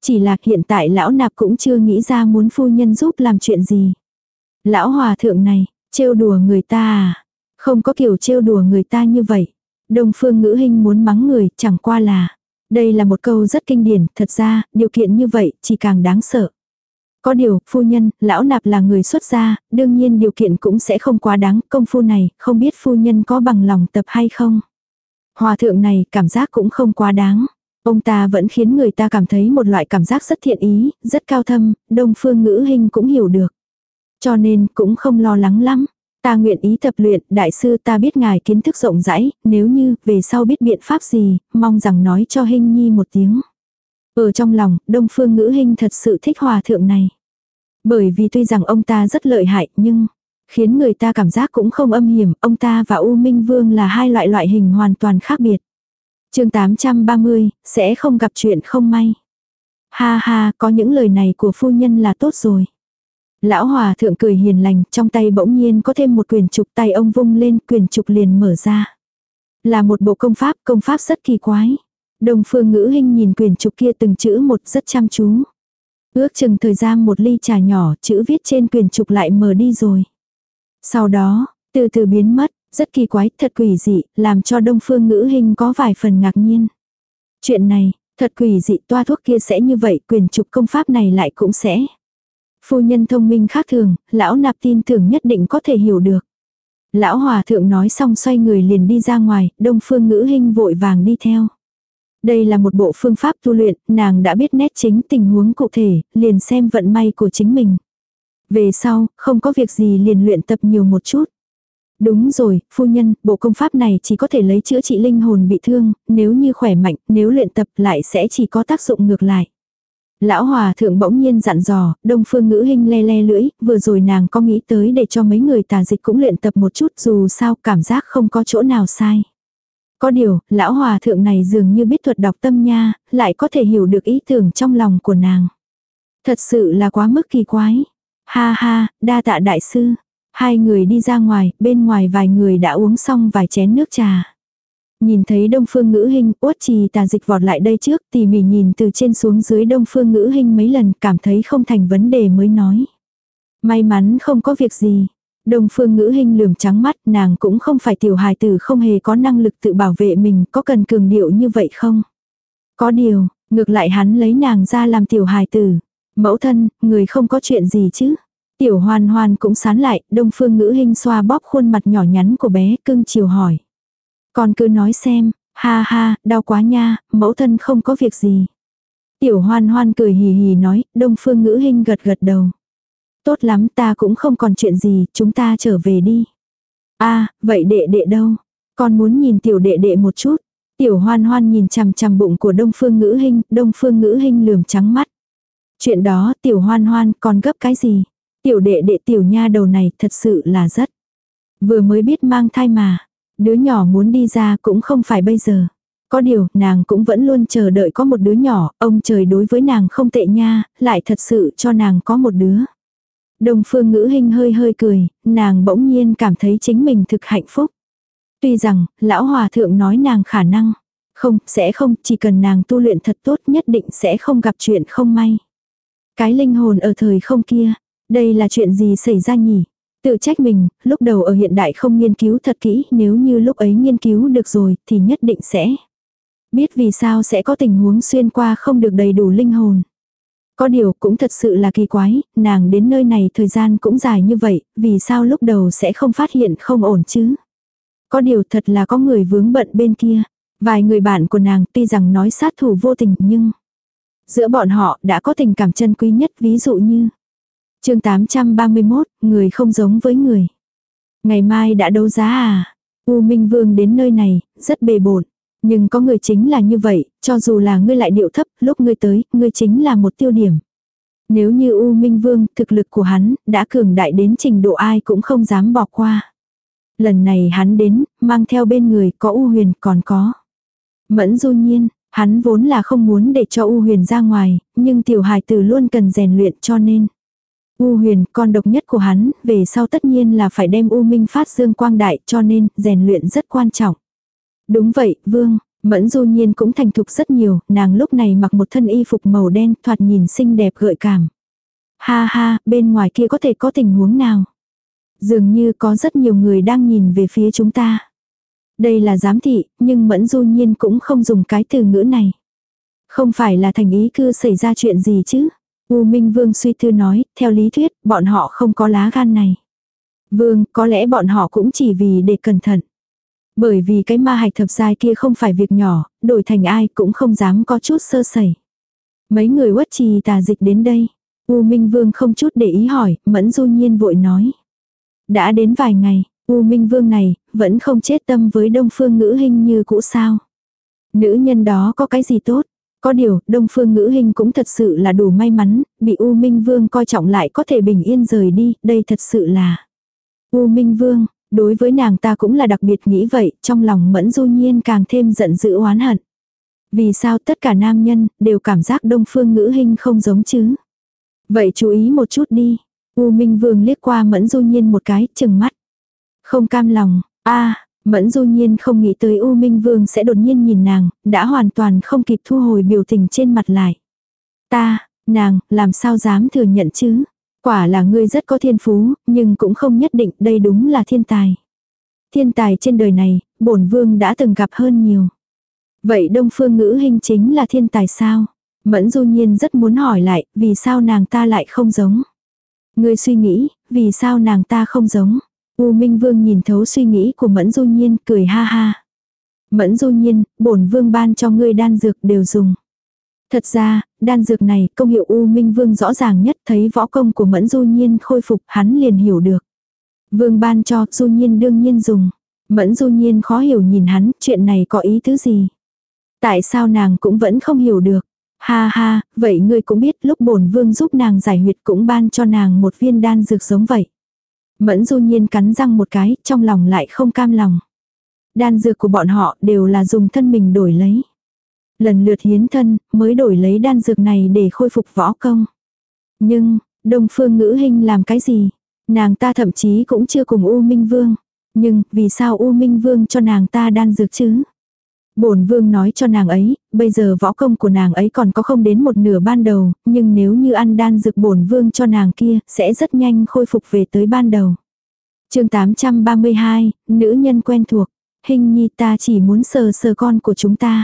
Chỉ là hiện tại lão nạp cũng chưa nghĩ ra muốn phu nhân giúp làm chuyện gì. Lão hòa thượng này, trêu đùa người ta à? Không có kiểu trêu đùa người ta như vậy. Đông phương ngữ hình muốn mắng người, chẳng qua là. Đây là một câu rất kinh điển, thật ra, điều kiện như vậy, chỉ càng đáng sợ. Có điều, phu nhân, lão nạp là người xuất gia, đương nhiên điều kiện cũng sẽ không quá đáng, công phu này, không biết phu nhân có bằng lòng tập hay không. Hòa thượng này, cảm giác cũng không quá đáng. Ông ta vẫn khiến người ta cảm thấy một loại cảm giác rất thiện ý, rất cao thâm, đông phương ngữ hình cũng hiểu được. Cho nên, cũng không lo lắng lắm. Ta nguyện ý tập luyện, đại sư ta biết ngài kiến thức rộng rãi, nếu như, về sau biết biện pháp gì, mong rằng nói cho hình nhi một tiếng. Ở trong lòng, Đông Phương Ngữ Hinh thật sự thích hòa thượng này. Bởi vì tuy rằng ông ta rất lợi hại, nhưng khiến người ta cảm giác cũng không âm hiểm, ông ta và U Minh Vương là hai loại loại hình hoàn toàn khác biệt. chương 830, sẽ không gặp chuyện không may. Ha ha, có những lời này của phu nhân là tốt rồi. Lão hòa thượng cười hiền lành, trong tay bỗng nhiên có thêm một quyền trục tay ông vung lên, quyền trục liền mở ra. Là một bộ công pháp, công pháp rất kỳ quái. Đông phương ngữ hình nhìn quyền trục kia từng chữ một rất chăm chú. Ước chừng thời gian một ly trà nhỏ, chữ viết trên quyền trục lại mờ đi rồi. Sau đó, từ từ biến mất, rất kỳ quái, thật quỷ dị, làm cho đông phương ngữ hình có vài phần ngạc nhiên. Chuyện này, thật quỷ dị toa thuốc kia sẽ như vậy, quyền trục công pháp này lại cũng sẽ. Phu nhân thông minh khác thường, lão nạp tin tưởng nhất định có thể hiểu được. Lão hòa thượng nói xong xoay người liền đi ra ngoài, đông phương ngữ hình vội vàng đi theo. Đây là một bộ phương pháp tu luyện, nàng đã biết nét chính tình huống cụ thể, liền xem vận may của chính mình. Về sau, không có việc gì liền luyện tập nhiều một chút. Đúng rồi, phu nhân, bộ công pháp này chỉ có thể lấy chữa trị linh hồn bị thương, nếu như khỏe mạnh, nếu luyện tập lại sẽ chỉ có tác dụng ngược lại. Lão hòa thượng bỗng nhiên dặn dò, đông phương ngữ hình le le lưỡi, vừa rồi nàng có nghĩ tới để cho mấy người tà dịch cũng luyện tập một chút dù sao cảm giác không có chỗ nào sai. Có điều, lão hòa thượng này dường như biết thuật đọc tâm nha, lại có thể hiểu được ý tưởng trong lòng của nàng. Thật sự là quá mức kỳ quái. Ha ha, đa tạ đại sư. Hai người đi ra ngoài, bên ngoài vài người đã uống xong vài chén nước trà. Nhìn thấy đông phương ngữ hình, uất trì tà dịch vọt lại đây trước, tỉ mỉ nhìn từ trên xuống dưới đông phương ngữ hình mấy lần, cảm thấy không thành vấn đề mới nói. May mắn không có việc gì. Đông phương ngữ hình lườm trắng mắt, nàng cũng không phải tiểu hài tử không hề có năng lực tự bảo vệ mình, có cần cường điệu như vậy không? Có điều, ngược lại hắn lấy nàng ra làm tiểu hài tử. Mẫu thân, người không có chuyện gì chứ? Tiểu hoan hoan cũng sán lại, đông phương ngữ hình xoa bóp khuôn mặt nhỏ nhắn của bé, cưng chiều hỏi. Con cứ nói xem, ha ha, đau quá nha, mẫu thân không có việc gì. Tiểu hoan hoan cười hì hì nói, đông phương ngữ hình gật gật đầu. Tốt lắm ta cũng không còn chuyện gì, chúng ta trở về đi. a à, vậy đệ đệ đâu? Con muốn nhìn tiểu đệ đệ một chút. Tiểu hoan hoan nhìn chằm chằm bụng của đông phương ngữ hình, đông phương ngữ hình lườm trắng mắt. Chuyện đó tiểu hoan hoan còn gấp cái gì? Tiểu đệ đệ tiểu nha đầu này thật sự là rất. Vừa mới biết mang thai mà. Đứa nhỏ muốn đi ra cũng không phải bây giờ. Có điều, nàng cũng vẫn luôn chờ đợi có một đứa nhỏ, ông trời đối với nàng không tệ nha, lại thật sự cho nàng có một đứa. Đông phương ngữ hình hơi hơi cười, nàng bỗng nhiên cảm thấy chính mình thực hạnh phúc. Tuy rằng, lão hòa thượng nói nàng khả năng. Không, sẽ không, chỉ cần nàng tu luyện thật tốt nhất định sẽ không gặp chuyện không may. Cái linh hồn ở thời không kia, đây là chuyện gì xảy ra nhỉ? Tự trách mình, lúc đầu ở hiện đại không nghiên cứu thật kỹ, nếu như lúc ấy nghiên cứu được rồi thì nhất định sẽ biết vì sao sẽ có tình huống xuyên qua không được đầy đủ linh hồn. Có điều cũng thật sự là kỳ quái, nàng đến nơi này thời gian cũng dài như vậy, vì sao lúc đầu sẽ không phát hiện không ổn chứ? Có điều thật là có người vướng bận bên kia. Vài người bạn của nàng tuy rằng nói sát thủ vô tình nhưng giữa bọn họ đã có tình cảm chân quý nhất ví dụ như chương 831, người không giống với người. Ngày mai đã đấu giá à? U Minh Vương đến nơi này, rất bề bộn. Nhưng có người chính là như vậy, cho dù là ngươi lại điệu thấp, lúc ngươi tới, ngươi chính là một tiêu điểm. Nếu như U Minh Vương, thực lực của hắn, đã cường đại đến trình độ ai cũng không dám bỏ qua. Lần này hắn đến, mang theo bên người có U Huyền còn có. Mẫn du nhiên, hắn vốn là không muốn để cho U Huyền ra ngoài, nhưng tiểu hài tử luôn cần rèn luyện cho nên. U Huyền, con độc nhất của hắn, về sau tất nhiên là phải đem U Minh phát dương quang đại cho nên rèn luyện rất quan trọng. Đúng vậy, Vương, Mẫn du nhiên cũng thành thục rất nhiều, nàng lúc này mặc một thân y phục màu đen thoạt nhìn xinh đẹp gợi cảm. Ha ha, bên ngoài kia có thể có tình huống nào? Dường như có rất nhiều người đang nhìn về phía chúng ta. Đây là giám thị, nhưng Mẫn du nhiên cũng không dùng cái từ ngữ này. Không phải là thành ý cư xảy ra chuyện gì chứ? U Minh Vương suy tư nói, theo lý thuyết, bọn họ không có lá gan này. Vương, có lẽ bọn họ cũng chỉ vì để cẩn thận. Bởi vì cái ma hạch thập giai kia không phải việc nhỏ, đổi thành ai cũng không dám có chút sơ sẩy. Mấy người quất trì tà dịch đến đây. U Minh Vương không chút để ý hỏi, mẫn du nhiên vội nói. Đã đến vài ngày, U Minh Vương này, vẫn không chết tâm với đông phương ngữ hình như cũ sao. Nữ nhân đó có cái gì tốt? Có điều, đông phương ngữ hình cũng thật sự là đủ may mắn, bị U Minh Vương coi trọng lại có thể bình yên rời đi, đây thật sự là. U Minh Vương, Đối với nàng ta cũng là đặc biệt nghĩ vậy, trong lòng mẫn du nhiên càng thêm giận dữ oán hận. Vì sao tất cả nam nhân đều cảm giác đông phương ngữ hình không giống chứ? Vậy chú ý một chút đi. U Minh Vương liếc qua mẫn du nhiên một cái, chừng mắt. Không cam lòng, a mẫn du nhiên không nghĩ tới U Minh Vương sẽ đột nhiên nhìn nàng, đã hoàn toàn không kịp thu hồi biểu tình trên mặt lại. Ta, nàng, làm sao dám thừa nhận chứ? Quả là ngươi rất có thiên phú, nhưng cũng không nhất định đây đúng là thiên tài. Thiên tài trên đời này, bổn vương đã từng gặp hơn nhiều. Vậy đông phương ngữ hình chính là thiên tài sao? Mẫn du nhiên rất muốn hỏi lại, vì sao nàng ta lại không giống? Ngươi suy nghĩ, vì sao nàng ta không giống? U Minh Vương nhìn thấu suy nghĩ của Mẫn Du Nhiên, cười ha ha. Mẫn Du Nhiên, bổn vương ban cho ngươi đan dược đều dùng. Thật ra, đan dược này công hiệu U Minh Vương rõ ràng nhất thấy võ công của Mẫn Du Nhiên khôi phục hắn liền hiểu được. Vương ban cho Du Nhiên đương nhiên dùng. Mẫn Du Nhiên khó hiểu nhìn hắn chuyện này có ý tứ gì. Tại sao nàng cũng vẫn không hiểu được. Ha ha, vậy ngươi cũng biết lúc bổn vương giúp nàng giải huyệt cũng ban cho nàng một viên đan dược giống vậy. Mẫn du nhiên cắn răng một cái, trong lòng lại không cam lòng. Đan dược của bọn họ đều là dùng thân mình đổi lấy. Lần lượt hiến thân, mới đổi lấy đan dược này để khôi phục võ công. Nhưng, đông phương ngữ hình làm cái gì? Nàng ta thậm chí cũng chưa cùng U Minh Vương. Nhưng, vì sao U Minh Vương cho nàng ta đan dược chứ? Bổn vương nói cho nàng ấy, bây giờ võ công của nàng ấy còn có không đến một nửa ban đầu, nhưng nếu như ăn đan dược bổn vương cho nàng kia, sẽ rất nhanh khôi phục về tới ban đầu. chương 832, nữ nhân quen thuộc, hình nhi ta chỉ muốn sờ sờ con của chúng ta.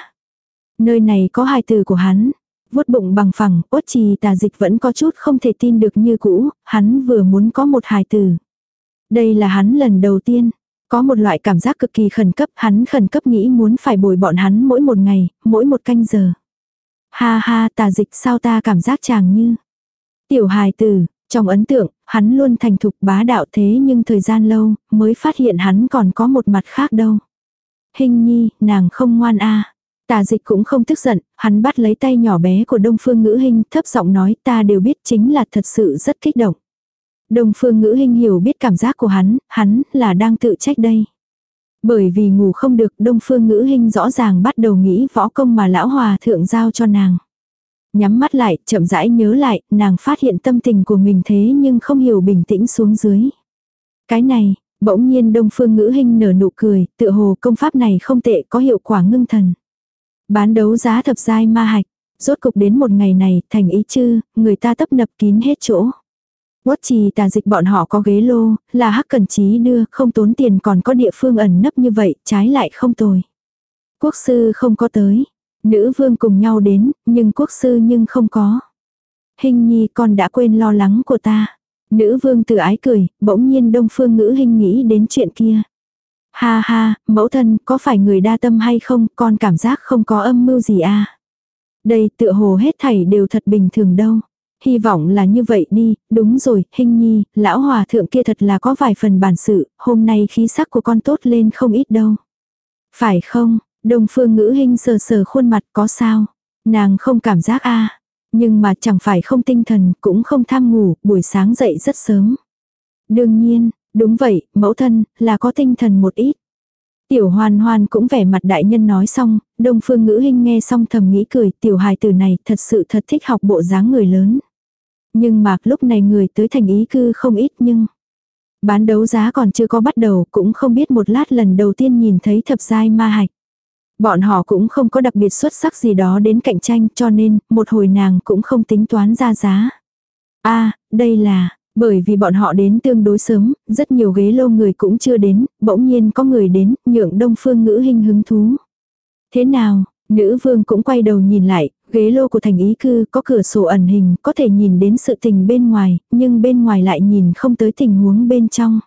Nơi này có hài tử của hắn. Vuốt bụng bằng phẳng, ốt trì tà dịch vẫn có chút không thể tin được như cũ, hắn vừa muốn có một hài tử. Đây là hắn lần đầu tiên. Có một loại cảm giác cực kỳ khẩn cấp, hắn khẩn cấp nghĩ muốn phải bồi bọn hắn mỗi một ngày, mỗi một canh giờ. Ha ha tà dịch sao ta cảm giác chàng như. Tiểu hài tử, trong ấn tượng, hắn luôn thành thục bá đạo thế nhưng thời gian lâu, mới phát hiện hắn còn có một mặt khác đâu. Hình nhi, nàng không ngoan a Tà dịch cũng không tức giận, hắn bắt lấy tay nhỏ bé của Đông Phương Ngữ Hinh thấp giọng nói ta đều biết chính là thật sự rất kích động. Đông Phương Ngữ Hinh hiểu biết cảm giác của hắn, hắn là đang tự trách đây. Bởi vì ngủ không được đông phương ngữ hình rõ ràng bắt đầu nghĩ võ công mà lão hòa thượng giao cho nàng. Nhắm mắt lại, chậm rãi nhớ lại, nàng phát hiện tâm tình của mình thế nhưng không hiểu bình tĩnh xuống dưới. Cái này, bỗng nhiên đông phương ngữ hình nở nụ cười, tựa hồ công pháp này không tệ có hiệu quả ngưng thần. Bán đấu giá thập giai ma hạch, rốt cục đến một ngày này, thành ý chư, người ta tấp nập kín hết chỗ. Quất trì tà dịch bọn họ có ghế lô, là hắc cần trí đưa, không tốn tiền còn có địa phương ẩn nấp như vậy, trái lại không tồi. Quốc sư không có tới. Nữ vương cùng nhau đến, nhưng quốc sư nhưng không có. Hình nhi con đã quên lo lắng của ta. Nữ vương tự ái cười, bỗng nhiên đông phương ngữ hình nghĩ đến chuyện kia. Ha ha, mẫu thân, có phải người đa tâm hay không, con cảm giác không có âm mưu gì à. Đây tựa hồ hết thảy đều thật bình thường đâu. Hy vọng là như vậy đi, đúng rồi, hình nhi, lão hòa thượng kia thật là có vài phần bản sự, hôm nay khí sắc của con tốt lên không ít đâu. Phải không, đông phương ngữ hình sờ sờ khuôn mặt có sao? Nàng không cảm giác a Nhưng mà chẳng phải không tinh thần, cũng không tham ngủ, buổi sáng dậy rất sớm. Đương nhiên, đúng vậy, mẫu thân, là có tinh thần một ít. Tiểu hoan hoan cũng vẻ mặt đại nhân nói xong, đông phương ngữ hình nghe xong thầm nghĩ cười, tiểu hài tử này thật sự thật thích học bộ dáng người lớn. Nhưng mà lúc này người tới thành ý cư không ít nhưng... Bán đấu giá còn chưa có bắt đầu cũng không biết một lát lần đầu tiên nhìn thấy thập giai ma hạch. Bọn họ cũng không có đặc biệt xuất sắc gì đó đến cạnh tranh cho nên một hồi nàng cũng không tính toán ra giá. a đây là, bởi vì bọn họ đến tương đối sớm, rất nhiều ghế lô người cũng chưa đến, bỗng nhiên có người đến, nhượng đông phương ngữ hình hứng thú. Thế nào, nữ vương cũng quay đầu nhìn lại, ghế lô của thành ý cư có cửa sổ ẩn hình, có thể nhìn đến sự tình bên ngoài, nhưng bên ngoài lại nhìn không tới tình huống bên trong.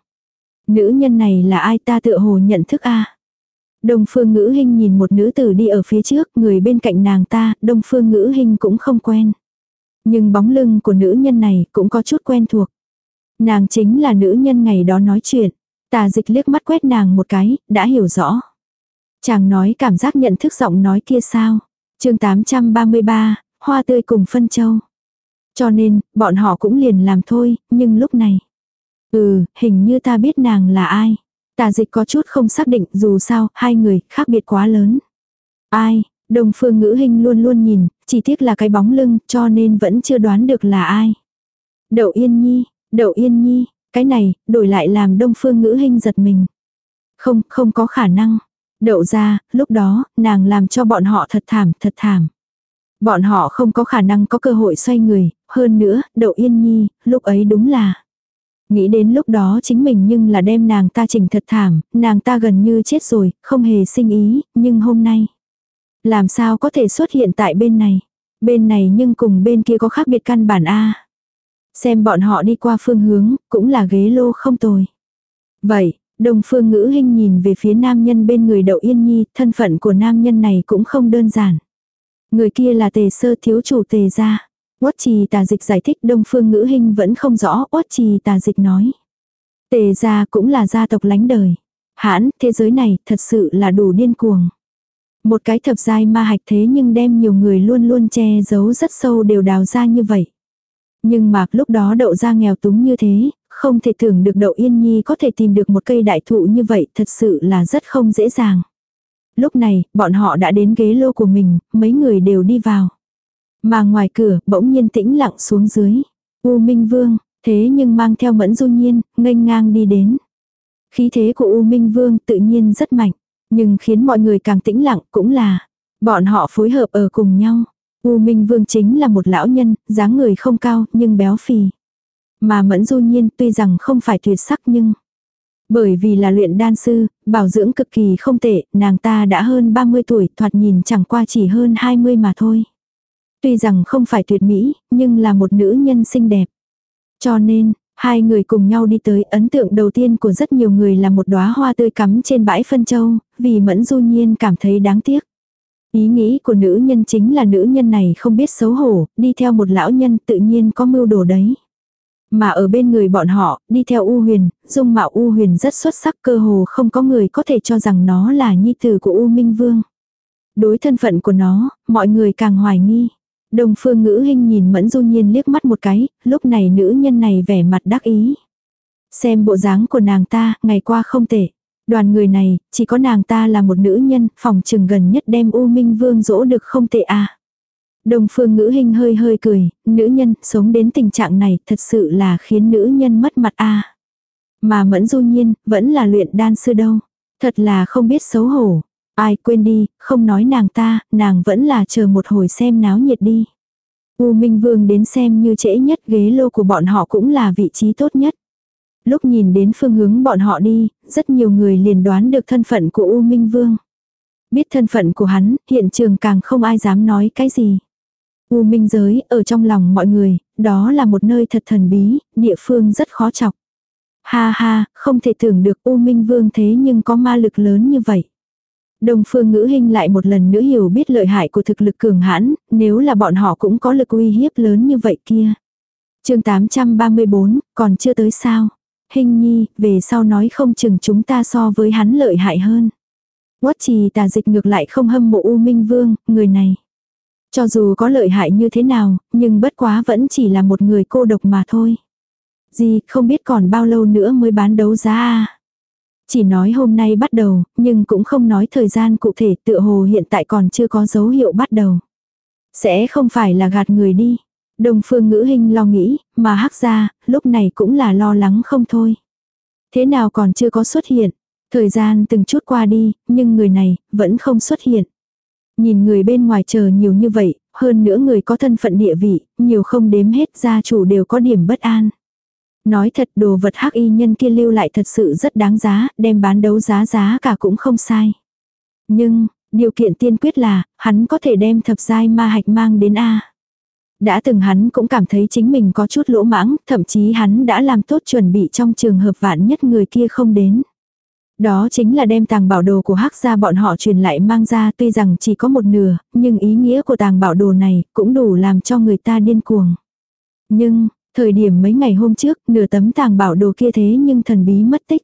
Nữ nhân này là ai ta tựa hồ nhận thức a Đông phương ngữ hình nhìn một nữ tử đi ở phía trước, người bên cạnh nàng ta, đông phương ngữ hình cũng không quen. Nhưng bóng lưng của nữ nhân này cũng có chút quen thuộc. Nàng chính là nữ nhân ngày đó nói chuyện. Tà dịch liếc mắt quét nàng một cái, đã hiểu rõ. Chàng nói cảm giác nhận thức giọng nói kia sao. chương 833, hoa tươi cùng phân châu. Cho nên, bọn họ cũng liền làm thôi, nhưng lúc này. Ừ, hình như ta biết nàng là ai. Tà dịch có chút không xác định dù sao, hai người khác biệt quá lớn. Ai, đồng phương ngữ hình luôn luôn nhìn, chỉ tiếc là cái bóng lưng cho nên vẫn chưa đoán được là ai. Đậu Yên Nhi, Đậu Yên Nhi, cái này, đổi lại làm đông phương ngữ hình giật mình. Không, không có khả năng. Đậu ra, lúc đó, nàng làm cho bọn họ thật thảm, thật thảm. Bọn họ không có khả năng có cơ hội xoay người, hơn nữa, Đậu Yên Nhi, lúc ấy đúng là. Nghĩ đến lúc đó chính mình nhưng là đem nàng ta chỉnh thật thảm, nàng ta gần như chết rồi, không hề sinh ý, nhưng hôm nay. Làm sao có thể xuất hiện tại bên này? Bên này nhưng cùng bên kia có khác biệt căn bản A. Xem bọn họ đi qua phương hướng, cũng là ghế lô không tồi. Vậy, đồng phương ngữ hình nhìn về phía nam nhân bên người đậu yên nhi, thân phận của nam nhân này cũng không đơn giản. Người kia là tề sơ thiếu chủ tề gia. Uất trì tà dịch giải thích đông phương ngữ hình vẫn không rõ, uất trì tà dịch nói. Tề gia cũng là gia tộc lánh đời. Hãn, thế giới này thật sự là đủ điên cuồng. Một cái thập giai ma hạch thế nhưng đem nhiều người luôn luôn che giấu rất sâu đều đào ra như vậy. Nhưng mà lúc đó đậu ra nghèo túng như thế, không thể tưởng được đậu yên nhi có thể tìm được một cây đại thụ như vậy thật sự là rất không dễ dàng. Lúc này, bọn họ đã đến ghế lô của mình, mấy người đều đi vào. Mà ngoài cửa, bỗng nhiên tĩnh lặng xuống dưới. U Minh Vương, thế nhưng mang theo mẫn du nhiên, nghênh ngang đi đến. Khí thế của U Minh Vương tự nhiên rất mạnh, nhưng khiến mọi người càng tĩnh lặng cũng là bọn họ phối hợp ở cùng nhau. U Minh Vương chính là một lão nhân, dáng người không cao nhưng béo phì. Mà Mẫn Du Nhiên tuy rằng không phải tuyệt sắc nhưng bởi vì là luyện đan sư, bảo dưỡng cực kỳ không tệ, nàng ta đã hơn 30 tuổi, thoạt nhìn chẳng qua chỉ hơn 20 mà thôi. Tuy rằng không phải tuyệt mỹ, nhưng là một nữ nhân xinh đẹp. Cho nên, hai người cùng nhau đi tới, ấn tượng đầu tiên của rất nhiều người là một đóa hoa tươi cắm trên bãi phân châu, vì Mẫn Du Nhiên cảm thấy đáng tiếc. Ý nghĩ của nữ nhân chính là nữ nhân này không biết xấu hổ, đi theo một lão nhân tự nhiên có mưu đồ đấy. Mà ở bên người bọn họ, đi theo U Huyền, dung mạo U Huyền rất xuất sắc cơ hồ không có người có thể cho rằng nó là nhi tử của U Minh Vương. Đối thân phận của nó, mọi người càng hoài nghi. Đồng phương ngữ hình nhìn mẫn du nhiên liếc mắt một cái, lúc này nữ nhân này vẻ mặt đắc ý. Xem bộ dáng của nàng ta, ngày qua không tệ. Đoàn người này, chỉ có nàng ta là một nữ nhân, phòng trừng gần nhất đem U Minh Vương dỗ được không tệ à. Đồng phương ngữ hình hơi hơi cười, nữ nhân sống đến tình trạng này thật sự là khiến nữ nhân mất mặt a Mà mẫn du nhiên, vẫn là luyện đan sư đâu. Thật là không biết xấu hổ. Ai quên đi, không nói nàng ta, nàng vẫn là chờ một hồi xem náo nhiệt đi. U Minh Vương đến xem như trễ nhất ghế lô của bọn họ cũng là vị trí tốt nhất. Lúc nhìn đến phương hướng bọn họ đi, rất nhiều người liền đoán được thân phận của U Minh Vương. Biết thân phận của hắn, hiện trường càng không ai dám nói cái gì. U Minh giới, ở trong lòng mọi người, đó là một nơi thật thần bí, địa phương rất khó chọc. Ha ha, không thể tưởng được U Minh Vương thế nhưng có ma lực lớn như vậy. Đồng phương ngữ hình lại một lần nữa hiểu biết lợi hại của thực lực cường hãn, nếu là bọn họ cũng có lực uy hiếp lớn như vậy kia. chương 834, còn chưa tới sao. Hình nhi, về sau nói không chừng chúng ta so với hắn lợi hại hơn. Quất trì tà dịch ngược lại không hâm mộ U Minh Vương, người này. Cho dù có lợi hại như thế nào, nhưng bất quá vẫn chỉ là một người cô độc mà thôi. Gì, không biết còn bao lâu nữa mới bán đấu giá à? Chỉ nói hôm nay bắt đầu, nhưng cũng không nói thời gian cụ thể tựa hồ hiện tại còn chưa có dấu hiệu bắt đầu. Sẽ không phải là gạt người đi. Đông phương ngữ hình lo nghĩ, mà hắc ra, lúc này cũng là lo lắng không thôi. Thế nào còn chưa có xuất hiện. Thời gian từng chút qua đi, nhưng người này, vẫn không xuất hiện. Nhìn người bên ngoài chờ nhiều như vậy, hơn nữa người có thân phận địa vị, nhiều không đếm hết gia chủ đều có điểm bất an. Nói thật đồ vật hắc y nhân kia lưu lại thật sự rất đáng giá, đem bán đấu giá giá cả cũng không sai. Nhưng, điều kiện tiên quyết là, hắn có thể đem thập giai ma hạch mang đến A. Đã từng hắn cũng cảm thấy chính mình có chút lỗ mãng, thậm chí hắn đã làm tốt chuẩn bị trong trường hợp vạn nhất người kia không đến. Đó chính là đem tàng bảo đồ của hắc gia bọn họ truyền lại mang ra tuy rằng chỉ có một nửa, nhưng ý nghĩa của tàng bảo đồ này cũng đủ làm cho người ta điên cuồng. Nhưng, thời điểm mấy ngày hôm trước, nửa tấm tàng bảo đồ kia thế nhưng thần bí mất tích.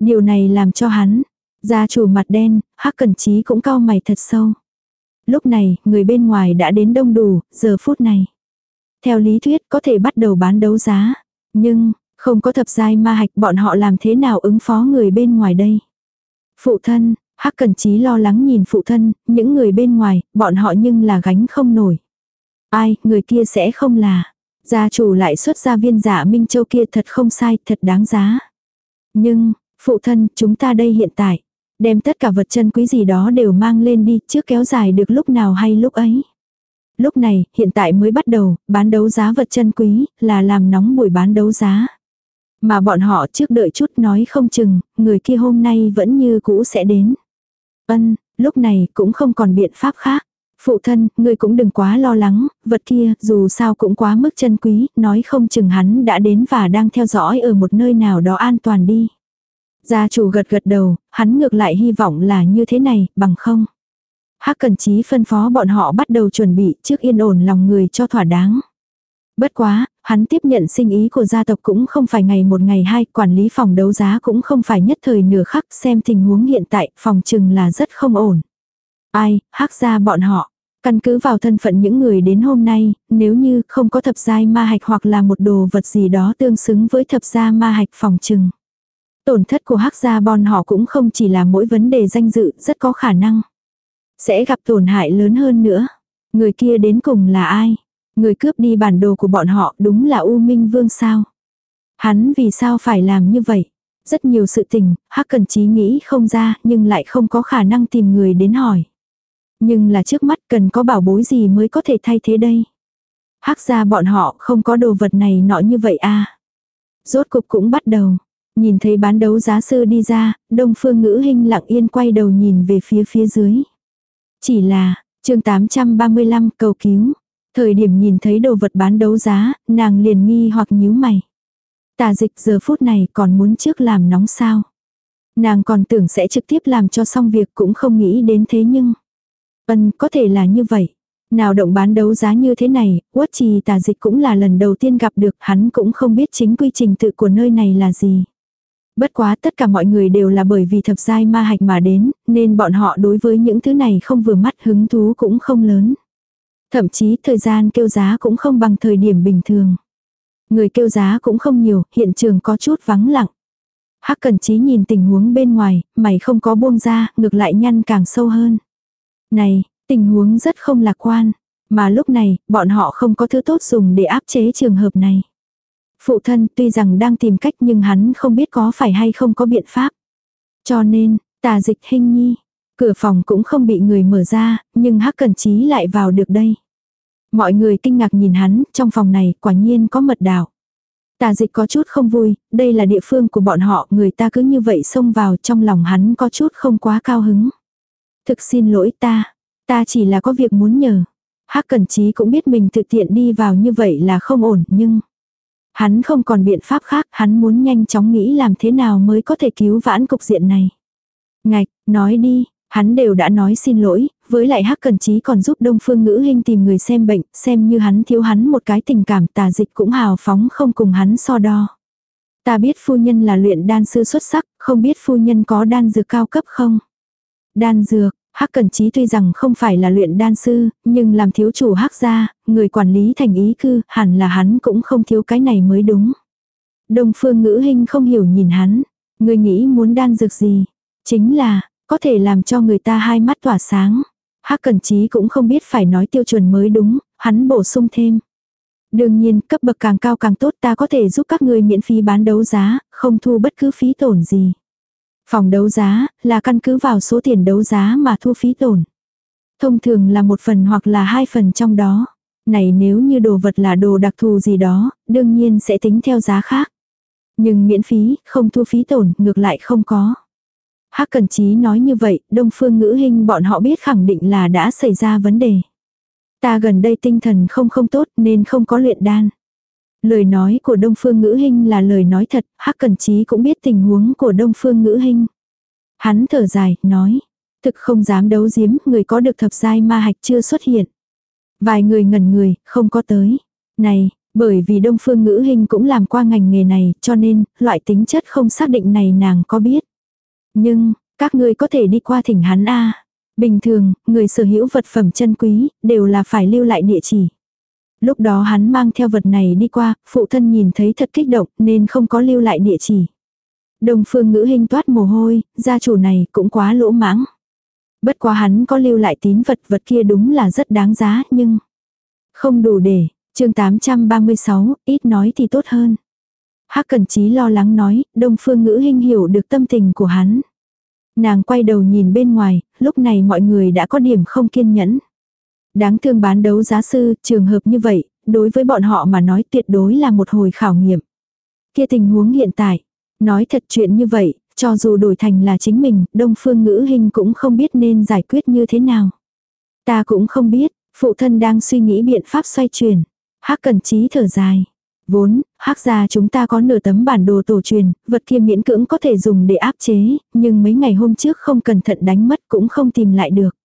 Điều này làm cho hắn, gia chủ mặt đen, hắc cẩn trí cũng cao mày thật sâu. Lúc này, người bên ngoài đã đến đông đủ, giờ phút này. Theo lý thuyết có thể bắt đầu bán đấu giá. Nhưng, không có thập giai ma hạch bọn họ làm thế nào ứng phó người bên ngoài đây. Phụ thân, Hắc Cần Chí lo lắng nhìn phụ thân, những người bên ngoài, bọn họ nhưng là gánh không nổi. Ai, người kia sẽ không là. Gia chủ lại xuất ra viên giả Minh Châu kia thật không sai, thật đáng giá. Nhưng, phụ thân, chúng ta đây hiện tại, đem tất cả vật chân quý gì đó đều mang lên đi, trước kéo dài được lúc nào hay lúc ấy. Lúc này, hiện tại mới bắt đầu, bán đấu giá vật chân quý, là làm nóng buổi bán đấu giá. Mà bọn họ trước đợi chút nói không chừng, người kia hôm nay vẫn như cũ sẽ đến. Ân, lúc này cũng không còn biện pháp khác. Phụ thân, người cũng đừng quá lo lắng, vật kia dù sao cũng quá mức chân quý, nói không chừng hắn đã đến và đang theo dõi ở một nơi nào đó an toàn đi. Gia chủ gật gật đầu, hắn ngược lại hy vọng là như thế này, bằng không. Hắc Cần Chí phân phó bọn họ bắt đầu chuẩn bị trước yên ổn lòng người cho thỏa đáng. Bất quá, hắn tiếp nhận sinh ý của gia tộc cũng không phải ngày một ngày hai, quản lý phòng đấu giá cũng không phải nhất thời nửa khắc, xem tình huống hiện tại, phòng chừng là rất không ổn. Ai, hắc ra bọn họ. Căn cứ vào thân phận những người đến hôm nay, nếu như không có thập giai ma hạch hoặc là một đồ vật gì đó tương xứng với thập gia ma hạch phòng chừng. Tổn thất của hắc gia bọn họ cũng không chỉ là mỗi vấn đề danh dự, rất có khả năng. Sẽ gặp tổn hại lớn hơn nữa. Người kia đến cùng là ai? Người cướp đi bản đồ của bọn họ đúng là U Minh Vương sao? Hắn vì sao phải làm như vậy? Rất nhiều sự tình, Hắc Cần Chí nghĩ không ra nhưng lại không có khả năng tìm người đến hỏi. Nhưng là trước mắt cần có bảo bối gì mới có thể thay thế đây? Hắc ra bọn họ không có đồ vật này nọ như vậy à? Rốt cục cũng bắt đầu. Nhìn thấy bán đấu giá sư đi ra, đông phương ngữ hình lặng yên quay đầu nhìn về phía phía dưới. Chỉ là, chương 835 cầu cứu. Thời điểm nhìn thấy đồ vật bán đấu giá, nàng liền nghi hoặc nhíu mày. Tà dịch giờ phút này còn muốn trước làm nóng sao. Nàng còn tưởng sẽ trực tiếp làm cho xong việc cũng không nghĩ đến thế nhưng. Vân có thể là như vậy. Nào động bán đấu giá như thế này, quất trì tà dịch cũng là lần đầu tiên gặp được hắn cũng không biết chính quy trình tự của nơi này là gì. Bất quá tất cả mọi người đều là bởi vì thập giai ma hạch mà đến, nên bọn họ đối với những thứ này không vừa mắt hứng thú cũng không lớn. Thậm chí thời gian kêu giá cũng không bằng thời điểm bình thường. Người kêu giá cũng không nhiều, hiện trường có chút vắng lặng. Hắc Cẩn Chí nhìn tình huống bên ngoài, mày không có buông ra, ngược lại nhăn càng sâu hơn. Này, tình huống rất không lạc quan, mà lúc này, bọn họ không có thứ tốt dùng để áp chế trường hợp này. Phụ thân tuy rằng đang tìm cách nhưng hắn không biết có phải hay không có biện pháp. Cho nên, tà dịch hình nhi, cửa phòng cũng không bị người mở ra, nhưng Hắc cần Chí lại vào được đây. Mọi người kinh ngạc nhìn hắn, trong phòng này quả nhiên có mật đảo. Tà dịch có chút không vui, đây là địa phương của bọn họ, người ta cứ như vậy xông vào trong lòng hắn có chút không quá cao hứng. Thực xin lỗi ta, ta chỉ là có việc muốn nhờ. Hắc Cẩn Chí cũng biết mình thực tiện đi vào như vậy là không ổn, nhưng hắn không còn biện pháp khác, hắn muốn nhanh chóng nghĩ làm thế nào mới có thể cứu vãn cục diện này. Ngạch, nói đi, hắn đều đã nói xin lỗi, với lại Hắc Cần trí còn giúp Đông Phương Ngữ Hinh tìm người xem bệnh, xem như hắn thiếu hắn một cái tình cảm tà dịch cũng hào phóng không cùng hắn so đo. Ta biết phu nhân là luyện đan sư xuất sắc, không biết phu nhân có đan dược cao cấp không? Đan dược, Hắc Cần Chí tuy rằng không phải là luyện đan sư, nhưng làm thiếu chủ Hắc gia, người quản lý thành ý cư, hẳn là hắn cũng không thiếu cái này mới đúng. Đông Phương Ngữ Hinh không hiểu nhìn hắn, người nghĩ muốn đan dược gì? Chính là, có thể làm cho người ta hai mắt tỏa sáng. Hắc Cẩn Chí cũng không biết phải nói tiêu chuẩn mới đúng, hắn bổ sung thêm. Đương nhiên, cấp bậc càng cao càng tốt ta có thể giúp các ngươi miễn phí bán đấu giá, không thu bất cứ phí tổn gì. Phòng đấu giá, là căn cứ vào số tiền đấu giá mà thu phí tổn. Thông thường là một phần hoặc là hai phần trong đó. Này nếu như đồ vật là đồ đặc thù gì đó, đương nhiên sẽ tính theo giá khác. Nhưng miễn phí, không thu phí tổn, ngược lại không có. Hắc Cần Chí nói như vậy, Đông Phương Ngữ Hinh bọn họ biết khẳng định là đã xảy ra vấn đề. Ta gần đây tinh thần không không tốt nên không có luyện đan. Lời nói của Đông Phương Ngữ Hinh là lời nói thật, Hắc Cần Chí cũng biết tình huống của Đông Phương Ngữ Hinh. Hắn thở dài, nói, thực không dám đấu giếm, người có được thập giai ma hạch chưa xuất hiện. Vài người ngẩn người, không có tới. Này, bởi vì Đông Phương Ngữ Hinh cũng làm qua ngành nghề này, cho nên, loại tính chất không xác định này nàng có biết. Nhưng, các ngươi có thể đi qua thỉnh hắn a Bình thường, người sở hữu vật phẩm chân quý, đều là phải lưu lại địa chỉ. Lúc đó hắn mang theo vật này đi qua, phụ thân nhìn thấy thật kích động nên không có lưu lại địa chỉ. Đồng phương ngữ hình toát mồ hôi, gia chủ này cũng quá lỗ mãng. Bất quá hắn có lưu lại tín vật vật kia đúng là rất đáng giá nhưng không đủ để, chương 836, ít nói thì tốt hơn. Hắc Cần Chí lo lắng nói, Đông Phương Ngữ Hinh hiểu được tâm tình của hắn. Nàng quay đầu nhìn bên ngoài, lúc này mọi người đã có điểm không kiên nhẫn. Đáng thương bán đấu giá sư, trường hợp như vậy, đối với bọn họ mà nói tuyệt đối là một hồi khảo nghiệm. Kia tình huống hiện tại, nói thật chuyện như vậy, cho dù đổi thành là chính mình, Đông Phương Ngữ hình cũng không biết nên giải quyết như thế nào. Ta cũng không biết, phụ thân đang suy nghĩ biện pháp xoay chuyển. Hắc Cần Chí thở dài. Vốn, hắc gia chúng ta có nửa tấm bản đồ tổ truyền, vật kia miễn cưỡng có thể dùng để áp chế, nhưng mấy ngày hôm trước không cẩn thận đánh mất cũng không tìm lại được.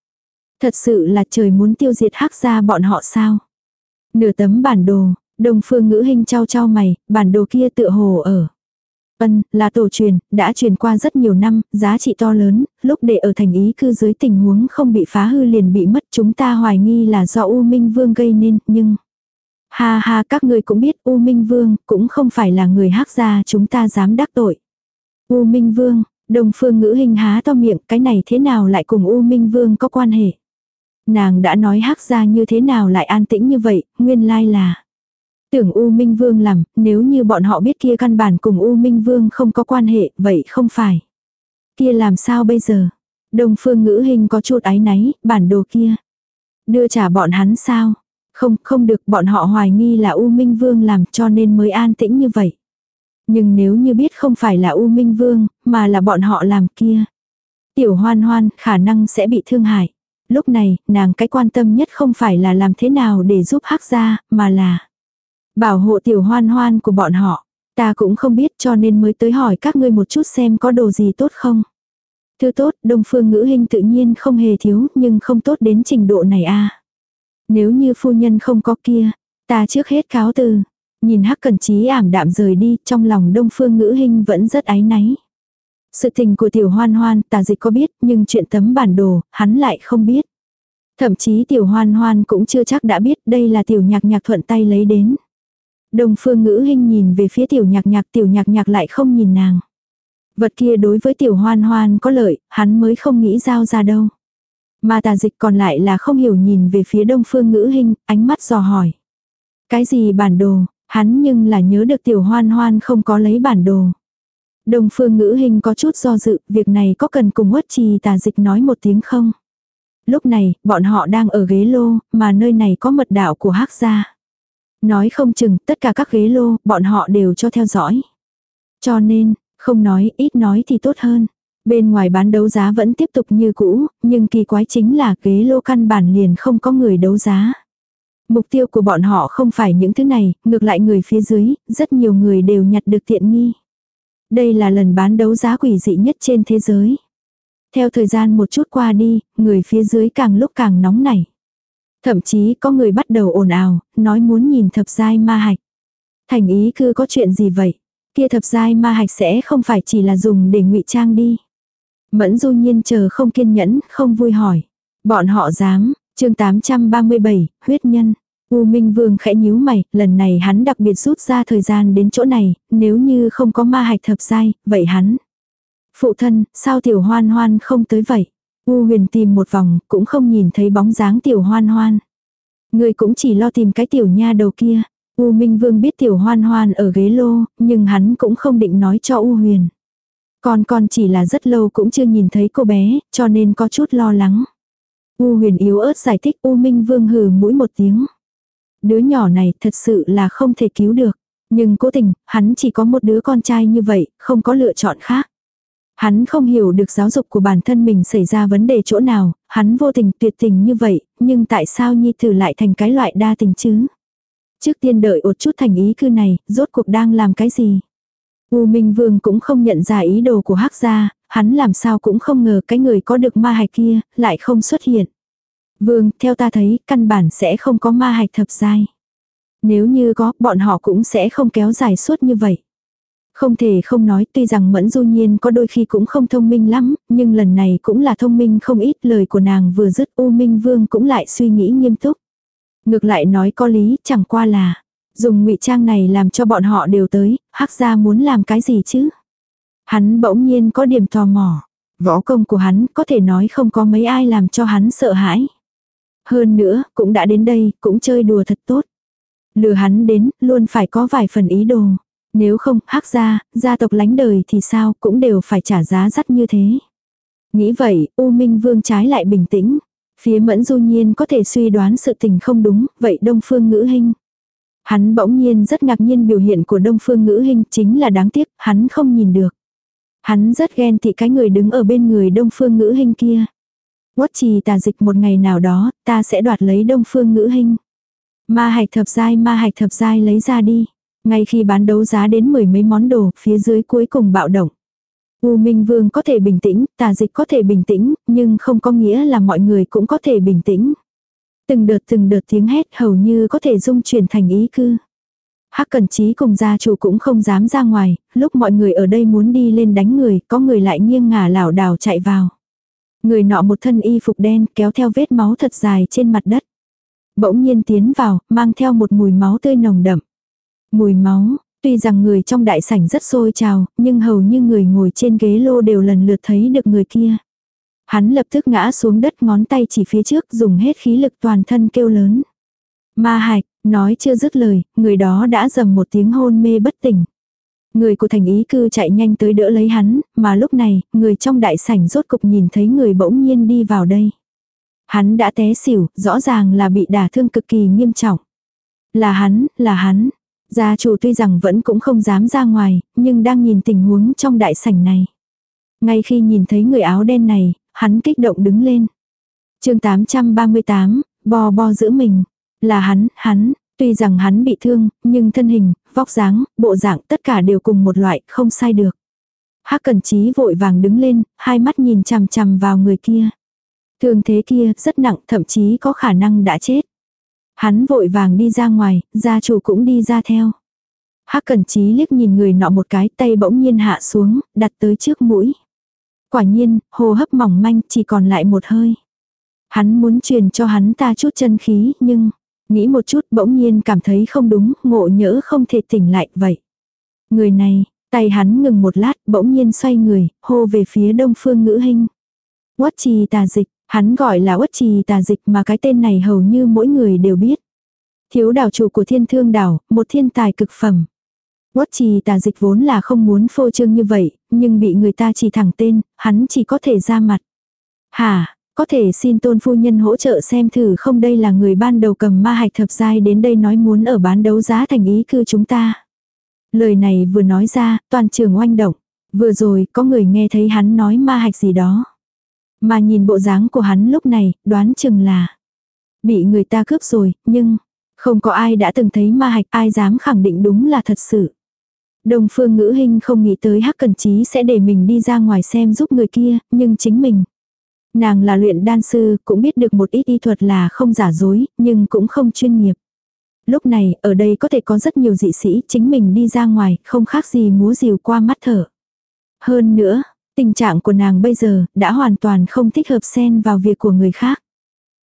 Thật sự là trời muốn tiêu diệt hắc gia bọn họ sao? Nửa tấm bản đồ, đồng phương ngữ hình trao trao mày, bản đồ kia tựa hồ ở. Ân, là tổ truyền, đã truyền qua rất nhiều năm, giá trị to lớn, lúc để ở thành ý cư dưới tình huống không bị phá hư liền bị mất chúng ta hoài nghi là do U Minh Vương gây nên, nhưng... Ha ha các ngươi cũng biết U Minh Vương cũng không phải là người hắc gia chúng ta dám đắc tội. U Minh Vương, đồng phương ngữ hình há to miệng cái này thế nào lại cùng U Minh Vương có quan hệ. Nàng đã nói hắc ra như thế nào lại an tĩnh như vậy, nguyên lai là. Tưởng U Minh Vương làm, nếu như bọn họ biết kia căn bản cùng U Minh Vương không có quan hệ, vậy không phải. Kia làm sao bây giờ? đông phương ngữ hình có chút áy náy, bản đồ kia. Đưa trả bọn hắn sao? Không, không được, bọn họ hoài nghi là U Minh Vương làm cho nên mới an tĩnh như vậy. Nhưng nếu như biết không phải là U Minh Vương, mà là bọn họ làm kia. Tiểu hoan hoan khả năng sẽ bị thương hại. Lúc này, nàng cái quan tâm nhất không phải là làm thế nào để giúp hắc gia, mà là bảo hộ tiểu hoan hoan của bọn họ. Ta cũng không biết cho nên mới tới hỏi các ngươi một chút xem có đồ gì tốt không. Thứ tốt, đông phương ngữ hình tự nhiên không hề thiếu, nhưng không tốt đến trình độ này a nếu như phu nhân không có kia, ta trước hết cáo từ. Nhìn hắc cần trí ảm đạm rời đi, trong lòng đông phương ngữ hình vẫn rất áy náy. Sự tình của tiểu hoan hoan, tà dịch có biết, nhưng chuyện tấm bản đồ, hắn lại không biết. Thậm chí tiểu hoan hoan cũng chưa chắc đã biết đây là tiểu nhạc nhạc thuận tay lấy đến. Đông phương ngữ hình nhìn về phía tiểu nhạc nhạc tiểu nhạc nhạc lại không nhìn nàng. Vật kia đối với tiểu hoan hoan có lợi, hắn mới không nghĩ giao ra đâu. Mà tà dịch còn lại là không hiểu nhìn về phía đông phương ngữ hình, ánh mắt dò hỏi. Cái gì bản đồ, hắn nhưng là nhớ được tiểu hoan hoan không có lấy bản đồ. Đông phương ngữ hình có chút do dự, việc này có cần cùng uất trì tà dịch nói một tiếng không? Lúc này, bọn họ đang ở ghế lô, mà nơi này có mật đạo của hắc gia. Nói không chừng, tất cả các ghế lô, bọn họ đều cho theo dõi. Cho nên, không nói, ít nói thì tốt hơn. Bên ngoài bán đấu giá vẫn tiếp tục như cũ, nhưng kỳ quái chính là ghế lô căn bản liền không có người đấu giá. Mục tiêu của bọn họ không phải những thứ này, ngược lại người phía dưới, rất nhiều người đều nhặt được tiện nghi. Đây là lần bán đấu giá quỷ dị nhất trên thế giới. Theo thời gian một chút qua đi, người phía dưới càng lúc càng nóng nảy. Thậm chí có người bắt đầu ồn ào, nói muốn nhìn thập giai ma hạch. Thành ý cứ có chuyện gì vậy? Kia thập giai ma hạch sẽ không phải chỉ là dùng để ngụy trang đi. Mẫn du nhiên chờ không kiên nhẫn, không vui hỏi. Bọn họ dám, chương 837, huyết nhân. U Minh Vương khẽ nhíu mày, lần này hắn đặc biệt rút ra thời gian đến chỗ này, nếu như không có ma hạch thập giai, vậy hắn. Phụ thân, sao tiểu hoan hoan không tới vậy? U huyền tìm một vòng, cũng không nhìn thấy bóng dáng tiểu hoan hoan. Người cũng chỉ lo tìm cái tiểu nha đầu kia. U Minh Vương biết tiểu hoan hoan ở ghế lô, nhưng hắn cũng không định nói cho U huyền. Con con chỉ là rất lâu cũng chưa nhìn thấy cô bé, cho nên có chút lo lắng. U huyền yếu ớt giải thích U Minh Vương hừ mũi một tiếng. Đứa nhỏ này thật sự là không thể cứu được. Nhưng cố tình, hắn chỉ có một đứa con trai như vậy, không có lựa chọn khác. Hắn không hiểu được giáo dục của bản thân mình xảy ra vấn đề chỗ nào, hắn vô tình tuyệt tình như vậy, nhưng tại sao nhi tử lại thành cái loại đa tình chứ? Trước tiên đợi một chút thành ý cư này, rốt cuộc đang làm cái gì? U Minh Vương cũng không nhận ra ý đồ của Hắc gia, hắn làm sao cũng không ngờ cái người có được ma hạch kia, lại không xuất hiện. Vương, theo ta thấy, căn bản sẽ không có ma hạch thập giai. Nếu như có, bọn họ cũng sẽ không kéo dài suốt như vậy. Không thể không nói tuy rằng Mẫn Du Nhiên có đôi khi cũng không thông minh lắm, nhưng lần này cũng là thông minh không ít lời của nàng vừa dứt U Minh Vương cũng lại suy nghĩ nghiêm túc. Ngược lại nói có lý chẳng qua là dùng ngụy trang này làm cho bọn họ đều tới, hắc gia muốn làm cái gì chứ? Hắn bỗng nhiên có điểm tò mò. Võ công của hắn có thể nói không có mấy ai làm cho hắn sợ hãi. Hơn nữa, cũng đã đến đây, cũng chơi đùa thật tốt. Lừa hắn đến, luôn phải có vài phần ý đồ. Nếu không, hắc gia, gia tộc lánh đời thì sao, cũng đều phải trả giá rất như thế. Nghĩ vậy, U Minh Vương trái lại bình tĩnh. Phía mẫn du nhiên có thể suy đoán sự tình không đúng, vậy Đông Phương Ngữ Hinh. Hắn bỗng nhiên rất ngạc nhiên biểu hiện của Đông Phương Ngữ Hinh chính là đáng tiếc, hắn không nhìn được. Hắn rất ghen tị cái người đứng ở bên người Đông Phương Ngữ Hinh kia. Quốc trì tà dịch một ngày nào đó, ta sẽ đoạt lấy Đông Phương Ngữ hình Ma hạch thập giai ma hạch thập giai lấy ra đi. Ngay khi bán đấu giá đến mười mấy món đồ, phía dưới cuối cùng bạo động. U Minh Vương có thể bình tĩnh, tà dịch có thể bình tĩnh, nhưng không có nghĩa là mọi người cũng có thể bình tĩnh. Từng đợt từng đợt tiếng hét hầu như có thể dung chuyển thành ý cư. Hắc Cẩn Chí cùng gia chủ cũng không dám ra ngoài, lúc mọi người ở đây muốn đi lên đánh người, có người lại nghiêng ngả lảo đảo chạy vào. Người nọ một thân y phục đen kéo theo vết máu thật dài trên mặt đất. Bỗng nhiên tiến vào, mang theo một mùi máu tươi nồng đậm. Mùi máu, tuy rằng người trong đại sảnh rất sôi trào, nhưng hầu như người ngồi trên ghế lô đều lần lượt thấy được người kia. Hắn lập tức ngã xuống đất ngón tay chỉ phía trước dùng hết khí lực toàn thân kêu lớn. Ma hạch, nói chưa dứt lời, người đó đã dầm một tiếng hôn mê bất tỉnh. Người của thành ý cư chạy nhanh tới đỡ lấy hắn, mà lúc này, người trong đại sảnh rốt cục nhìn thấy người bỗng nhiên đi vào đây. Hắn đã té xỉu, rõ ràng là bị đả thương cực kỳ nghiêm trọng. Là hắn, là hắn. Gia chủ tuy rằng vẫn cũng không dám ra ngoài, nhưng đang nhìn tình huống trong đại sảnh này. Ngay khi nhìn thấy người áo đen này, hắn kích động đứng lên. chương 838, bò bò giữ mình. Là hắn, hắn, tuy rằng hắn bị thương, nhưng thân hình, vóc dáng, bộ dạng tất cả đều cùng một loại, không sai được. Hắc Cẩn Chí vội vàng đứng lên, hai mắt nhìn chằm chằm vào người kia. Thương thế kia rất nặng, thậm chí có khả năng đã chết. Hắn vội vàng đi ra ngoài, gia chủ cũng đi ra theo. Hắc Cẩn Chí liếc nhìn người nọ một cái, tay bỗng nhiên hạ xuống, đặt tới trước mũi. Quả nhiên, hô hấp mỏng manh, chỉ còn lại một hơi. Hắn muốn truyền cho hắn ta chút chân khí, nhưng nghĩ một chút bỗng nhiên cảm thấy không đúng, ngộ nhỡ không thể tỉnh lại vậy. Người này, Tay hắn ngừng một lát, bỗng nhiên xoay người, hô về phía đông phương ngữ hình. Quất trì tà dịch, hắn gọi là quất trì tà dịch mà cái tên này hầu như mỗi người đều biết. Thiếu đảo chủ của thiên thương đảo, một thiên tài cực phẩm. Quất trì tà dịch vốn là không muốn phô trương như vậy, nhưng bị người ta chỉ thẳng tên, hắn chỉ có thể ra mặt. Hả, có thể xin tôn phu nhân hỗ trợ xem thử không đây là người ban đầu cầm ma hạch thập giai đến đây nói muốn ở bán đấu giá thành ý cư chúng ta. Lời này vừa nói ra, toàn trường oanh động. Vừa rồi có người nghe thấy hắn nói ma hạch gì đó. Mà nhìn bộ dáng của hắn lúc này, đoán chừng là bị người ta cướp rồi, nhưng không có ai đã từng thấy ma hạch ai dám khẳng định đúng là thật sự. Đồng phương ngữ hình không nghĩ tới hắc cần trí sẽ để mình đi ra ngoài xem giúp người kia, nhưng chính mình. Nàng là luyện đan sư, cũng biết được một ít y thuật là không giả dối, nhưng cũng không chuyên nghiệp. Lúc này, ở đây có thể có rất nhiều dị sĩ, chính mình đi ra ngoài, không khác gì múa rìu qua mắt thở. Hơn nữa, tình trạng của nàng bây giờ, đã hoàn toàn không thích hợp xen vào việc của người khác.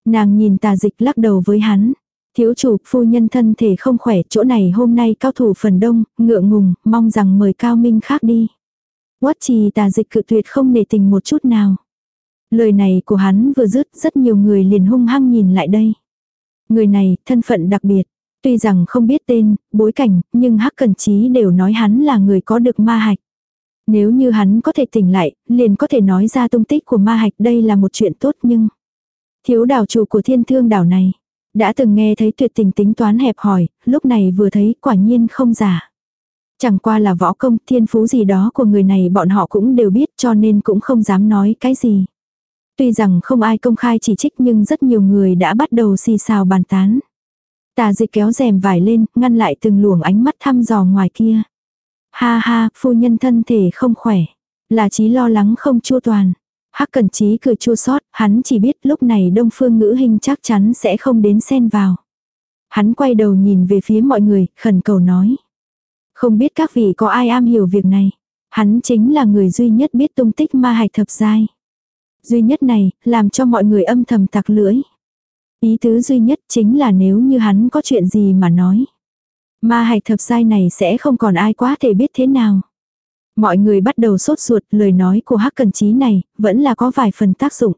Nàng nhìn tà dịch lắc đầu với hắn. Thiếu chủ, phu nhân thân thể không khỏe, chỗ này hôm nay cao thủ phần đông, ngượng ngùng, mong rằng mời cao minh khác đi. Quất trì tà dịch cự tuyệt không nề tình một chút nào. Lời này của hắn vừa dứt, rất nhiều người liền hung hăng nhìn lại đây. Người này, thân phận đặc biệt. Tuy rằng không biết tên, bối cảnh, nhưng Hắc Cần Chí đều nói hắn là người có được ma hạch. Nếu như hắn có thể tỉnh lại, liền có thể nói ra tung tích của ma hạch đây là một chuyện tốt nhưng... Thiếu đảo chủ của thiên thương đảo này, đã từng nghe thấy tuyệt tình tính toán hẹp hỏi, lúc này vừa thấy quả nhiên không giả. Chẳng qua là võ công thiên phú gì đó của người này bọn họ cũng đều biết cho nên cũng không dám nói cái gì. Tuy rằng không ai công khai chỉ trích nhưng rất nhiều người đã bắt đầu xì xào bàn tán. Tà dịch kéo rèm vải lên, ngăn lại từng luồng ánh mắt thăm dò ngoài kia. Ha ha, phu nhân thân thể không khỏe. Là chí lo lắng không chua toàn. Hắc cẩn trí cười chua xót hắn chỉ biết lúc này đông phương ngữ hình chắc chắn sẽ không đến xen vào. Hắn quay đầu nhìn về phía mọi người, khẩn cầu nói. Không biết các vị có ai am hiểu việc này. Hắn chính là người duy nhất biết tung tích ma hạch thập giai. Duy nhất này, làm cho mọi người âm thầm tặc lưỡi. Ý tứ duy nhất chính là nếu như hắn có chuyện gì mà nói. Ma hạch thập sai này sẽ không còn ai quá thể biết thế nào. Mọi người bắt đầu sốt ruột lời nói của hắc cần trí này, vẫn là có vài phần tác dụng.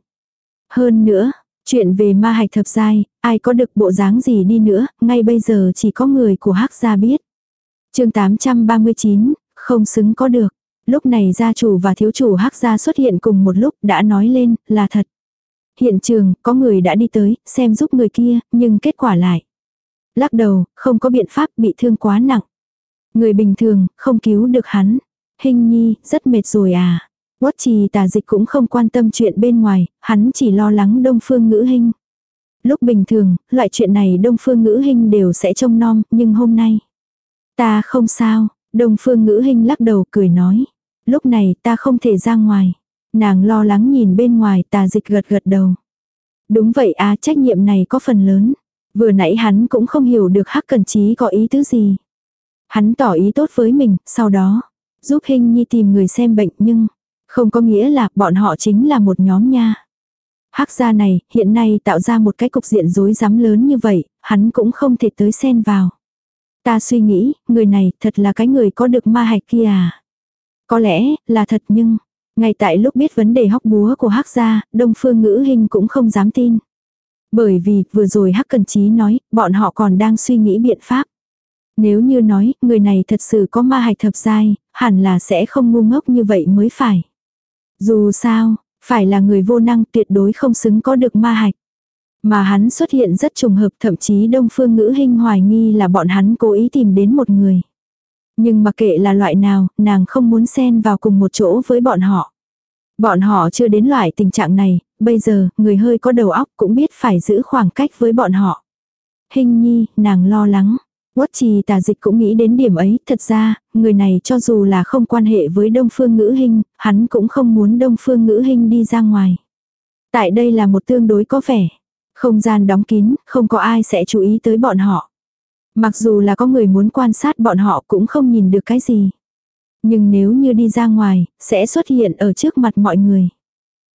Hơn nữa, chuyện về ma hạch thập giai, ai có được bộ dáng gì đi nữa, ngay bây giờ chỉ có người của hắc gia biết. chương 839, không xứng có được. Lúc này gia chủ và thiếu chủ hắc gia xuất hiện cùng một lúc đã nói lên là thật. Hiện trường, có người đã đi tới, xem giúp người kia, nhưng kết quả lại. Lắc đầu, không có biện pháp bị thương quá nặng. Người bình thường, không cứu được hắn. Hình nhi, rất mệt rồi à. Quất trì tà dịch cũng không quan tâm chuyện bên ngoài, hắn chỉ lo lắng đông phương ngữ hình. Lúc bình thường, loại chuyện này đông phương ngữ hình đều sẽ trông nom, nhưng hôm nay. Ta không sao, đông phương ngữ hình lắc đầu cười nói. Lúc này ta không thể ra ngoài. Nàng lo lắng nhìn bên ngoài tà dịch gật gật đầu. Đúng vậy á trách nhiệm này có phần lớn. Vừa nãy hắn cũng không hiểu được hắc cần trí có ý tứ gì. Hắn tỏ ý tốt với mình, sau đó, giúp hình nhi tìm người xem bệnh nhưng, không có nghĩa là bọn họ chính là một nhóm nha. Hắc gia này, hiện nay tạo ra một cái cục diện rối rắm lớn như vậy, hắn cũng không thể tới xen vào. Ta suy nghĩ, người này thật là cái người có được ma hạch kia à. Có lẽ, là thật nhưng, ngay tại lúc biết vấn đề hóc búa của hắc gia, đông phương ngữ hình cũng không dám tin. Bởi vì, vừa rồi hắc cần trí nói, bọn họ còn đang suy nghĩ biện pháp. Nếu như nói, người này thật sự có ma hạch thập giai, hẳn là sẽ không ngu ngốc như vậy mới phải. Dù sao, phải là người vô năng tuyệt đối không xứng có được ma hạch. Mà hắn xuất hiện rất trùng hợp thậm chí đông phương ngữ hình hoài nghi là bọn hắn cố ý tìm đến một người. Nhưng mà kệ là loại nào, nàng không muốn xen vào cùng một chỗ với bọn họ. Bọn họ chưa đến loại tình trạng này, bây giờ, người hơi có đầu óc cũng biết phải giữ khoảng cách với bọn họ. Hình nhi, nàng lo lắng. Quất trì tà dịch cũng nghĩ đến điểm ấy, thật ra, người này cho dù là không quan hệ với đông phương ngữ hình, hắn cũng không muốn đông phương ngữ hình đi ra ngoài. Tại đây là một tương đối có vẻ. Không gian đóng kín, không có ai sẽ chú ý tới bọn họ. Mặc dù là có người muốn quan sát bọn họ cũng không nhìn được cái gì. Nhưng nếu như đi ra ngoài, sẽ xuất hiện ở trước mặt mọi người.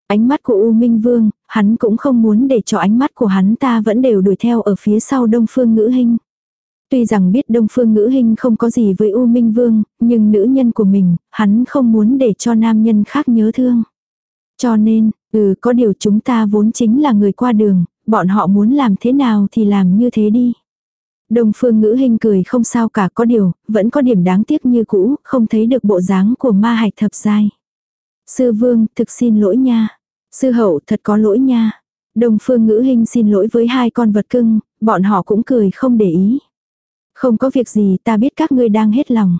Ánh mắt của U Minh Vương, hắn cũng không muốn để cho ánh mắt của hắn ta vẫn đều đuổi theo ở phía sau đông phương ngữ Hinh Tuy rằng biết Đông Phương Ngữ Hinh không có gì với U Minh Vương, nhưng nữ nhân của mình, hắn không muốn để cho nam nhân khác nhớ thương. Cho nên, ừ có điều chúng ta vốn chính là người qua đường, bọn họ muốn làm thế nào thì làm như thế đi. Đông Phương Ngữ hình cười không sao cả có điều, vẫn có điểm đáng tiếc như cũ, không thấy được bộ dáng của ma hạch thập giai. Sư Vương, thực xin lỗi nha. Sư Hậu, thật có lỗi nha. Đông Phương Ngữ hình xin lỗi với hai con vật cưng, bọn họ cũng cười không để ý. Không có việc gì ta biết các ngươi đang hết lòng.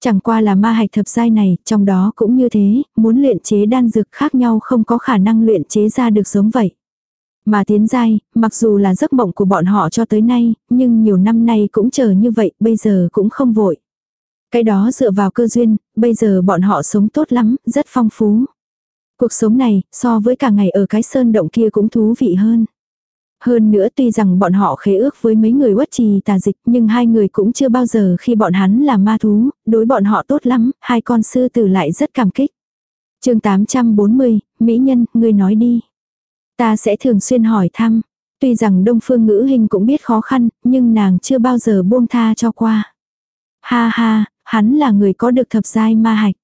Chẳng qua là ma hạch thập giai này, trong đó cũng như thế, muốn luyện chế đan dược khác nhau không có khả năng luyện chế ra được giống vậy. Mà tiến giai, mặc dù là giấc mộng của bọn họ cho tới nay, nhưng nhiều năm nay cũng chờ như vậy, bây giờ cũng không vội. Cái đó dựa vào cơ duyên, bây giờ bọn họ sống tốt lắm, rất phong phú. Cuộc sống này, so với cả ngày ở cái sơn động kia cũng thú vị hơn. Hơn nữa tuy rằng bọn họ khế ước với mấy người quất trì tà dịch nhưng hai người cũng chưa bao giờ khi bọn hắn là ma thú, đối bọn họ tốt lắm, hai con sư tử lại rất cảm kích. chương 840, Mỹ Nhân, ngươi nói đi. Ta sẽ thường xuyên hỏi thăm. Tuy rằng Đông Phương Ngữ Hình cũng biết khó khăn, nhưng nàng chưa bao giờ buông tha cho qua. Ha ha, hắn là người có được thập giai ma hạch.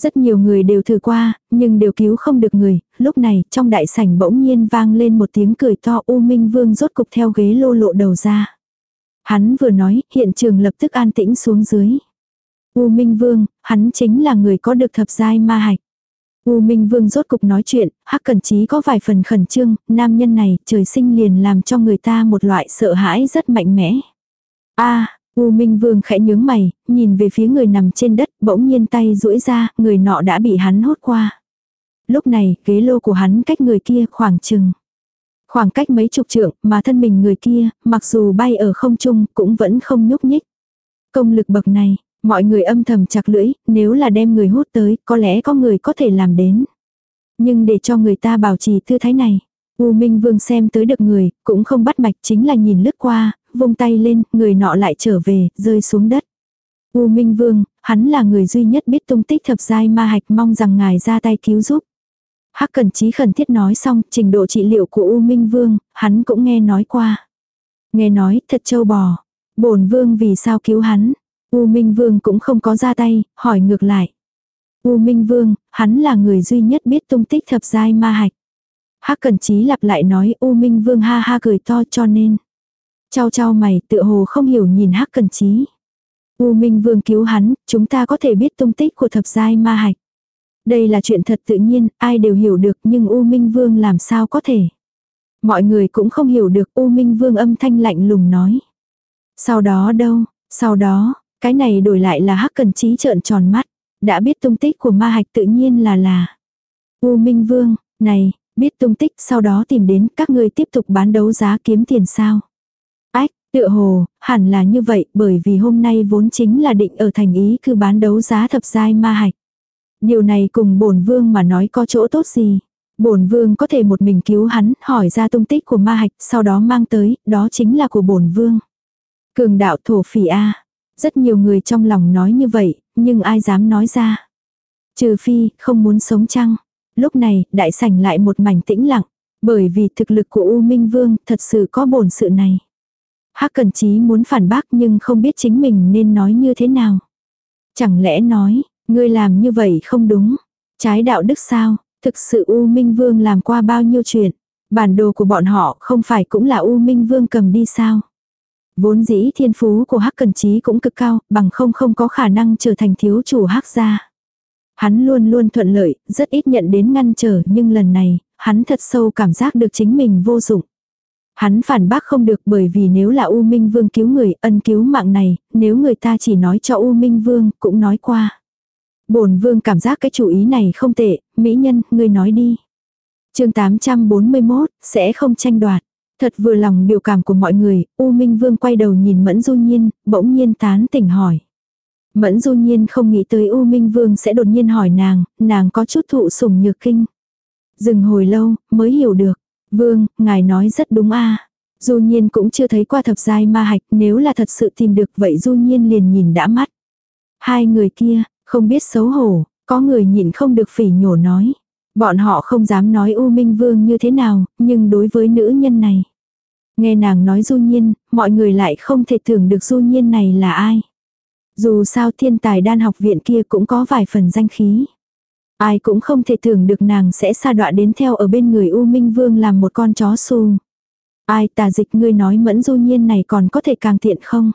Rất nhiều người đều thử qua, nhưng đều cứu không được người, lúc này trong đại sảnh bỗng nhiên vang lên một tiếng cười to U Minh Vương rốt cục theo ghế lô lộ đầu ra. Hắn vừa nói, hiện trường lập tức an tĩnh xuống dưới. U Minh Vương, hắn chính là người có được thập giai ma hạch. U Minh Vương rốt cục nói chuyện, Hắc Cẩn Chí có vài phần khẩn trương, nam nhân này trời sinh liền làm cho người ta một loại sợ hãi rất mạnh mẽ. A, U Minh Vương khẽ nhướng mày, nhìn về phía người nằm trên đất, bỗng nhiên tay duỗi ra, người nọ đã bị hắn hốt qua. Lúc này, ghế lô của hắn cách người kia khoảng chừng. Khoảng cách mấy chục trượng, mà thân mình người kia, mặc dù bay ở không trung, cũng vẫn không nhúc nhích. Công lực bậc này, mọi người âm thầm chặt lưỡi, nếu là đem người hút tới, có lẽ có người có thể làm đến. Nhưng để cho người ta bảo trì tư thái này, U Minh Vương xem tới được người, cũng không bắt mạch chính là nhìn lướt qua, vung tay lên, người nọ lại trở về, rơi xuống đất. U Minh Vương, hắn là người duy nhất biết tung tích thập giai ma hạch mong rằng ngài ra tay cứu giúp. Hắc Cần Chí khẩn thiết nói xong, trình độ trị liệu của U Minh Vương, hắn cũng nghe nói qua. Nghe nói, thật châu bò. Bổn Vương vì sao cứu hắn? U Minh Vương cũng không có ra tay, hỏi ngược lại. U Minh Vương, hắn là người duy nhất biết tung tích thập giai ma hạch. Hắc Cần Chí lặp lại nói U Minh Vương ha ha cười to cho nên. Chao chao mày tựa hồ không hiểu nhìn Hắc Cần Chí. U Minh Vương cứu hắn, chúng ta có thể biết tung tích của thập giai ma hạch. Đây là chuyện thật tự nhiên, ai đều hiểu được nhưng U Minh Vương làm sao có thể. Mọi người cũng không hiểu được U Minh Vương âm thanh lạnh lùng nói. Sau đó đâu, sau đó, cái này đổi lại là Hắc Cần trí trợn tròn mắt. Đã biết tung tích của ma hạch tự nhiên là là. U Minh Vương, này, biết tung tích sau đó tìm đến các ngươi tiếp tục bán đấu giá kiếm tiền sao. Ách, tựa hồ, hẳn là như vậy bởi vì hôm nay vốn chính là định ở thành ý cứ bán đấu giá thập giai ma hạch. Điều này cùng bổn vương mà nói có chỗ tốt gì. Bổn vương có thể một mình cứu hắn, hỏi ra tung tích của ma hạch, sau đó mang tới, đó chính là của bổn vương. Cường đạo thổ phỉ A. Rất nhiều người trong lòng nói như vậy, nhưng ai dám nói ra. Trừ phi, không muốn sống chăng. Lúc này, đại sảnh lại một mảnh tĩnh lặng. Bởi vì thực lực của U Minh Vương thật sự có bổn sự này. Hắc Cần Chí muốn phản bác nhưng không biết chính mình nên nói như thế nào. Chẳng lẽ nói, ngươi làm như vậy không đúng. Trái đạo đức sao, thực sự U Minh Vương làm qua bao nhiêu chuyện. Bản đồ của bọn họ không phải cũng là U Minh Vương cầm đi sao. Vốn dĩ thiên phú của Hắc Cần Chí cũng cực cao, bằng không không có khả năng trở thành thiếu chủ Hắc gia. Hắn luôn luôn thuận lợi, rất ít nhận đến ngăn trở nhưng lần này, hắn thật sâu cảm giác được chính mình vô dụng. Hắn phản bác không được bởi vì nếu là U Minh Vương cứu người, ân cứu mạng này, nếu người ta chỉ nói cho U Minh Vương, cũng nói qua. bổn Vương cảm giác cái chủ ý này không tệ, mỹ nhân, ngươi nói đi. chương 841, sẽ không tranh đoạt. Thật vừa lòng biểu cảm của mọi người, U Minh Vương quay đầu nhìn Mẫn Du Nhiên, bỗng nhiên tán tỉnh hỏi. Mẫn Du Nhiên không nghĩ tới U Minh Vương sẽ đột nhiên hỏi nàng, nàng có chút thụ sủng nhược kinh. Dừng hồi lâu, mới hiểu được. Vương, ngài nói rất đúng a. Du Nhiên cũng chưa thấy qua thập giai ma hạch, nếu là thật sự tìm được vậy Du Nhiên liền nhìn đã mắt. Hai người kia, không biết xấu hổ, có người nhìn không được phỉ nhổ nói. Bọn họ không dám nói U Minh Vương như thế nào, nhưng đối với nữ nhân này. Nghe nàng nói du nhiên, mọi người lại không thể tưởng được du nhiên này là ai. Dù sao thiên tài đan học viện kia cũng có vài phần danh khí. Ai cũng không thể tưởng được nàng sẽ xa đọa đến theo ở bên người U Minh Vương làm một con chó su. Ai tà dịch ngươi nói mẫn du nhiên này còn có thể càng tiện không?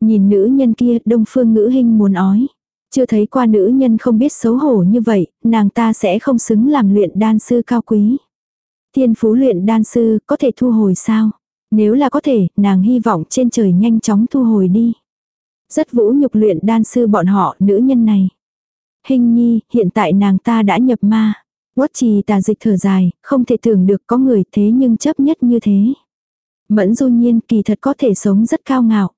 Nhìn nữ nhân kia đông phương ngữ hình muốn ói. Chưa thấy qua nữ nhân không biết xấu hổ như vậy, nàng ta sẽ không xứng làm luyện đan sư cao quý. Thiên phú luyện đan sư có thể thu hồi sao? Nếu là có thể, nàng hy vọng trên trời nhanh chóng thu hồi đi. Rất vũ nhục luyện đan sư bọn họ, nữ nhân này. Hình nhi, hiện tại nàng ta đã nhập ma. Quất trì tà dịch thở dài, không thể tưởng được có người thế nhưng chấp nhất như thế. Mẫn du nhiên kỳ thật có thể sống rất cao ngạo.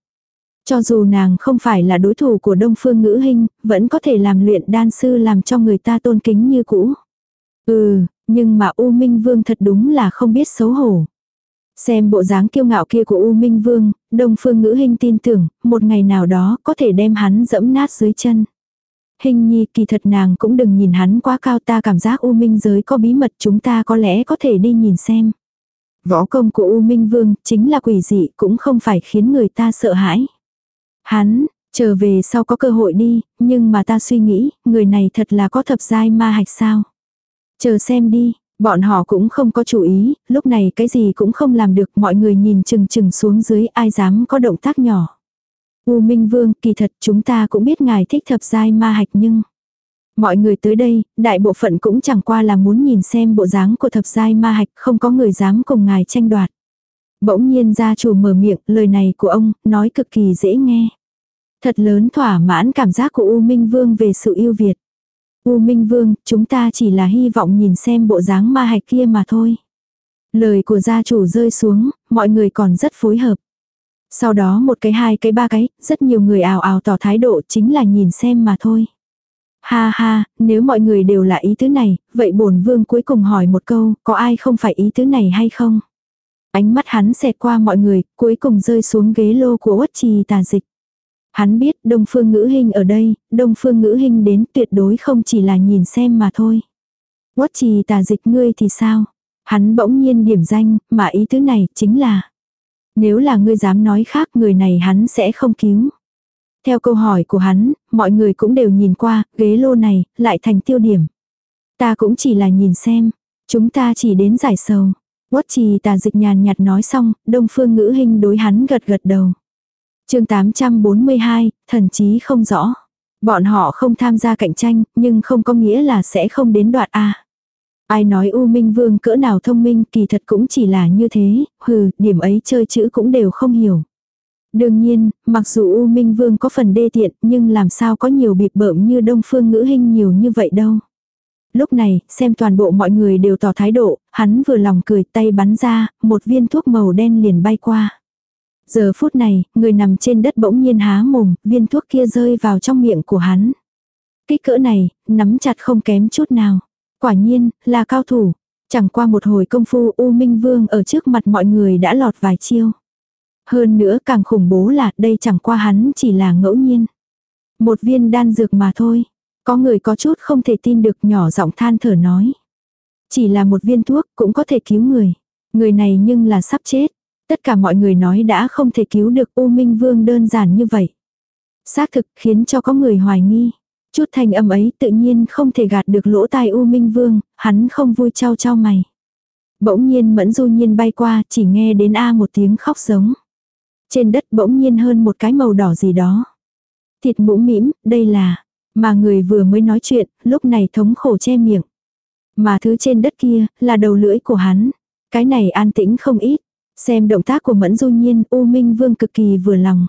Cho dù nàng không phải là đối thủ của đông phương ngữ hình, vẫn có thể làm luyện đan sư làm cho người ta tôn kính như cũ. Ừ, nhưng mà U Minh Vương thật đúng là không biết xấu hổ. Xem bộ dáng kiêu ngạo kia của U Minh Vương, Đông Phương Ngữ Hinh tin tưởng, một ngày nào đó có thể đem hắn dẫm nát dưới chân. Hình nhi kỳ thật nàng cũng đừng nhìn hắn quá cao ta cảm giác U Minh giới có bí mật chúng ta có lẽ có thể đi nhìn xem. Võ công của U Minh Vương chính là quỷ dị cũng không phải khiến người ta sợ hãi. Hắn, trở về sau có cơ hội đi, nhưng mà ta suy nghĩ, người này thật là có thập giai ma hạch sao. Chờ xem đi, bọn họ cũng không có chủ ý, lúc này cái gì cũng không làm được mọi người nhìn chừng chừng xuống dưới ai dám có động tác nhỏ. U Minh Vương, kỳ thật chúng ta cũng biết ngài thích thập giai ma hạch nhưng... Mọi người tới đây, đại bộ phận cũng chẳng qua là muốn nhìn xem bộ dáng của thập giai ma hạch, không có người dám cùng ngài tranh đoạt. Bỗng nhiên gia chủ mở miệng, lời này của ông, nói cực kỳ dễ nghe. Thật lớn thỏa mãn cảm giác của U Minh Vương về sự yêu Việt. U Minh Vương, chúng ta chỉ là hy vọng nhìn xem bộ dáng ma hạch kia mà thôi. Lời của gia chủ rơi xuống, mọi người còn rất phối hợp. Sau đó một cái hai cái ba cái, rất nhiều người ào ào tỏ thái độ chính là nhìn xem mà thôi. Ha ha, nếu mọi người đều là ý tứ này, vậy bổn vương cuối cùng hỏi một câu, có ai không phải ý tứ này hay không? Ánh mắt hắn xẹt qua mọi người, cuối cùng rơi xuống ghế lô của uất trì tà dịch. Hắn biết đông phương ngữ hình ở đây, đông phương ngữ hình đến tuyệt đối không chỉ là nhìn xem mà thôi. Quất trì tà dịch ngươi thì sao? Hắn bỗng nhiên điểm danh, mà ý tứ này chính là nếu là ngươi dám nói khác người này hắn sẽ không cứu. Theo câu hỏi của hắn, mọi người cũng đều nhìn qua, ghế lô này, lại thành tiêu điểm. Ta cũng chỉ là nhìn xem, chúng ta chỉ đến giải sầu. Quất trì tà dịch nhàn nhạt nói xong, đông phương ngữ hình đối hắn gật gật đầu chương 842, thần chí không rõ. Bọn họ không tham gia cạnh tranh, nhưng không có nghĩa là sẽ không đến đoạn A. Ai nói U Minh Vương cỡ nào thông minh kỳ thật cũng chỉ là như thế, hừ, điểm ấy chơi chữ cũng đều không hiểu. Đương nhiên, mặc dù U Minh Vương có phần đê tiện nhưng làm sao có nhiều bịp bợm như Đông Phương Ngữ Hinh nhiều như vậy đâu. Lúc này, xem toàn bộ mọi người đều tỏ thái độ, hắn vừa lòng cười tay bắn ra, một viên thuốc màu đen liền bay qua. Giờ phút này, người nằm trên đất bỗng nhiên há mồm, viên thuốc kia rơi vào trong miệng của hắn. Kích cỡ này, nắm chặt không kém chút nào. Quả nhiên, là cao thủ. Chẳng qua một hồi công phu U Minh Vương ở trước mặt mọi người đã lọt vài chiêu. Hơn nữa càng khủng bố là đây chẳng qua hắn chỉ là ngẫu nhiên. Một viên đan dược mà thôi. Có người có chút không thể tin được nhỏ giọng than thở nói. Chỉ là một viên thuốc cũng có thể cứu người. Người này nhưng là sắp chết. Tất cả mọi người nói đã không thể cứu được U Minh Vương đơn giản như vậy. Xác thực khiến cho có người hoài nghi. Chút thanh âm ấy tự nhiên không thể gạt được lỗ tai U Minh Vương, hắn không vui trao trao mày. Bỗng nhiên mẫn du nhiên bay qua, chỉ nghe đến A một tiếng khóc giống. Trên đất bỗng nhiên hơn một cái màu đỏ gì đó. Thịt mũ mĩm, đây là, mà người vừa mới nói chuyện, lúc này thống khổ che miệng. Mà thứ trên đất kia, là đầu lưỡi của hắn. Cái này an tĩnh không ít. Xem động tác của Mẫn Du Nhiên, U Minh Vương cực kỳ vừa lòng.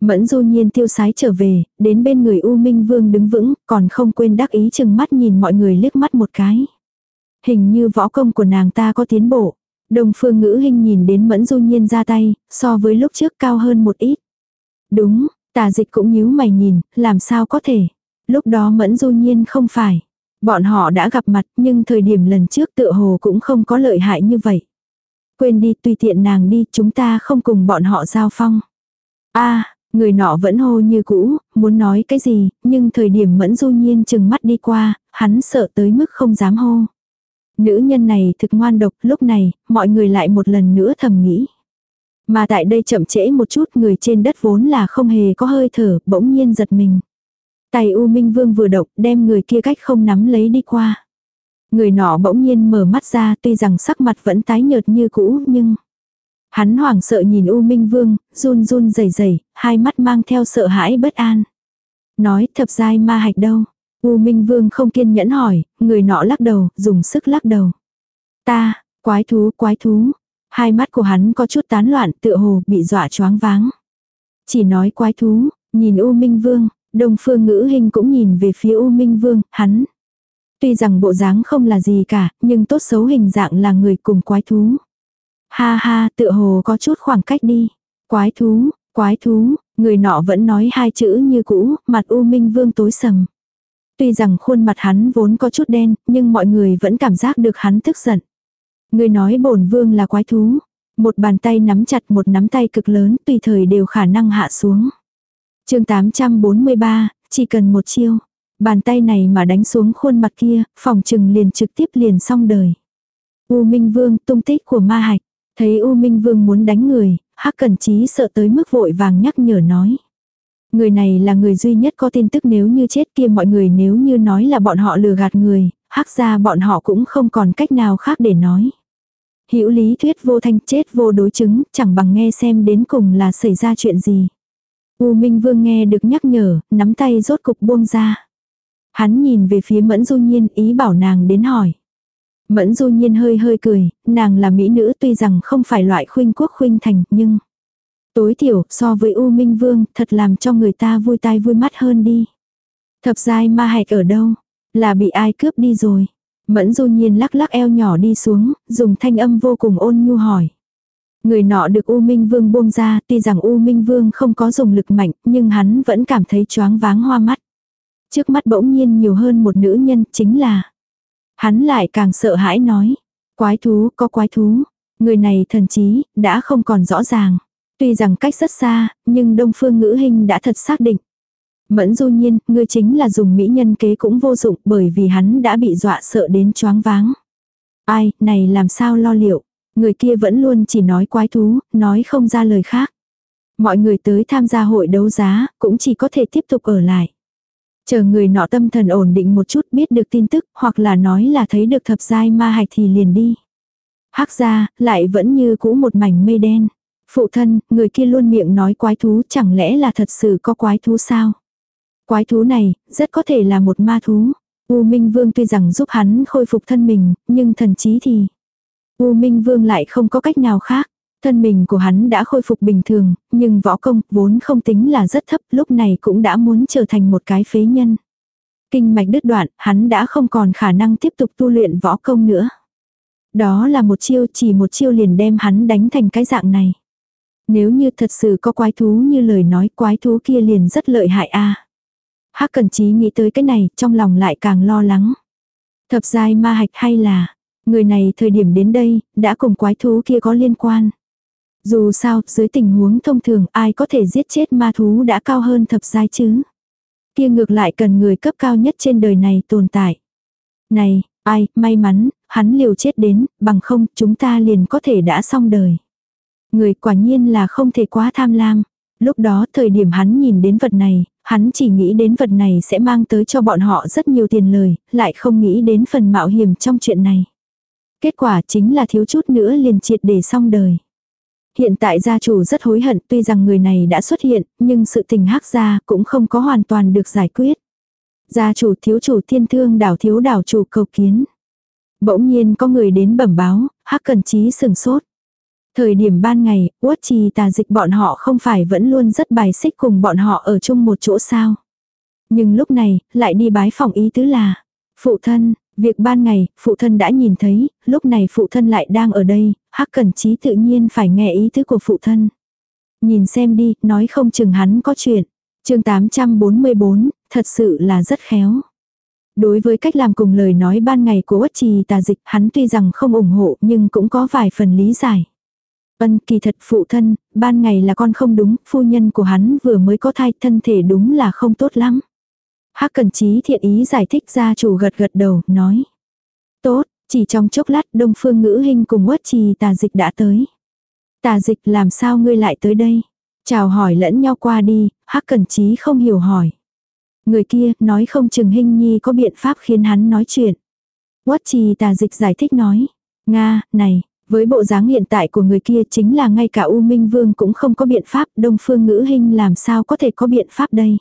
Mẫn du nhiên tiêu sái trở về, đến bên người U Minh Vương đứng vững, còn không quên đắc ý chừng mắt nhìn mọi người liếc mắt một cái. Hình như võ công của nàng ta có tiến bộ. Đồng phương ngữ hình nhìn đến mẫn du nhiên ra tay, so với lúc trước cao hơn một ít. Đúng, tà dịch cũng nhíu mày nhìn, làm sao có thể. Lúc đó mẫn du nhiên không phải. Bọn họ đã gặp mặt nhưng thời điểm lần trước tựa hồ cũng không có lợi hại như vậy. Quên đi tùy tiện nàng đi chúng ta không cùng bọn họ giao phong. a Người nọ vẫn hô như cũ, muốn nói cái gì, nhưng thời điểm mẫn du nhiên chừng mắt đi qua, hắn sợ tới mức không dám hô. Nữ nhân này thực ngoan độc, lúc này, mọi người lại một lần nữa thầm nghĩ. Mà tại đây chậm trễ một chút người trên đất vốn là không hề có hơi thở, bỗng nhiên giật mình. Tay U Minh Vương vừa động đem người kia cách không nắm lấy đi qua. Người nọ bỗng nhiên mở mắt ra tuy rằng sắc mặt vẫn tái nhợt như cũ nhưng... Hắn hoảng sợ nhìn U Minh Vương, run run rẩy rẩy, hai mắt mang theo sợ hãi bất an. Nói thập giai ma hạch đâu? U Minh Vương không kiên nhẫn hỏi, người nọ lắc đầu, dùng sức lắc đầu. Ta, quái thú, quái thú. Hai mắt của hắn có chút tán loạn tựa hồ bị dọa choáng váng. Chỉ nói quái thú, nhìn U Minh Vương, Đông Phương Ngữ Hình cũng nhìn về phía U Minh Vương, hắn. Tuy rằng bộ dáng không là gì cả, nhưng tốt xấu hình dạng là người cùng quái thú. Ha ha, tựa hồ có chút khoảng cách đi. Quái thú, quái thú, người nọ vẫn nói hai chữ như cũ, mặt U Minh Vương tối sầm. Tuy rằng khuôn mặt hắn vốn có chút đen, nhưng mọi người vẫn cảm giác được hắn tức giận. Người nói bổn vương là quái thú. Một bàn tay nắm chặt một nắm tay cực lớn tùy thời đều khả năng hạ xuống. chương 843, chỉ cần một chiêu. Bàn tay này mà đánh xuống khuôn mặt kia, phòng trừng liền trực tiếp liền xong đời. U Minh Vương, tung tích của ma hạch. Thấy U Minh Vương muốn đánh người, Hắc Cẩn Chí sợ tới mức vội vàng nhắc nhở nói. Người này là người duy nhất có tin tức nếu như chết kia mọi người nếu như nói là bọn họ lừa gạt người, hắc ra bọn họ cũng không còn cách nào khác để nói. Hữu lý thuyết vô thanh chết vô đối chứng, chẳng bằng nghe xem đến cùng là xảy ra chuyện gì. U Minh Vương nghe được nhắc nhở, nắm tay rốt cục buông ra. Hắn nhìn về phía Mẫn Du Nhiên ý bảo nàng đến hỏi. Mẫn Du Nhiên hơi hơi cười, nàng là mỹ nữ tuy rằng không phải loại khuynh quốc khuynh thành nhưng tối thiểu so với U Minh Vương thật làm cho người ta vui tai vui mắt hơn đi. Thập giai ma hạch ở đâu? Là bị ai cướp đi rồi? Mẫn du nhiên lắc lắc eo nhỏ đi xuống, dùng thanh âm vô cùng ôn nhu hỏi. Người nọ được U Minh Vương buông ra, tuy rằng U Minh Vương không có dùng lực mạnh, nhưng hắn vẫn cảm thấy choáng váng hoa mắt. Trước mắt bỗng nhiên nhiều hơn một nữ nhân, chính là. Hắn lại càng sợ hãi nói. Quái thú, có quái thú. Người này thần chí, đã không còn rõ ràng. Tuy rằng cách rất xa, nhưng Đông Phương Ngữ Hình đã thật xác định. Mẫn du nhiên, ngươi chính là dùng mỹ nhân kế cũng vô dụng bởi vì hắn đã bị dọa sợ đến choáng váng. Ai, này làm sao lo liệu. Người kia vẫn luôn chỉ nói quái thú, nói không ra lời khác. Mọi người tới tham gia hội đấu giá, cũng chỉ có thể tiếp tục ở lại. Chờ người nọ tâm thần ổn định một chút biết được tin tức, hoặc là nói là thấy được thập giai ma hạch thì liền đi. Hắc ra, lại vẫn như cũ một mảnh mây đen. Phụ thân, người kia luôn miệng nói quái thú, chẳng lẽ là thật sự có quái thú sao? Quái thú này, rất có thể là một ma thú. U Minh Vương tuy rằng giúp hắn khôi phục thân mình, nhưng thần trí thì... U Minh Vương lại không có cách nào khác. Thân mình của hắn đã khôi phục bình thường, nhưng võ công vốn không tính là rất thấp, lúc này cũng đã muốn trở thành một cái phế nhân. Kinh mạch đứt đoạn, hắn đã không còn khả năng tiếp tục tu luyện võ công nữa. Đó là một chiêu chỉ một chiêu liền đem hắn đánh thành cái dạng này. Nếu như thật sự có quái thú như lời nói quái thú kia liền rất lợi hại a Hắc cần Chí nghĩ tới cái này, trong lòng lại càng lo lắng. Thập giai ma hạch hay là, người này thời điểm đến đây, đã cùng quái thú kia có liên quan. Dù sao, dưới tình huống thông thường ai có thể giết chết ma thú đã cao hơn thập giai chứ. Kia ngược lại cần người cấp cao nhất trên đời này tồn tại. Này, ai, may mắn, hắn liều chết đến, bằng không chúng ta liền có thể đã xong đời. Người quả nhiên là không thể quá tham lam. Lúc đó thời điểm hắn nhìn đến vật này, hắn chỉ nghĩ đến vật này sẽ mang tới cho bọn họ rất nhiều tiền lời, lại không nghĩ đến phần mạo hiểm trong chuyện này. Kết quả chính là thiếu chút nữa liền triệt để xong đời. Hiện tại gia chủ rất hối hận tuy rằng người này đã xuất hiện, nhưng sự tình hắc gia cũng không có hoàn toàn được giải quyết. Gia chủ thiếu chủ thiên thương đảo thiếu đảo chủ cầu kiến. Bỗng nhiên có người đến bẩm báo, hắc cần trí sừng sốt. Thời điểm ban ngày, uất trì tà dịch bọn họ không phải vẫn luôn rất bài xích cùng bọn họ ở chung một chỗ sao. Nhưng lúc này, lại đi bái phòng ý tứ là, phụ thân, việc ban ngày, phụ thân đã nhìn thấy, lúc này phụ thân lại đang ở đây, hắc cẩn trí tự nhiên phải nghe ý tứ của phụ thân. Nhìn xem đi, nói không chừng hắn có chuyện. chương 844, thật sự là rất khéo. Đối với cách làm cùng lời nói ban ngày của uất trì tà dịch, hắn tuy rằng không ủng hộ nhưng cũng có vài phần lý giải. Ân kỳ thật phụ thân, ban ngày là con không đúng, phu nhân của hắn vừa mới có thai thân thể đúng là không tốt lắm. Hắc cần Chí thiện ý giải thích gia chủ gật gật đầu, nói. Tốt, chỉ trong chốc lát đông phương ngữ hình cùng uất trì tà dịch đã tới. Tà dịch làm sao ngươi lại tới đây? Chào hỏi lẫn nhau qua đi, hắc Cần Chí không hiểu hỏi. Người kia nói không chừng hình nhi có biện pháp khiến hắn nói chuyện. Quất trì tà dịch giải thích nói. Nga, này, với bộ dáng hiện tại của người kia chính là ngay cả U Minh Vương cũng không có biện pháp, Đông Phương Ngữ Hinh làm sao có thể có biện pháp đây.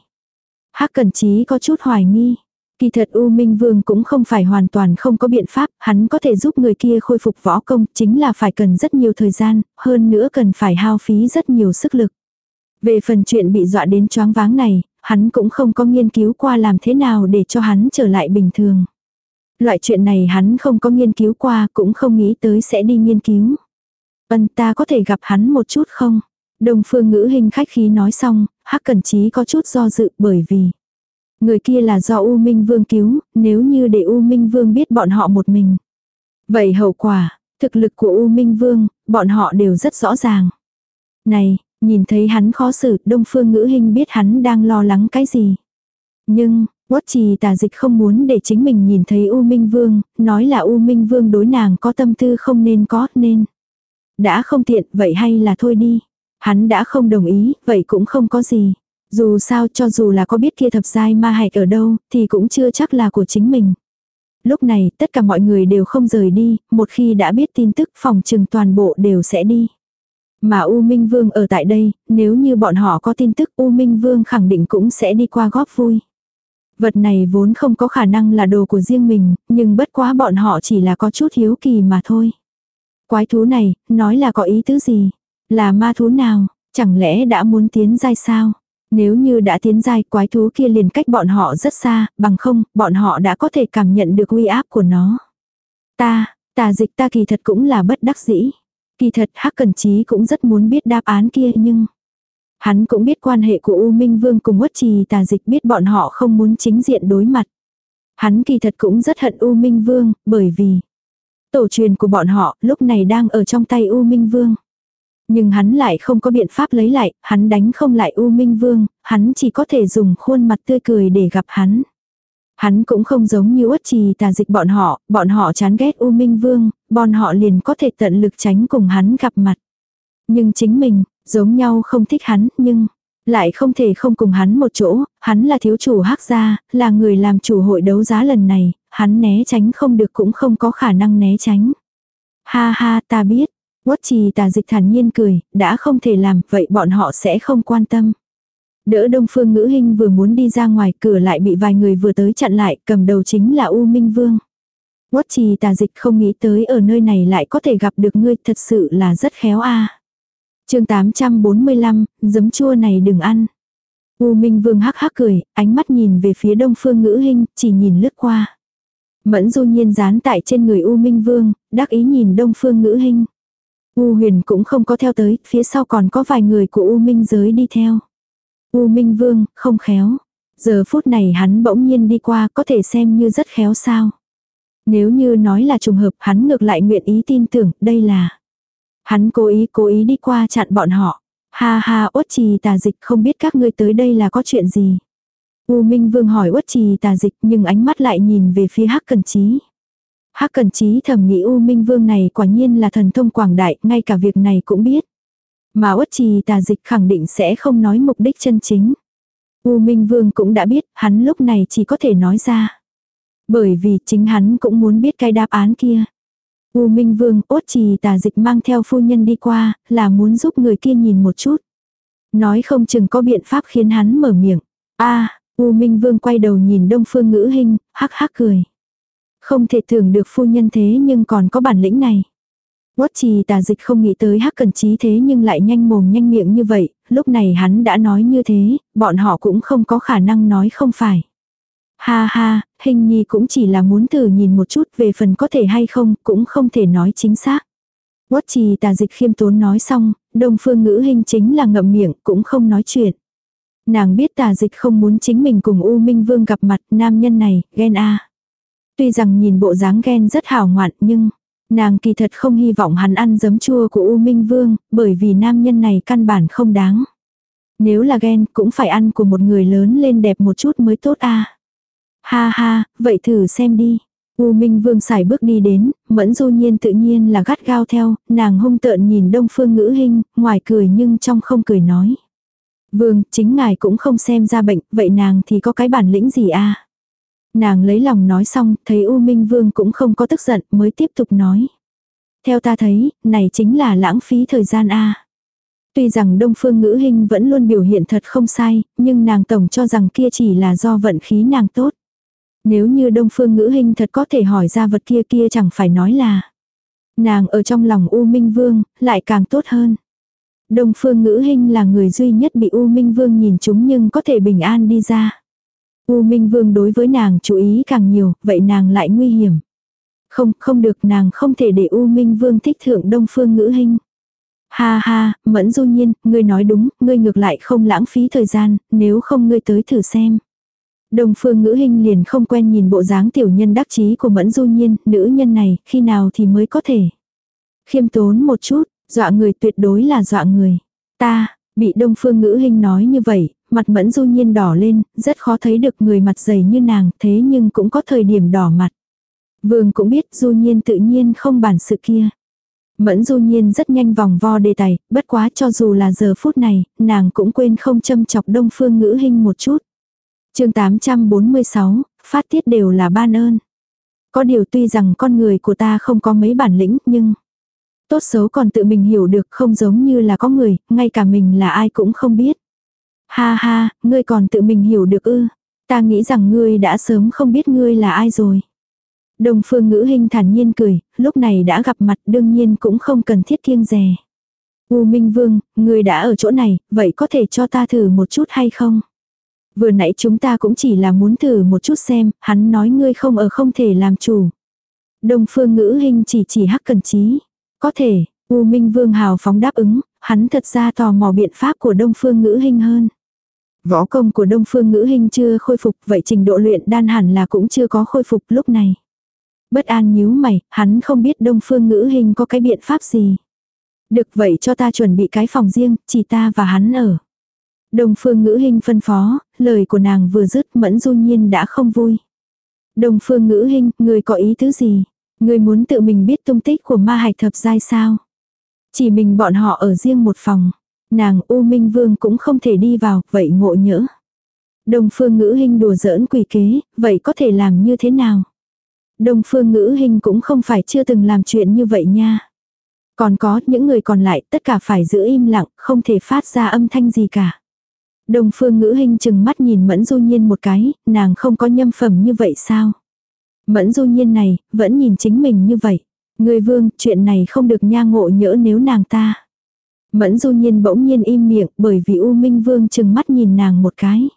Hắc Cẩn Chí có chút hoài nghi. Kỳ thật U Minh Vương cũng không phải hoàn toàn không có biện pháp, hắn có thể giúp người kia khôi phục võ công, chính là phải cần rất nhiều thời gian, hơn nữa cần phải hao phí rất nhiều sức lực. Về phần chuyện bị dọa đến choáng váng này, hắn cũng không có nghiên cứu qua làm thế nào để cho hắn trở lại bình thường. Loại chuyện này hắn không có nghiên cứu qua cũng không nghĩ tới sẽ đi nghiên cứu. Vân ta có thể gặp hắn một chút không? Đồng phương ngữ hình khách khí nói xong, hắc cẩn trí có chút do dự bởi vì người kia là do U Minh Vương cứu, nếu như để U Minh Vương biết bọn họ một mình. Vậy hậu quả, thực lực của U Minh Vương, bọn họ đều rất rõ ràng. Này, nhìn thấy hắn khó xử, Đông Phương Ngữ Hinh biết hắn đang lo lắng cái gì. Nhưng, Quất trì tà dịch không muốn để chính mình nhìn thấy U Minh Vương, nói là U Minh Vương đối nàng có tâm tư không nên có, nên. Đã không tiện, vậy hay là thôi đi. Hắn đã không đồng ý, vậy cũng không có gì. Dù sao cho dù là có biết kia thập giai ma hạch ở đâu, thì cũng chưa chắc là của chính mình. Lúc này, tất cả mọi người đều không rời đi, một khi đã biết tin tức phòng trừng toàn bộ đều sẽ đi. Mà U Minh Vương ở tại đây, nếu như bọn họ có tin tức U Minh Vương khẳng định cũng sẽ đi qua góp vui. Vật này vốn không có khả năng là đồ của riêng mình, nhưng bất quá bọn họ chỉ là có chút hiếu kỳ mà thôi. Quái thú này, nói là có ý tứ gì? Là ma thú nào? Chẳng lẽ đã muốn tiến giai sao? Nếu như đã tiến giai quái thú kia liền cách bọn họ rất xa, bằng không, bọn họ đã có thể cảm nhận được uy áp của nó. Ta, tà dịch ta kỳ thật cũng là bất đắc dĩ. Kỳ thật Hắc Cần Chí cũng rất muốn biết đáp án kia nhưng Hắn cũng biết quan hệ của U Minh Vương cùng Uất Trì tà dịch biết bọn họ không muốn chính diện đối mặt. Hắn kỳ thật cũng rất hận U Minh Vương, bởi vì tổ truyền của bọn họ lúc này đang ở trong tay U Minh Vương. Nhưng hắn lại không có biện pháp lấy lại, hắn đánh không lại U Minh Vương, hắn chỉ có thể dùng khuôn mặt tươi cười để gặp hắn. Hắn cũng không giống như uất trì tà dịch bọn họ, bọn họ chán ghét U Minh Vương, bọn họ liền có thể tận lực tránh cùng hắn gặp mặt. Nhưng chính mình, giống nhau không thích hắn, nhưng lại không thể không cùng hắn một chỗ, hắn là thiếu chủ hắc gia, là người làm chủ hội đấu giá lần này, hắn né tránh không được cũng không có khả năng né tránh. Ha ha ta biết, Quốc trì tà dịch thản nhiên cười, đã không thể làm, vậy bọn họ sẽ không quan tâm. Đỡ đông phương ngữ hình vừa muốn đi ra ngoài cửa lại bị vài người vừa tới chặn lại, cầm đầu chính là U Minh Vương. Quốc trì tà dịch không nghĩ tới ở nơi này lại có thể gặp được ngươi thật sự là rất khéo a chương 845, giấm chua này đừng ăn. U Minh Vương hắc hắc cười, ánh mắt nhìn về phía đông phương ngữ hình, chỉ nhìn lướt qua. Mẫn du nhiên dán tại trên người U Minh Vương, đắc ý nhìn đông phương ngữ hình. U huyền cũng không có theo tới, phía sau còn có vài người của U Minh giới đi theo. U Minh Vương, không khéo. Giờ phút này hắn bỗng nhiên đi qua có thể xem như rất khéo sao. Nếu như nói là trùng hợp hắn ngược lại nguyện ý tin tưởng đây là. Hắn cố ý cố ý đi qua chặn bọn họ. Ha ha uất trì tà dịch không biết các ngươi tới đây là có chuyện gì. U Minh Vương hỏi uất trì tà dịch nhưng ánh mắt lại nhìn về phía Hắc Cần Chí. Hắc Cần Chí thầm nghĩ U Minh Vương này quả nhiên là thần thông quảng đại, ngay cả việc này cũng biết. Mà uất trì tà dịch khẳng định sẽ không nói mục đích chân chính. U Minh Vương cũng đã biết, hắn lúc này chỉ có thể nói ra. Bởi vì chính hắn cũng muốn biết cái đáp án kia. U Minh Vương, Uất trì tà dịch mang theo phu nhân đi qua, là muốn giúp người kia nhìn một chút. Nói không chừng có biện pháp khiến hắn mở miệng. a U Minh Vương quay đầu nhìn đông phương ngữ hình, hắc hắc cười. Không thể tưởng được phu nhân thế nhưng còn có bản lĩnh này. Quất trì tà dịch không nghĩ tới hắc cần trí thế nhưng lại nhanh mồm nhanh miệng như vậy, lúc này hắn đã nói như thế, bọn họ cũng không có khả năng nói không phải. Ha ha, hình nhi cũng chỉ là muốn thử nhìn một chút về phần có thể hay không, cũng không thể nói chính xác. Quất trì tà dịch khiêm tốn nói xong, đông phương ngữ hình chính là ngậm miệng, cũng không nói chuyện. Nàng biết tà dịch không muốn chính mình cùng U Minh Vương gặp mặt nam nhân này, ghen a Tuy rằng nhìn bộ dáng ghen rất hào ngoạn nhưng, nàng kỳ thật không hy vọng hắn ăn giấm chua của U Minh Vương, bởi vì nam nhân này căn bản không đáng. Nếu là ghen cũng phải ăn của một người lớn lên đẹp một chút mới tốt a Ha ha, vậy thử xem đi. U Minh Vương xài bước đi đến, Mẫn Du Nhiên tự nhiên là gắt gao theo, nàng hung tợn nhìn Đông Phương Ngữ hình ngoài cười nhưng trong không cười nói. Vương, chính ngài cũng không xem ra bệnh, vậy nàng thì có cái bản lĩnh gì a? Nàng lấy lòng nói xong, thấy U Minh Vương cũng không có tức giận, mới tiếp tục nói. Theo ta thấy, này chính là lãng phí thời gian a. Tuy rằng Đông Phương Ngữ Hinh vẫn luôn biểu hiện thật không sai, nhưng nàng tổng cho rằng kia chỉ là do vận khí nàng tốt. Nếu như Đông Phương Ngữ Hinh thật có thể hỏi ra vật kia kia chẳng phải nói là. Nàng ở trong lòng U Minh Vương, lại càng tốt hơn. Đông Phương Ngữ Hinh là người duy nhất bị U Minh Vương nhìn chúng nhưng có thể bình an đi ra. U Minh Vương đối với nàng chú ý càng nhiều, vậy nàng lại nguy hiểm. Không, không được nàng không thể để U Minh Vương thích thượng Đông Phương Ngữ Hinh. Ha ha, Mẫn Du Nhiên, ngươi nói đúng, ngươi ngược lại không lãng phí thời gian, nếu không ngươi tới thử xem. Đông Phương Ngữ Hinh liền không quen nhìn bộ dáng tiểu nhân đắc chí của Mẫn Du Nhiên, nữ nhân này, khi nào thì mới có thể. Khiêm tốn một chút, dọa người tuyệt đối là dọa người. Ta, bị Đông Phương Ngữ Hinh nói như vậy, mặt Mẫn Du Nhiên đỏ lên, rất khó thấy được người mặt dày như nàng, thế nhưng cũng có thời điểm đỏ mặt. Vương cũng biết Du Nhiên tự nhiên không bản sự kia. Mẫn du nhiên rất nhanh vòng vo đề tài, bất quá cho dù là giờ phút này, nàng cũng quên không châm chọc đông phương ngữ hình một chút. chương 846, phát tiết đều là ban ơn. Có điều tuy rằng con người của ta không có mấy bản lĩnh nhưng tốt xấu còn tự mình hiểu được không giống như là có người, ngay cả mình là ai cũng không biết. Ha ha, ngươi còn tự mình hiểu được ư. Ta nghĩ rằng ngươi đã sớm không biết ngươi là ai rồi. Đồng phương ngữ hình thản nhiên cười, lúc này đã gặp mặt đương nhiên cũng không cần thiết kiêng rè. U Minh Vương, ngươi đã ở chỗ này, vậy có thể cho ta thử một chút hay không? Vừa nãy chúng ta cũng chỉ là muốn thử một chút xem, hắn nói ngươi không ở không thể làm chủ. Đồng phương ngữ hình chỉ chỉ hắc cần trí. Có thể, U Minh Vương hào phóng đáp ứng, hắn thật ra tò mò biện pháp của Đông phương ngữ hình hơn. Võ công của Đông phương ngữ hình chưa khôi phục, vậy trình độ luyện đan hẳn là cũng chưa có khôi phục lúc này. Bất an nhíu mày, hắn không biết đông phương ngữ hình có cái biện pháp gì. Được vậy cho ta chuẩn bị cái phòng riêng, chỉ ta và hắn ở. Đông phương ngữ hình phân phó, lời của nàng vừa dứt mẫn du nhiên đã không vui. Đông phương ngữ hình, người có ý thứ gì? Người muốn tự mình biết tung tích của ma hạch thập giai sao? Chỉ mình bọn họ ở riêng một phòng. Nàng U Minh Vương cũng không thể đi vào, vậy ngộ nhỡ. Đông phương ngữ hình đùa giỡn quỷ kế, vậy có thể làm như thế nào? Đông phương ngữ hình cũng không phải chưa từng làm chuyện như vậy nha. Còn có những người còn lại tất cả phải giữ im lặng, không thể phát ra âm thanh gì cả. Đông phương ngữ hình chừng mắt nhìn mẫn du nhiên một cái, nàng không có nhâm phẩm như vậy sao? Mẫn du nhiên này, vẫn nhìn chính mình như vậy. Người vương, chuyện này không được nha ngộ nhỡ nếu nàng ta. Mẫn du nhiên bỗng nhiên im miệng bởi vì U Minh Vương chừng mắt nhìn nàng một cái.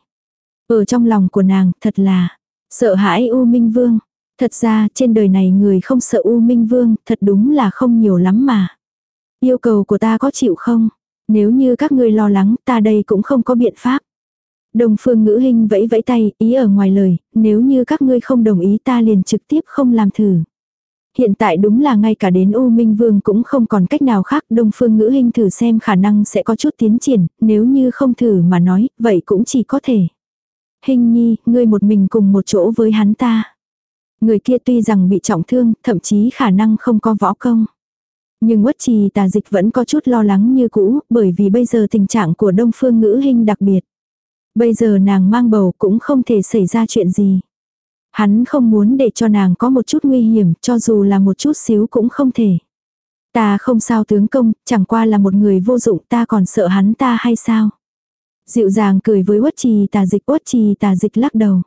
Ở trong lòng của nàng thật là sợ hãi U Minh Vương. Thật ra trên đời này người không sợ U Minh Vương, thật đúng là không nhiều lắm mà. Yêu cầu của ta có chịu không? Nếu như các ngươi lo lắng, ta đây cũng không có biện pháp. Đồng phương ngữ hình vẫy vẫy tay, ý ở ngoài lời, nếu như các ngươi không đồng ý ta liền trực tiếp không làm thử. Hiện tại đúng là ngay cả đến U Minh Vương cũng không còn cách nào khác Đông Phương Ngữ Hinh thử xem khả năng sẽ có chút tiến triển, nếu như không thử mà nói, vậy cũng chỉ có thể. Hình nhi, ngươi một mình cùng một chỗ với hắn ta. Người kia tuy rằng bị trọng thương, thậm chí khả năng không có võ công. Nhưng quất trì tà dịch vẫn có chút lo lắng như cũ, bởi vì bây giờ tình trạng của đông phương ngữ Hinh đặc biệt. Bây giờ nàng mang bầu cũng không thể xảy ra chuyện gì. Hắn không muốn để cho nàng có một chút nguy hiểm, cho dù là một chút xíu cũng không thể. Ta không sao tướng công, chẳng qua là một người vô dụng ta còn sợ hắn ta hay sao. Dịu dàng cười với uất trì tà dịch uất trì tà dịch lắc đầu.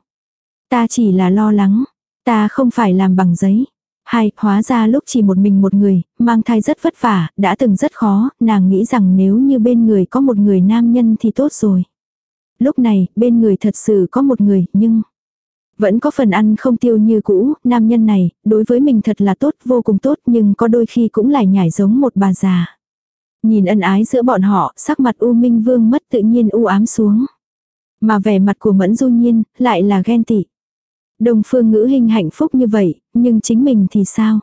Ta chỉ là lo lắng, Ta không phải làm bằng giấy. Hai, hóa ra lúc chỉ một mình một người, mang thai rất vất vả, đã từng rất khó, nàng nghĩ rằng nếu như bên người có một người nam nhân thì tốt rồi. Lúc này, bên người thật sự có một người, nhưng... Vẫn có phần ăn không tiêu như cũ, nam nhân này, đối với mình thật là tốt, vô cùng tốt, nhưng có đôi khi cũng lại nhảy giống một bà già. Nhìn ân ái giữa bọn họ, sắc mặt U Minh Vương mất tự nhiên u ám xuống. Mà vẻ mặt của Mẫn Du Nhiên, lại là ghen tị. đồng phương ngữ hình hạnh phúc như vậy, nhưng chính mình thì sao?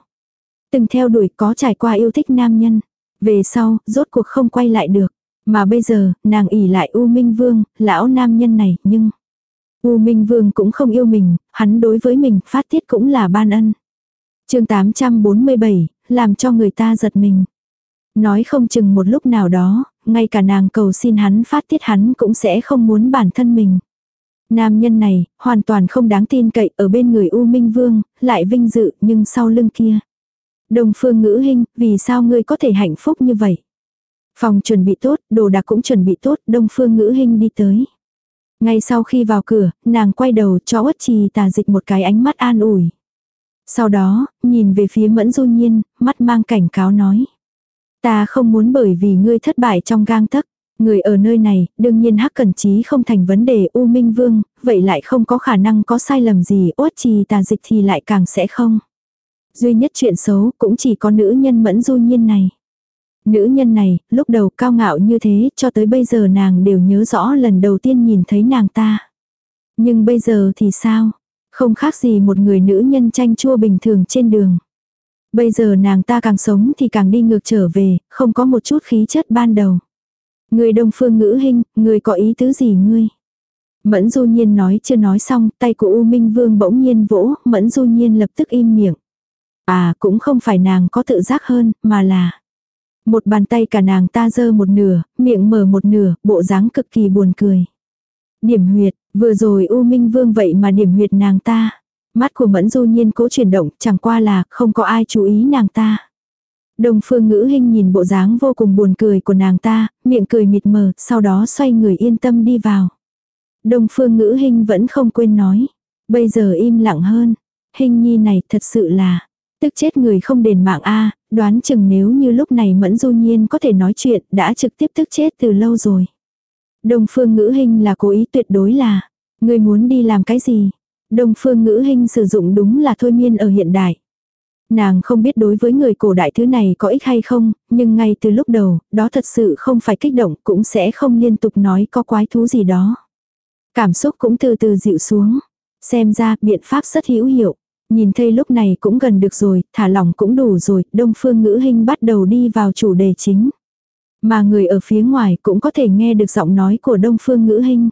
Từng theo đuổi có trải qua yêu thích nam nhân. Về sau, rốt cuộc không quay lại được. Mà bây giờ, nàng ỉ lại U Minh Vương, lão nam nhân này, nhưng... U Minh Vương cũng không yêu mình, hắn đối với mình phát tiết cũng là ban ân. chương 847, làm cho người ta giật mình. Nói không chừng một lúc nào đó, ngay cả nàng cầu xin hắn phát tiết hắn cũng sẽ không muốn bản thân mình. Nam nhân này, hoàn toàn không đáng tin cậy ở bên người U Minh Vương, lại vinh dự nhưng sau lưng kia. Đồng phương ngữ hình, vì sao ngươi có thể hạnh phúc như vậy? Phòng chuẩn bị tốt, đồ đạc cũng chuẩn bị tốt, đông phương ngữ hình đi tới. Ngay sau khi vào cửa, nàng quay đầu cho uất trì tà dịch một cái ánh mắt an ủi. Sau đó, nhìn về phía mẫn du nhiên, mắt mang cảnh cáo nói. Ta không muốn bởi vì ngươi thất bại trong gang tấc. Người ở nơi này, đương nhiên hắc cẩn trí không thành vấn đề U Minh Vương, vậy lại không có khả năng có sai lầm gì, ốt trì tà dịch thì lại càng sẽ không. Duy nhất chuyện xấu cũng chỉ có nữ nhân mẫn du nhiên này. Nữ nhân này, lúc đầu cao ngạo như thế, cho tới bây giờ nàng đều nhớ rõ lần đầu tiên nhìn thấy nàng ta. Nhưng bây giờ thì sao? Không khác gì một người nữ nhân tranh chua bình thường trên đường. Bây giờ nàng ta càng sống thì càng đi ngược trở về, không có một chút khí chất ban đầu. Người đông phương ngữ hình, người có ý tứ gì ngươi? Mẫn du nhiên nói chưa nói xong, tay của U Minh Vương bỗng nhiên vỗ, mẫn du nhiên lập tức im miệng. À cũng không phải nàng có tự giác hơn, mà là một bàn tay cả nàng ta dơ một nửa, miệng mở một nửa, bộ dáng cực kỳ buồn cười. Điểm huyệt, vừa rồi U Minh Vương vậy mà điểm huyệt nàng ta. Mắt của Mẫn Du Nhiên cố chuyển động, chẳng qua là không có ai chú ý nàng ta. Đồng phương ngữ hình nhìn bộ dáng vô cùng buồn cười của nàng ta, miệng cười mịt mờ, sau đó xoay người yên tâm đi vào. Đồng phương ngữ hình vẫn không quên nói. Bây giờ im lặng hơn. Hình nhi này thật sự là, tức chết người không đền mạng a đoán chừng nếu như lúc này Mẫn Du Nhiên có thể nói chuyện, đã trực tiếp tức chết từ lâu rồi. Đông phương ngữ hình là cố ý tuyệt đối là, người muốn đi làm cái gì? Đông phương ngữ hình sử dụng đúng là thôi miên ở hiện đại. Nàng không biết đối với người cổ đại thứ này có ích hay không, nhưng ngay từ lúc đầu, đó thật sự không phải kích động, cũng sẽ không liên tục nói có quái thú gì đó. Cảm xúc cũng từ từ dịu xuống. Xem ra biện pháp rất hữu hiệu. Nhìn thấy lúc này cũng gần được rồi, thả lỏng cũng đủ rồi, đông phương ngữ hình bắt đầu đi vào chủ đề chính. Mà người ở phía ngoài cũng có thể nghe được giọng nói của đông phương ngữ hình.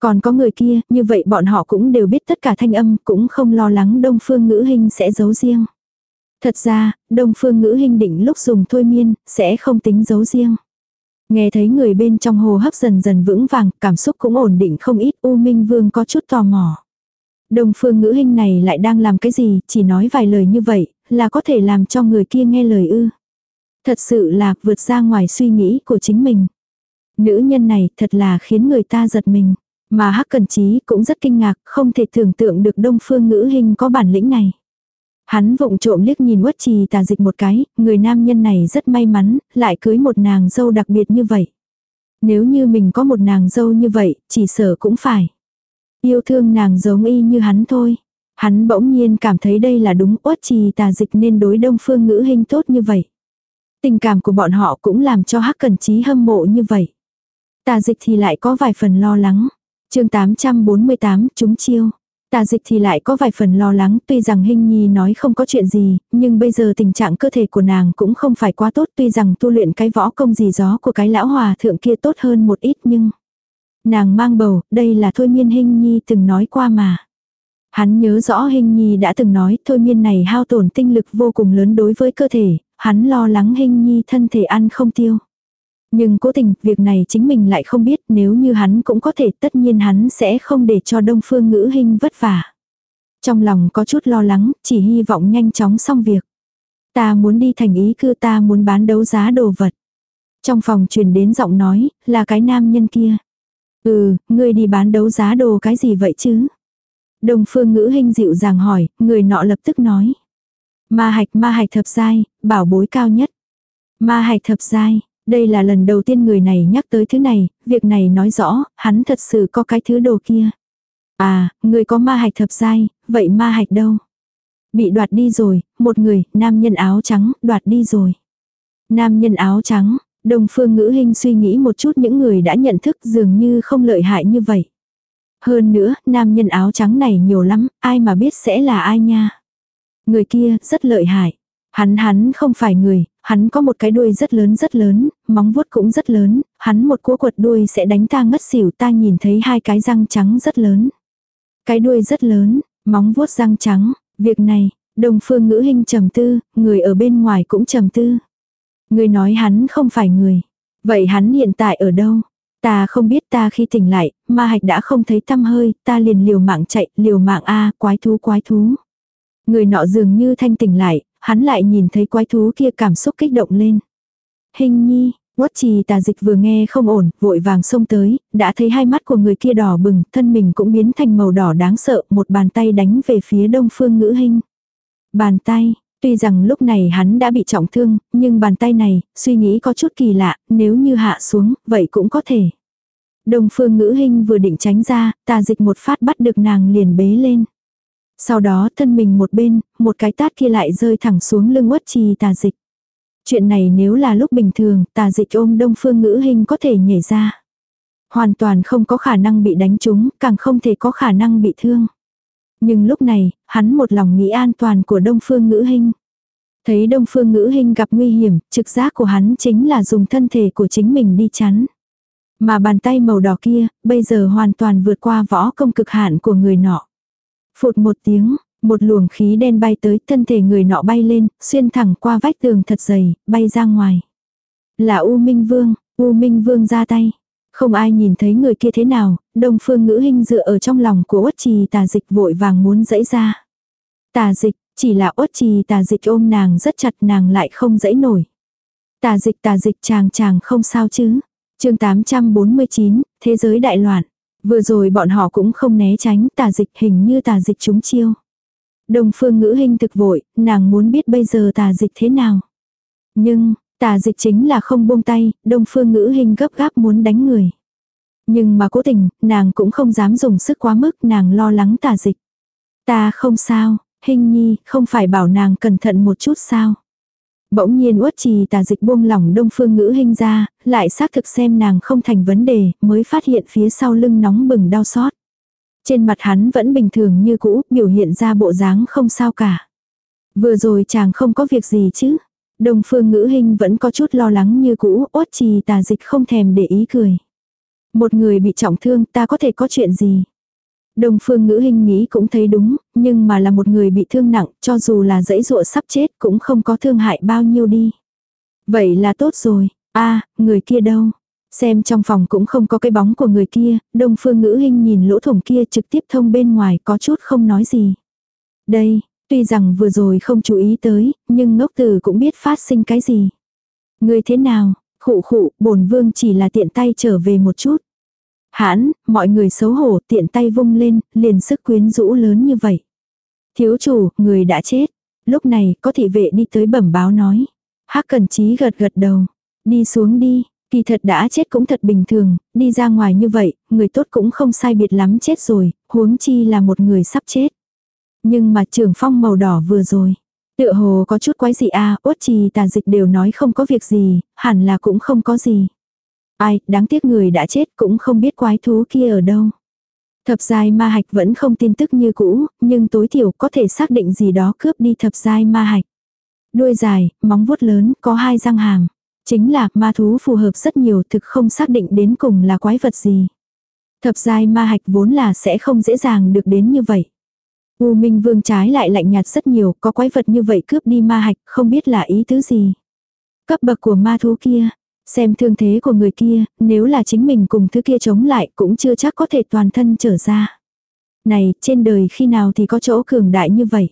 Còn có người kia, như vậy bọn họ cũng đều biết tất cả thanh âm, cũng không lo lắng đông phương ngữ hình sẽ giấu riêng. Thật ra, đông phương ngữ hình định lúc dùng thôi miên, sẽ không tính giấu riêng. Nghe thấy người bên trong hồ hấp dần dần vững vàng, cảm xúc cũng ổn định không ít, U Minh Vương có chút tò mò. Đông phương ngữ hình này lại đang làm cái gì, chỉ nói vài lời như vậy, là có thể làm cho người kia nghe lời ư. Thật sự là vượt ra ngoài suy nghĩ của chính mình. Nữ nhân này thật là khiến người ta giật mình. Mà Hắc Cần Chí cũng rất kinh ngạc, không thể tưởng tượng được Đông Phương Ngữ Hình có bản lĩnh này. Hắn vụng trộm liếc nhìn Uất Trì Tà Dịch một cái, người nam nhân này rất may mắn, lại cưới một nàng dâu đặc biệt như vậy. Nếu như mình có một nàng dâu như vậy, chỉ sợ cũng phải. Yêu thương nàng giống y như hắn thôi. Hắn bỗng nhiên cảm thấy đây là đúng Uất Trì Tà Dịch nên đối Đông Phương Ngữ Hình tốt như vậy. Tình cảm của bọn họ cũng làm cho Hắc Cần Chí hâm mộ như vậy. Tà Dịch thì lại có vài phần lo lắng chương 848, chúng chiêu. Tà dịch thì lại có vài phần lo lắng, tuy rằng Hinh Nhi nói không có chuyện gì, nhưng bây giờ tình trạng cơ thể của nàng cũng không phải quá tốt, tuy rằng tu luyện cái võ công gì gió của cái lão hòa thượng kia tốt hơn một ít nhưng... Nàng mang bầu, đây là thôi miên Hinh Nhi từng nói qua mà. Hắn nhớ rõ Hinh Nhi đã từng nói thôi miên này hao tổn tinh lực vô cùng lớn đối với cơ thể, hắn lo lắng Hinh Nhi thân thể ăn không tiêu. Nhưng cố tình, việc này chính mình lại không biết nếu như hắn cũng có thể tất nhiên hắn sẽ không để cho đông phương ngữ hình vất vả. Trong lòng có chút lo lắng, chỉ hy vọng nhanh chóng xong việc. Ta muốn đi thành ý cư ta muốn bán đấu giá đồ vật. Trong phòng truyền đến giọng nói, là cái nam nhân kia. Ừ, ngươi đi bán đấu giá đồ cái gì vậy chứ? Đông phương ngữ hình dịu dàng hỏi, người nọ lập tức nói. Ma hạch ma hạch thập giai, bảo bối cao nhất. Ma hạch thập giai, đây là lần đầu tiên người này nhắc tới thứ này, việc này nói rõ, hắn thật sự có cái thứ đồ kia. À, người có ma hạch thập giai, vậy ma hạch đâu? Bị đoạt đi rồi, một người, nam nhân áo trắng, đoạt đi rồi. Nam nhân áo trắng, đồng phương ngữ hình suy nghĩ một chút những người đã nhận thức dường như không lợi hại như vậy. Hơn nữa, nam nhân áo trắng này nhiều lắm, ai mà biết sẽ là ai nha. Người kia rất lợi hại. Hắn hắn không phải người, hắn có một cái đuôi rất lớn rất lớn, móng vuốt cũng rất lớn, hắn một cú quật đuôi sẽ đánh ta ngất xỉu ta nhìn thấy hai cái răng trắng rất lớn. Cái đuôi rất lớn, móng vuốt răng trắng. Việc này, đồng phương ngữ hình trầm tư, người ở bên ngoài cũng trầm tư. Người nói hắn không phải người. Vậy hắn hiện tại ở đâu? Ta không biết ta khi tỉnh lại, ma hạch đã không thấy tâm hơi, ta liền liều mạng chạy, liều mạng a quái thú quái thú. Người nọ dường như thanh tỉnh lại, hắn lại nhìn thấy quái thú kia cảm xúc kích động lên. Hình nhi, Quất trì tà dịch vừa nghe không ổn, vội vàng xông tới, đã thấy hai mắt của người kia đỏ bừng, thân mình cũng biến thành màu đỏ đáng sợ, một bàn tay đánh về phía đông phương ngữ hình. Bàn tay, tuy rằng lúc này hắn đã bị trọng thương, nhưng bàn tay này, suy nghĩ có chút kỳ lạ, nếu như hạ xuống, vậy cũng có thể. Đông phương ngữ hình vừa định tránh ra, tà dịch một phát bắt được nàng liền bế lên. Sau đó thân mình một bên, một cái tát kia lại rơi thẳng xuống lưng uất trì tà dịch. Chuyện này nếu là lúc bình thường, tà dịch ôm đông phương ngữ hình có thể nhảy ra. Hoàn toàn không có khả năng bị đánh trúng, càng không thể có khả năng bị thương. Nhưng lúc này, hắn một lòng nghĩ an toàn của đông phương ngữ Hinh Thấy đông phương ngữ Hinh gặp nguy hiểm, trực giác của hắn chính là dùng thân thể của chính mình đi chắn. Mà bàn tay màu đỏ kia, bây giờ hoàn toàn vượt qua võ công cực hạn của người nọ. Phụt một tiếng, một luồng khí đen bay tới thân thể người nọ bay lên, xuyên thẳng qua vách tường thật dày, bay ra ngoài. Là U Minh Vương, U Minh Vương ra tay. Không ai nhìn thấy người kia thế nào, đông phương ngữ hình dựa ở trong lòng của uất trì tà dịch vội vàng muốn dẫy ra. Tà dịch, chỉ là uất trì tà dịch ôm nàng rất chặt nàng lại không dẫy nổi. Tà dịch tà dịch chàng chàng không sao chứ. chương 849, Thế giới đại loạn. Vừa rồi bọn họ cũng không né tránh tà dịch hình như tà dịch chúng chiêu. Đông phương ngữ hình thực vội, nàng muốn biết bây giờ tà dịch thế nào. Nhưng, tà dịch chính là không buông tay, đông phương ngữ hình gấp gáp muốn đánh người. Nhưng mà cố tình, nàng cũng không dám dùng sức quá mức, nàng lo lắng tà dịch. Ta không sao, hình nhi, không phải bảo nàng cẩn thận một chút sao. Bỗng nhiên uất trì tà dịch buông lỏng đông phương ngữ hình ra, lại xác thực xem nàng không thành vấn đề, mới phát hiện phía sau lưng nóng bừng đau xót. Trên mặt hắn vẫn bình thường như cũ, biểu hiện ra bộ dáng không sao cả. Vừa rồi chàng không có việc gì chứ. Đồng phương ngữ hình vẫn có chút lo lắng như cũ, ốt trì tà dịch không thèm để ý cười. Một người bị trọng thương ta có thể có chuyện gì. Đồng phương ngữ hình nghĩ cũng thấy đúng, nhưng mà là một người bị thương nặng, cho dù là dãy dụa sắp chết cũng không có thương hại bao nhiêu đi. Vậy là tốt rồi, a người kia đâu, Xem trong phòng cũng không có cái bóng của người kia, đông phương ngữ hình nhìn lỗ thủng kia trực tiếp thông bên ngoài có chút không nói gì. Đây, tuy rằng vừa rồi không chú ý tới, nhưng ngốc tử cũng biết phát sinh cái gì. Người thế nào, khụ khụ, bổn vương chỉ là tiện tay trở về một chút. Hãn, mọi người xấu hổ tiện tay vung lên, liền sức quyến rũ lớn như vậy. Thiếu chủ, người đã chết. Lúc này, có thị vệ đi tới bẩm báo nói. Hắc cần chí gật gật đầu. Đi xuống đi, Kỳ thật đã chết cũng thật bình thường, đi ra ngoài như vậy, người tốt cũng không sai biệt lắm chết rồi, huống chi là một người sắp chết. Nhưng mà trưởng phong màu đỏ vừa rồi. Tựa hồ có chút quái gì a à, trì tà dịch đều nói không có việc gì, hẳn là cũng không có gì. Ai, đáng tiếc người đã chết cũng không biết quái thú kia ở đâu. Thập giai ma hạch vẫn không tin tức như cũ, nhưng tối thiểu có thể xác định gì đó cướp đi thập giai ma hạch. Đuôi dài, móng vuốt lớn, có hai răng hàm. Chính là ma thú phù hợp rất nhiều thực không xác định đến cùng là quái vật gì. Thập giai ma hạch vốn là sẽ không dễ dàng được đến như vậy. U Minh Vương trái lại lạnh nhạt rất nhiều, có quái vật như vậy cướp đi ma hạch, không biết là ý tứ gì. Cấp bậc của ma thú kia, xem thương thế của người kia, nếu là chính mình cùng thứ kia chống lại cũng chưa chắc có thể toàn thân trở ra. Này, trên đời khi nào thì có chỗ cường đại như vậy?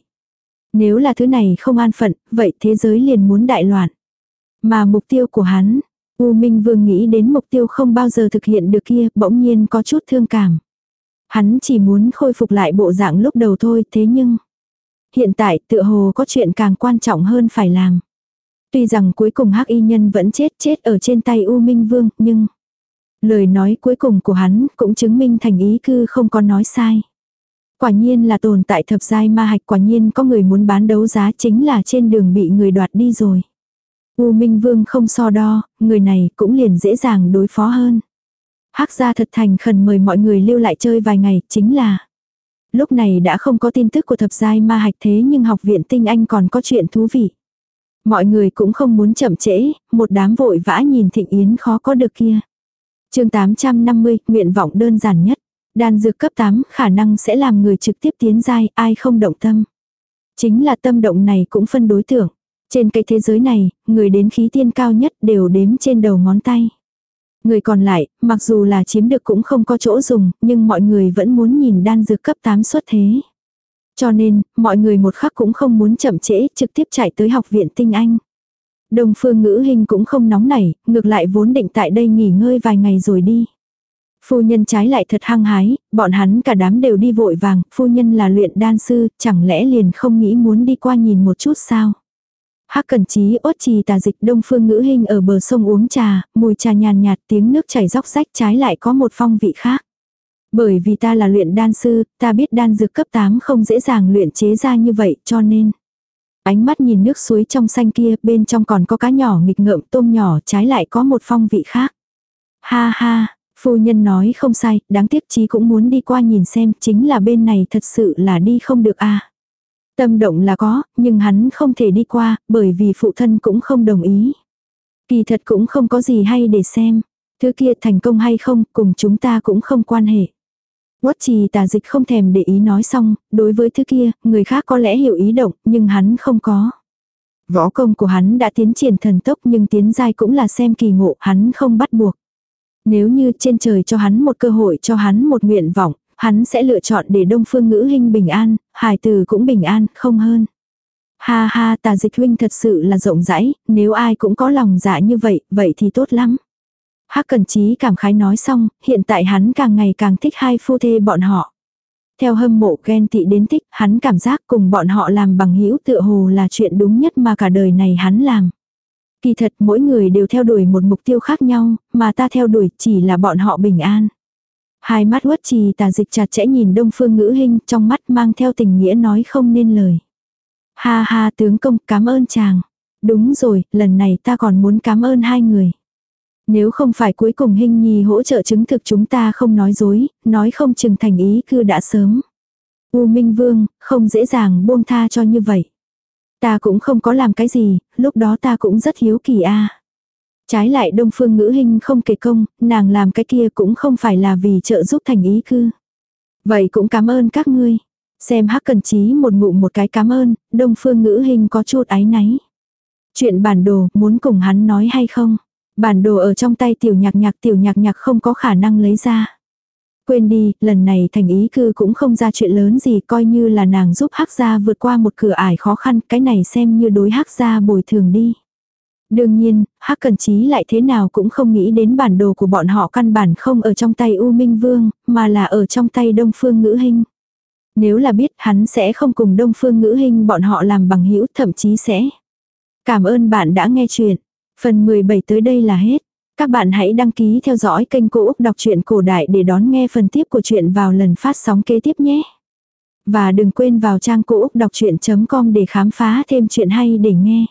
Nếu là thứ này không an phận, vậy thế giới liền muốn đại loạn. Mà mục tiêu của hắn, U Minh Vương nghĩ đến mục tiêu không bao giờ thực hiện được kia, bỗng nhiên có chút thương cảm. Hắn chỉ muốn khôi phục lại bộ dạng lúc đầu thôi, thế nhưng... Hiện tại tựa hồ có chuyện càng quan trọng hơn phải làm. Tuy rằng cuối cùng hắc y nhân vẫn chết chết ở trên tay U Minh Vương, nhưng... Lời nói cuối cùng của hắn cũng chứng minh thành ý cư không có nói sai. Quả nhiên là tồn tại thập giai ma hạch quả nhiên có người muốn bán đấu giá chính là trên đường bị người đoạt đi rồi. U Minh Vương không so đo, người này cũng liền dễ dàng đối phó hơn. Hắc gia thật thành khẩn mời mọi người lưu lại chơi vài ngày, chính là lúc này đã không có tin tức của thập giai ma hạch thế nhưng học viện tinh anh còn có chuyện thú vị. Mọi người cũng không muốn chậm trễ, một đám vội vã nhìn thịnh yến khó có được kia. chương 850, nguyện vọng đơn giản nhất. Đan dược cấp 8 khả năng sẽ làm người trực tiếp tiến giai, ai không động tâm. Chính là tâm động này cũng phân đối tượng. Trên cái thế giới này, người đến khí tiên cao nhất đều đếm trên đầu ngón tay. Người còn lại, mặc dù là chiếm được cũng không có chỗ dùng, nhưng mọi người vẫn muốn nhìn đan dược cấp 8 xuất thế. Cho nên, mọi người một khắc cũng không muốn chậm trễ, trực tiếp chạy tới học viện tinh anh. Đông phương ngữ hình cũng không nóng nảy, ngược lại vốn định tại đây nghỉ ngơi vài ngày rồi đi. Phu nhân trái lại thật hăng hái, bọn hắn cả đám đều đi vội vàng, phu nhân là luyện đan sư, chẳng lẽ liền không nghĩ muốn đi qua nhìn một chút sao? Hắc Cẩn Chí ốt trì tà dịch Đông Phương Ngữ Hinh ở bờ sông uống trà, mùi trà nhàn nhạt, tiếng nước chảy róc rách trái lại có một phong vị khác. Bởi vì ta là luyện đan sư, ta biết đan dược cấp 8 không dễ dàng luyện chế ra như vậy, cho nên ánh mắt nhìn nước suối trong xanh kia, bên trong còn có cá nhỏ nghịch ngợm tôm nhỏ, trái lại có một phong vị khác. Ha ha, phu nhân nói không sai, đáng tiếc chí cũng muốn đi qua nhìn xem, chính là bên này thật sự là đi không được à. Tâm động là có, nhưng hắn không thể đi qua, bởi vì phụ thân cũng không đồng ý. Kỳ thật cũng không có gì hay để xem. Thứ kia thành công hay không, cùng chúng ta cũng không quan hệ. Quất trì tà dịch không thèm để ý nói xong, đối với thứ kia, người khác có lẽ hiểu ý động, nhưng hắn không có. Võ công của hắn đã tiến triển thần tốc nhưng tiến giai cũng là xem kỳ ngộ, hắn không bắt buộc. Nếu như trên trời cho hắn một cơ hội cho hắn một nguyện vọng, hắn sẽ lựa chọn để đông phương ngữ hình bình an, hài từ cũng bình an, không hơn. Ha ha tà dịch huynh thật sự là rộng rãi, nếu ai cũng có lòng dạ như vậy, vậy thì tốt lắm. Hắc Cần Chí cảm khái nói xong, hiện tại hắn càng ngày càng thích hai phu thê bọn họ. Theo hâm mộ ghen tị đến thích, hắn cảm giác cùng bọn họ làm bằng hữu tựa hồ là chuyện đúng nhất mà cả đời này hắn làm. Kỳ thật mỗi người đều theo đuổi một mục tiêu khác nhau, mà ta theo đuổi chỉ là bọn họ bình an. Hai mắt uất trì tà dịch chặt chẽ nhìn đông phương ngữ hình trong mắt mang theo tình nghĩa nói không nên lời. Ha ha tướng công cảm ơn chàng. Đúng rồi, lần này ta còn muốn cảm ơn hai người. Nếu không phải cuối cùng hình nhi hỗ trợ chứng thực chúng ta không nói dối, nói không chừng thành ý cư đã sớm. U Minh Vương, không dễ dàng buông tha cho như vậy. Ta cũng không có làm cái gì, lúc đó ta cũng rất hiếu kỳ a. Trái lại đông phương ngữ hình không kể công, nàng làm cái kia cũng không phải là vì trợ giúp thành ý cư. Vậy cũng cảm ơn các ngươi. Xem hắc cần trí một ngụm một cái cảm ơn, đông phương ngữ hình có chút áy náy. Chuyện bản đồ muốn cùng hắn nói hay không? Bản đồ ở trong tay tiểu nhạc nhạc tiểu nhạc nhạc không có khả năng lấy ra. Quên đi, lần này thành ý cư cũng không ra chuyện lớn gì coi như là nàng giúp hắc gia vượt qua một cửa ải khó khăn, cái này xem như đối hắc gia bồi thường đi. Đương nhiên, hắc cần Chí lại thế nào cũng không nghĩ đến bản đồ của bọn họ căn bản không ở trong tay U Minh Vương, mà là ở trong tay Đông Phương Ngữ Hinh. Nếu là biết hắn sẽ không cùng Đông Phương Ngữ Hinh bọn họ làm bằng hữu thậm chí sẽ. Cảm ơn bạn đã nghe chuyện. Phần 17 tới đây là hết. Các bạn hãy đăng ký theo dõi kênh Cô Úc Đọc truyện Cổ Đại để đón nghe phần tiếp của chuyện vào lần phát sóng kế tiếp nhé. Và đừng quên vào trang cô úc đọc chuyện.com để khám phá thêm chuyện hay để nghe.